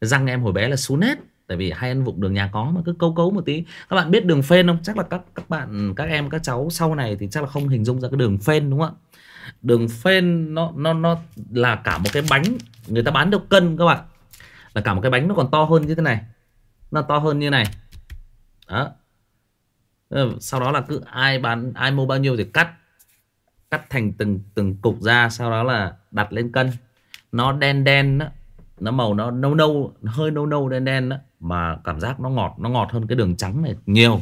Răng em hồi bé là xuống hết tại vì hay ăn vụng đường nhà có mà, cứ câu cấu một tí. Các bạn biết đường phên không? Chắc là các các bạn, các em, các cháu sau này thì chắc là không hình dung ra cái đường phên, đúng không ạ? Đường phên nó nó nó là cả một cái bánh. Người ta bán theo cân các bạn. Là cả một cái bánh nó còn to hơn như thế này nó to hơn như này. Đó. Ờ, sau đó là cứ ai bán ai mua bao nhiêu thì cắt cắt thành từng từng cục ra sau đó là đặt lên cân. Nó đen đen đó nó màu nó nâu nâu hơi nâu nâu đen đen đó mà cảm giác nó ngọt nó ngọt hơn cái đường trắng này nhiều.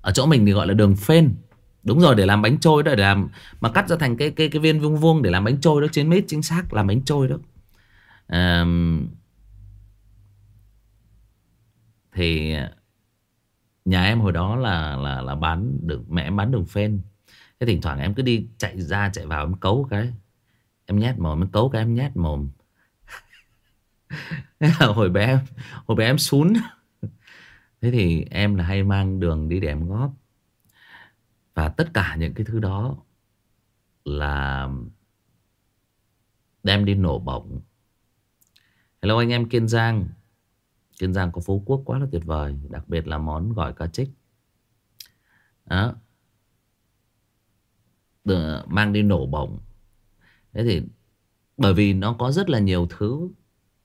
Ở chỗ mình thì gọi là đường phên. Đúng rồi để làm bánh trôi đó để làm mà cắt ra thành cái cái cái viên vuông vuông để làm bánh trôi đó trên mít chính xác làm bánh trôi đó. À, thì nhà em hồi đó là là là bán được, mẹ em bán đường phên. Thế thỉnh thoảng em cứ đi chạy ra, chạy vào em cấu cái. Em nhét mồm, em cấu cái em nhét mồm. Hồi bé em, hồi bé em xuống thế thì em là hay mang đường đi để em góp. Và tất cả những cái thứ đó là đem đi nổ bổng hello anh em kiên giang kiên giang có phú quốc quá là tuyệt vời đặc biệt là món gỏi cá trích đó. Được, mang đi nổ bổng thế thì bởi vì nó có rất là nhiều thứ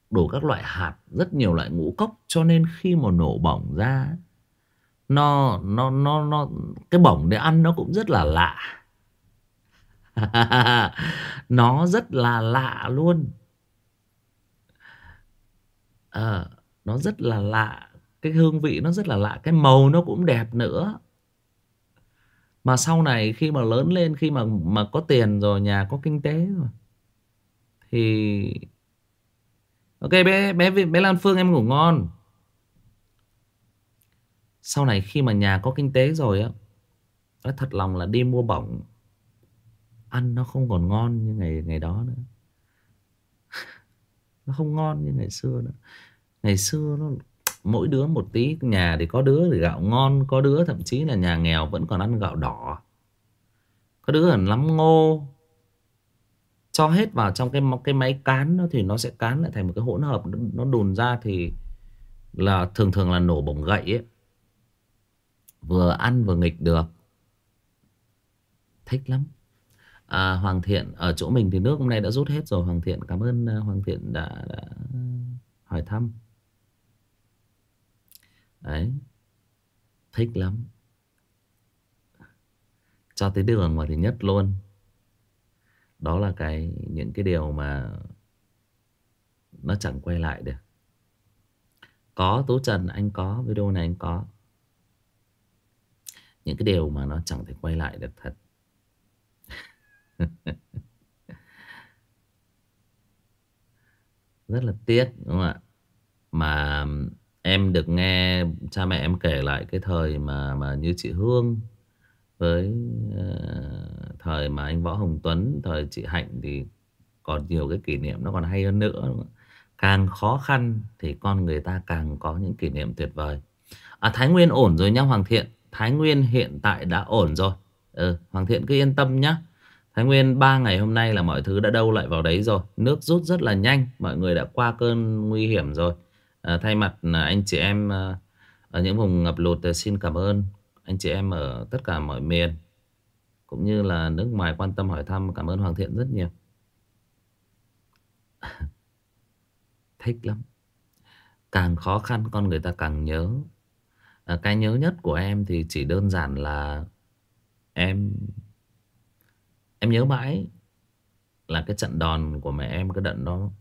đủ các loại hạt rất nhiều loại ngũ cốc cho nên khi mà nổ bổng ra nó nó nó nó cái bổng để ăn nó cũng rất là lạ. Nó rất là lạ luôn. À, nó rất là lạ, cái hương vị nó rất là lạ, cái màu nó cũng đẹp nữa. Mà sau này khi mà lớn lên, khi mà mà có tiền rồi, nhà có kinh tế rồi, thì ok, bé bé bé Lan Phương em ngủ ngon. Sau này khi mà nhà có kinh tế rồi á nói thật lòng là đi mua bỏng. Ăn nó không còn ngon như ngày ngày đó nữa. Nó không ngon như ngày xưa nữa ngày xưa nó mỗi đứa một tí nhà thì có đứa thì gạo ngon có đứa thậm chí là nhà nghèo vẫn còn ăn gạo đỏ. Có đứa là lắm ngô. Cho hết vào trong cái cái máy cán nó thì nó sẽ cán lại thành một cái hỗn hợp nó đùn ra thì là thường thường là nổ bổng gậy ấy. Vừa ăn vừa nghịch được. Thích lắm. À, Hoàng Thiện ở chỗ mình thì nước hôm nay đã rút hết rồi. Hoàng Thiện cảm ơn à, Hoàng Thiện đã, đã hỏi thăm đấy. Thích lắm. Cho tới đường mà thì nhất luôn. Đó là cái, những cái điều mà nó chẳng quay lại được. Có Tú Trần, anh có. Video này anh có. Những cái điều mà nó chẳng thể quay lại được thật. Rất là tiếc, đúng không ạ? Mà em được nghe cha mẹ em kể lại cái thời mà mà như chị Hương với uh, thời mà anh Võ Hồng Tuấn thời chị Hạnh thì còn nhiều cái kỷ niệm nó còn hay hơn nữa càng khó khăn thì con người ta càng có những kỷ niệm tuyệt vời. À Thái Nguyên ổn rồi nhá Hoàng Thiện. Thái Nguyên hiện tại đã ổn rồi. Ừ, Hoàng Thiện cứ yên tâm nhá. Thái Nguyên 3 ngày hôm nay là mọi thứ đã đâu lại vào đấy rồi. Nước rút rất là nhanh. Mọi người đã qua cơn nguy hiểm rồi à, Thay mặt à, anh chị em à, Ở những vùng ngập lụt xin cảm ơn Anh chị em ở tất cả mọi miền Cũng như là nước ngoài quan tâm hỏi thăm Cảm ơn Hoàng Thiện rất nhiều. Thích lắm. Càng khó khăn con người ta càng nhớ. À, Cái nhớ nhất của em thì chỉ đơn giản là Em Em nhớ mãi Là cái trận đòn của mẹ em Cái đợt đó.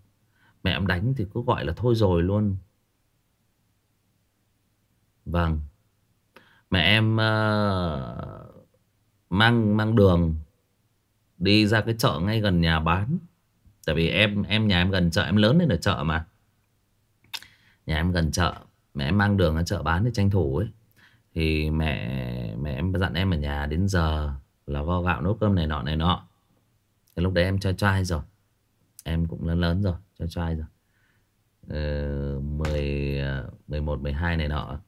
Mẹ em đánh thì cứ gọi là thôi rồi luôn. Vâng. Mẹ em uh, Mang mang đường Đi ra cái chợ ngay gần nhà bán. Tại vì em em nhà em gần chợ Em lớn lên ở chợ mà. Nhà em gần chợ Mẹ em mang đường ở chợ bán để tranh thủ ấy. Thì mẹ mẹ em dặn em ở nhà đến giờ là vo gạo nấu cơm này nọ này nọ. Thì lúc đấy em cho trai rồi. Em cũng lớn lớn rồi Cho trai rồi. Ờ, 10, 11, 12 này nọ.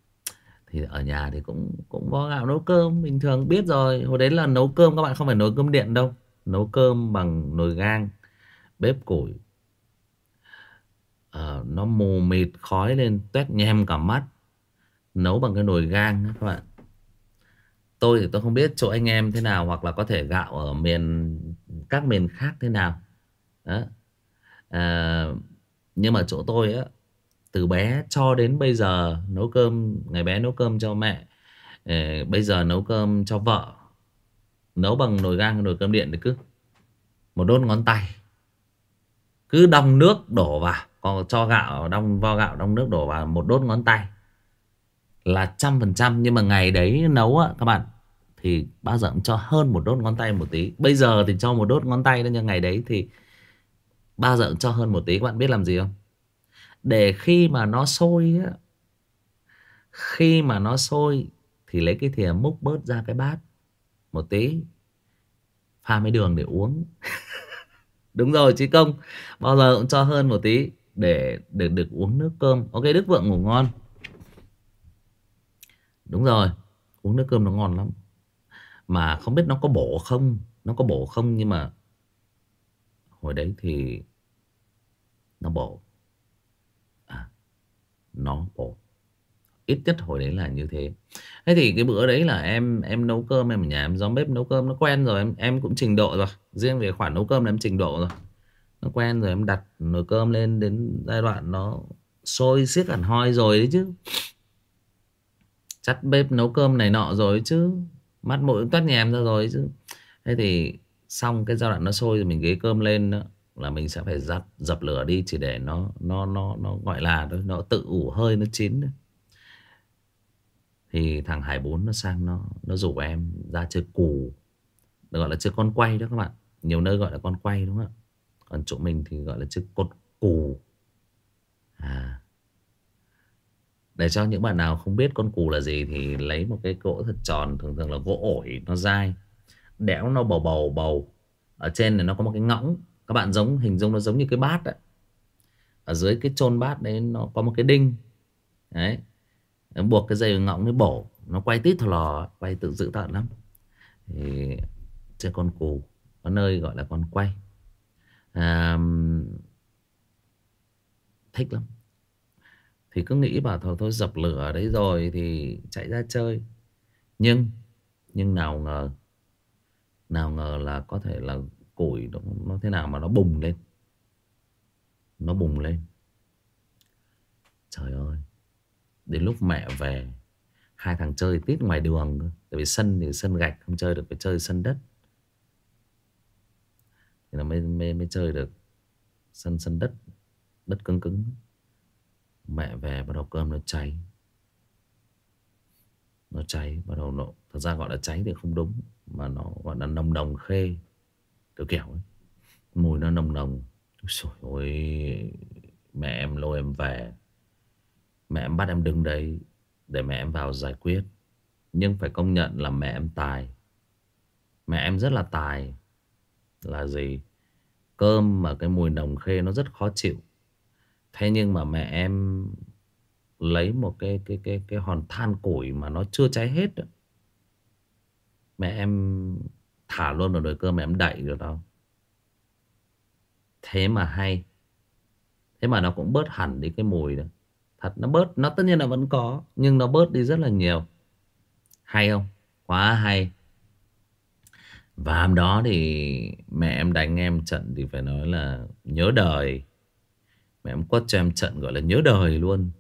Thì ở nhà thì cũng cũng có gạo nấu cơm Bình thường biết rồi. Hồi đấy là nấu cơm các bạn không phải nấu cơm điện đâu. Nấu cơm bằng nồi gang Bếp củi. À, Nó mù mịt khói lên Tuét nhem cả mắt. Nấu bằng cái nồi gang các bạn. Tôi thì tôi không biết chỗ anh em thế nào Hoặc là có thể gạo ở miền Các miền khác thế nào. Đó. À, nhưng mà chỗ tôi á từ bé cho đến bây giờ nấu cơm, ngày bé nấu cơm cho mẹ ờ, bây giờ nấu cơm cho vợ, nấu bằng nồi gang nồi cơm điện thì cứ một đốt ngón tay. Cứ đong nước đổ vào còn cho gạo đong, vo gạo đong nước đổ vào một đốt ngón tay là trăm phần trăm. Nhưng mà ngày đấy nấu á, các bạn, thì bao giờ cũng cho hơn một đốt ngón tay một tí. Bây giờ thì cho một đốt ngón tay đó, nhưng ngày đấy thì bao giờ cũng cho hơn một tí. Các bạn biết làm gì không? Để khi mà nó sôi á, khi mà nó sôi thì lấy cái thìa múc bớt ra cái bát một tí, pha mấy đường để uống. Đúng rồi chí công bao giờ cũng cho hơn một tí để để được uống nước cơm. Ok, đức vượng ngủ ngon. Đúng rồi, uống nước cơm nó ngon lắm. Mà không biết nó có bổ không, nó có bổ không nhưng mà hồi đấy thì nó bổ nó bổ ít nhất hồi đấy là như thế. Thế thì cái bữa đấy là em em nấu cơm, em ở nhà em gióng bếp nấu cơm, nó quen rồi, em em cũng trình độ rồi. Riêng về khoản nấu cơm là em trình độ rồi. Nó quen rồi, em đặt nồi cơm lên đến giai đoạn nó sôi xiết hẳn hoi rồi đấy chứ. Chắt bếp nấu cơm này nọ rồi chứ. Mắt mũi toát nhèm ra rồi chứ. Thế thì xong cái giai đoạn nó sôi rồi mình ghế cơm lên nữa là mình sẽ phải dập dập lửa đi chỉ để nó nó nó nó gọi là nó tự ủ hơi, nó chín thôi. Thì thằng Hải bốn nó sang nó nó rủ em ra chơi cù. Được gọi là chơi con quay đó các bạn. Nhiều nơi gọi là con quay đúng không ạ? Còn chỗ mình thì gọi là chơi con cù. À. Để cho những bạn nào không biết con cù là gì thì lấy một cái gỗ thật tròn, thường thường là gỗ ổi nó dai, đẽo nó bầu bầu bầu. Ở trên này nó có một cái ngõng các bạn giống hình dung nó giống như cái bát đấy ở dưới cái chôn bát đấy nó có một cái đinh. Đấy. Buộc cái dây ngọng nó bổ. Nó quay tít thò lò quay tự dữ tận lắm. Thì chơi con cù có nơi gọi là con quay. À, thích lắm. Thì cứ nghĩ bảo thôi thôi dập lửa đấy rồi thì chạy ra chơi. Nhưng nhưng nào ngờ nào ngờ là có thể là củi nó, nó thế nào mà nó bùng lên. Nó bùng lên. Trời ơi. Đến lúc mẹ về hai thằng chơi tít ngoài đường tại vì sân thì sân gạch không chơi được phải chơi sân đất. Thì nó mới, mới, mới chơi được sân sân đất đất cứng cứng. Mẹ về bắt đầu cơm nó cháy. Nó cháy bắt đầu nó thật ra gọi là cháy thì không đúng mà nó gọi là nồng đồng khê kiểu kiểu ấy. mùi nó nồng nồng. Ôi ơi Mẹ em lôi em về. Mẹ em bắt em đứng đấy Để mẹ em vào giải quyết. Nhưng phải công nhận là mẹ em tài. Mẹ em rất là tài. Là gì? Cơm mà cái mùi nồng khê nó rất khó chịu. Thế nhưng mà mẹ em Lấy một cái cái cái cái hòn than củi Mà nó chưa cháy hết Mẹ em Thả luôn vào nồi cơm em đậy được đâu. Thế mà hay. Thế mà nó cũng bớt hẳn đi cái mùi đó Thật, nó bớt, Nó tất nhiên là vẫn có, Nhưng nó bớt đi rất là nhiều. Hay không? Quá hay. Và hôm đó thì Mẹ em đánh em trận thì phải nói là Nhớ đời. Mẹ em quất cho em trận gọi là nhớ đời luôn.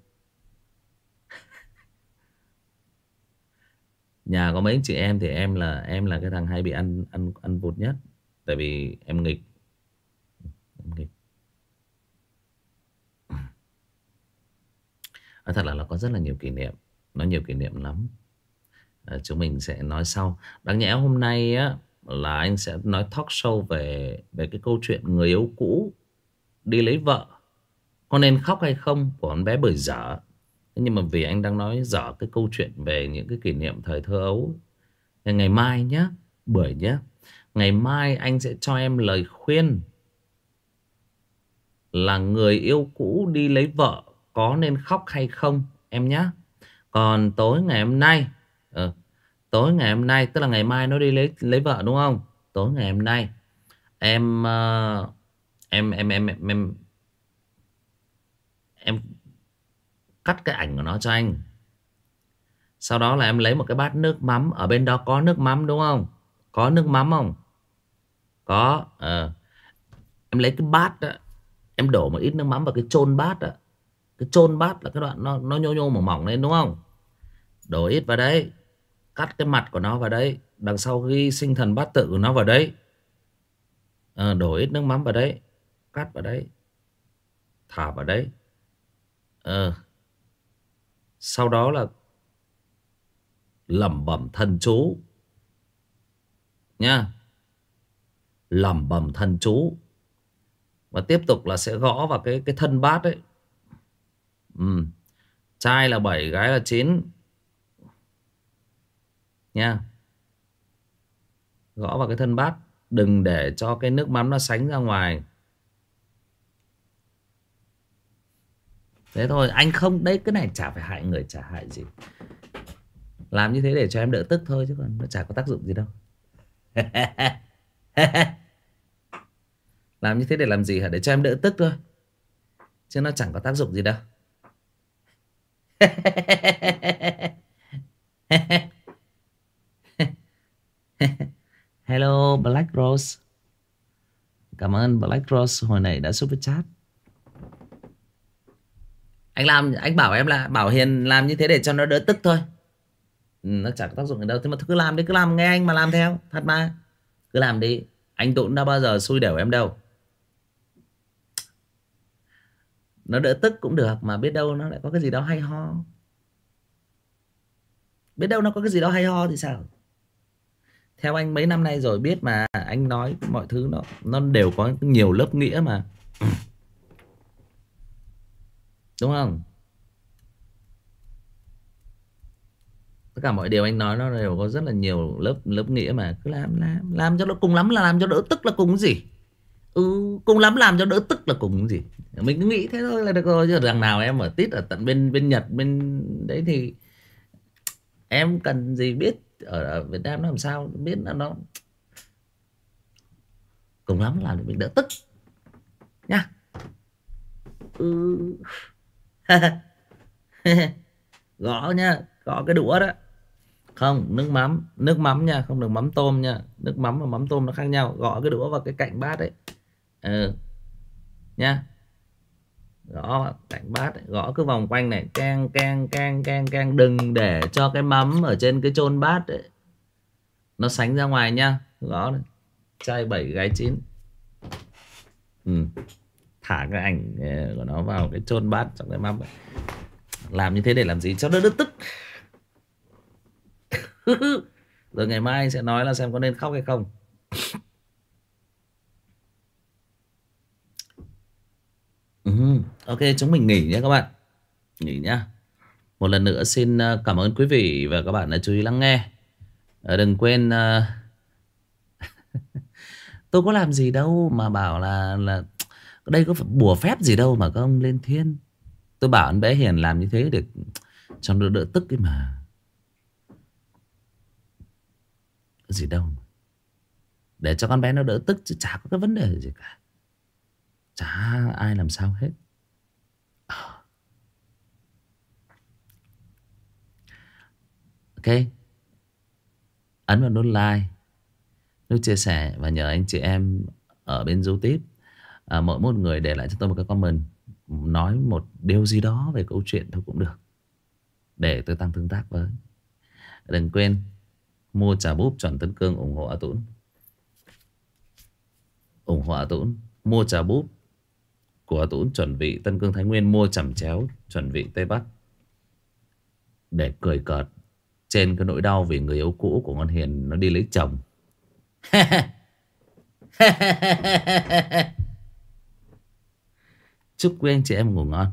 Nhà có mấy chị em thì em là em là cái thằng hay bị ăn ăn ăn vụt nhất. Tại vì em nghịch. Em nghịch. À, thật là nó có rất là nhiều kỷ niệm. Nó nhiều kỷ niệm lắm. À, chúng mình sẽ nói sau. Đáng nhẽ hôm nay á là anh sẽ nói talk show về về cái câu chuyện người yêu cũ đi lấy vợ. Có nên khóc hay không của con bé bởi dở? Nhưng mà vì anh đang nói dở cái câu chuyện về những cái kỷ niệm thời thơ ấu Nên ngày mai nhé Bưởi nhé Ngày mai anh sẽ cho em lời khuyên là người yêu cũ đi lấy vợ có nên khóc hay không em nhé. Còn tối ngày hôm nay, ừ, tối ngày hôm nay tức là ngày mai nó đi lấy lấy vợ đúng không? Tối ngày hôm nay em uh, em, em em em em em cắt cái ảnh của nó cho anh. Sau đó là em lấy một cái bát nước mắm ở bên đó có nước mắm đúng không? Có nước mắm không? Có. à. Em lấy cái bát đó, em đổ một ít nước mắm vào cái chôn bát đó. Cái chôn bát là cái đoạn nó nó nhô nhô mỏng mỏng lên đúng không? Đổ ít vào đấy. Cắt cái mặt của nó vào đấy. Đằng sau ghi sinh thần bát tự của nó vào đấy. À, đổ ít nước mắm vào đấy. Cắt vào đấy. Thả vào đấy. Ờ. Sau đó là lẩm bẩm thần chú. Nha. Lẩm bẩm thần chú. Và tiếp tục là sẽ gõ vào cái cái thân bát ấy. Ừ. Trai là 7, gái là 9. Nha. Gõ vào cái thân bát. Đừng để cho cái nước mắm nó sánh ra ngoài. Thế thôi, anh không đấy cái này chả phải hại người chả hại gì. Làm như thế để cho em đỡ tức thôi chứ còn nó chả có tác dụng gì đâu. làm như thế để làm gì hả? Để cho em đỡ tức thôi. Chứ nó chẳng có tác dụng gì đâu. Hello Black Rose Cảm ơn Black Rose hồi nãy đã super chat anh làm Anh bảo em là Bảo Hiền làm như thế để cho nó đỡ tức thôi. Ừ, Nó chẳng có tác dụng gì đâu. Thế mà cứ làm đi Cứ làm nghe anh mà làm theo Thật mà. Cứ làm đi. Anh Tụng đã bao giờ xui đểu em đâu. Nó đỡ tức cũng được Mà biết đâu nó lại có cái gì đó hay ho. Biết đâu nó có cái gì đó hay ho thì sao? Theo anh mấy năm nay rồi biết mà Anh nói mọi thứ nó nó đều có nhiều lớp nghĩa mà. Đúng không? Tất cả mọi điều anh nói nó đều có rất là nhiều lớp lớp nghĩa mà. Cứ làm làm Làm cho nó cùng lắm là làm cho đỡ tức là cùng gì? Ừ cùng lắm làm cho đỡ tức là cùng gì? Mình cứ nghĩ thế thôi là được rồi Chứ đằng nào em ở tít ở tận bên bên Nhật bên đấy thì em cần gì biết? Ở, ở Việt Nam nó làm sao biết là nó cùng lắm làm để mình đỡ tức. Nha. Ừ. gõ nha gõ cái đũa đó. Không nước mắm nước mắm nha không được mắm tôm nha. Nước mắm và mắm tôm nó khác nhau. Gõ cái đũa vào cái cạnh bát đấy ừ. nha. Gõ cạnh bát ấy, gõ cứ vòng quanh này. Keng keng keng keng keng. Đừng để cho cái mắm ở trên cái chôn bát ấy. nó sánh ra ngoài nha. Gõ này. Chai bảy gái chín. Ừ thả cái ảnh ờ, của nó vào cái chôn bát trong cái ấy. làm như thế để làm gì? Cho nó đỡ tức. Rồi ngày mai sẽ nói là xem có nên khóc hay không. Ừ, ok chúng mình nghỉ nhé các bạn. Nghỉ nhá. Một lần nữa xin ờ, cảm ơn quý vị và các bạn đã chú ý lắng nghe. Ờ, Đừng quên. Tôi có làm gì đâu mà bảo là là đây có phải bùa phép gì đâu mà các ông lên thiên. Tôi bảo anh bé Hiền làm như thế để Cho nó đỡ tức cái mà. Gì đâu Để cho con bé nó đỡ tức chứ chả có cái vấn đề gì cả. Chả ai làm sao hết. Ok. Ấn vào nút like, Nút chia sẻ Và nhờ anh chị em Ở bên youtube à, Mỗi một người để lại cho tôi một cái comment Nói một điều gì đó về câu chuyện thôi cũng được. Để tôi tăng tương tác với. Đừng quên Mua trà búp chuẩn Tân Cương ủng hộ A Tũng. Ủng hộ A Tũng Mua trà búp của Tũng chuẩn vị Tân Cương Thái Nguyên mua chẩm chéo chuẩn vị Tây Bắc. Để cười cợt trên cái nỗi đau vì người yêu cũ của ngon Hiền nó đi lấy chồng. Chúc quý anh chị em ngủ ngon.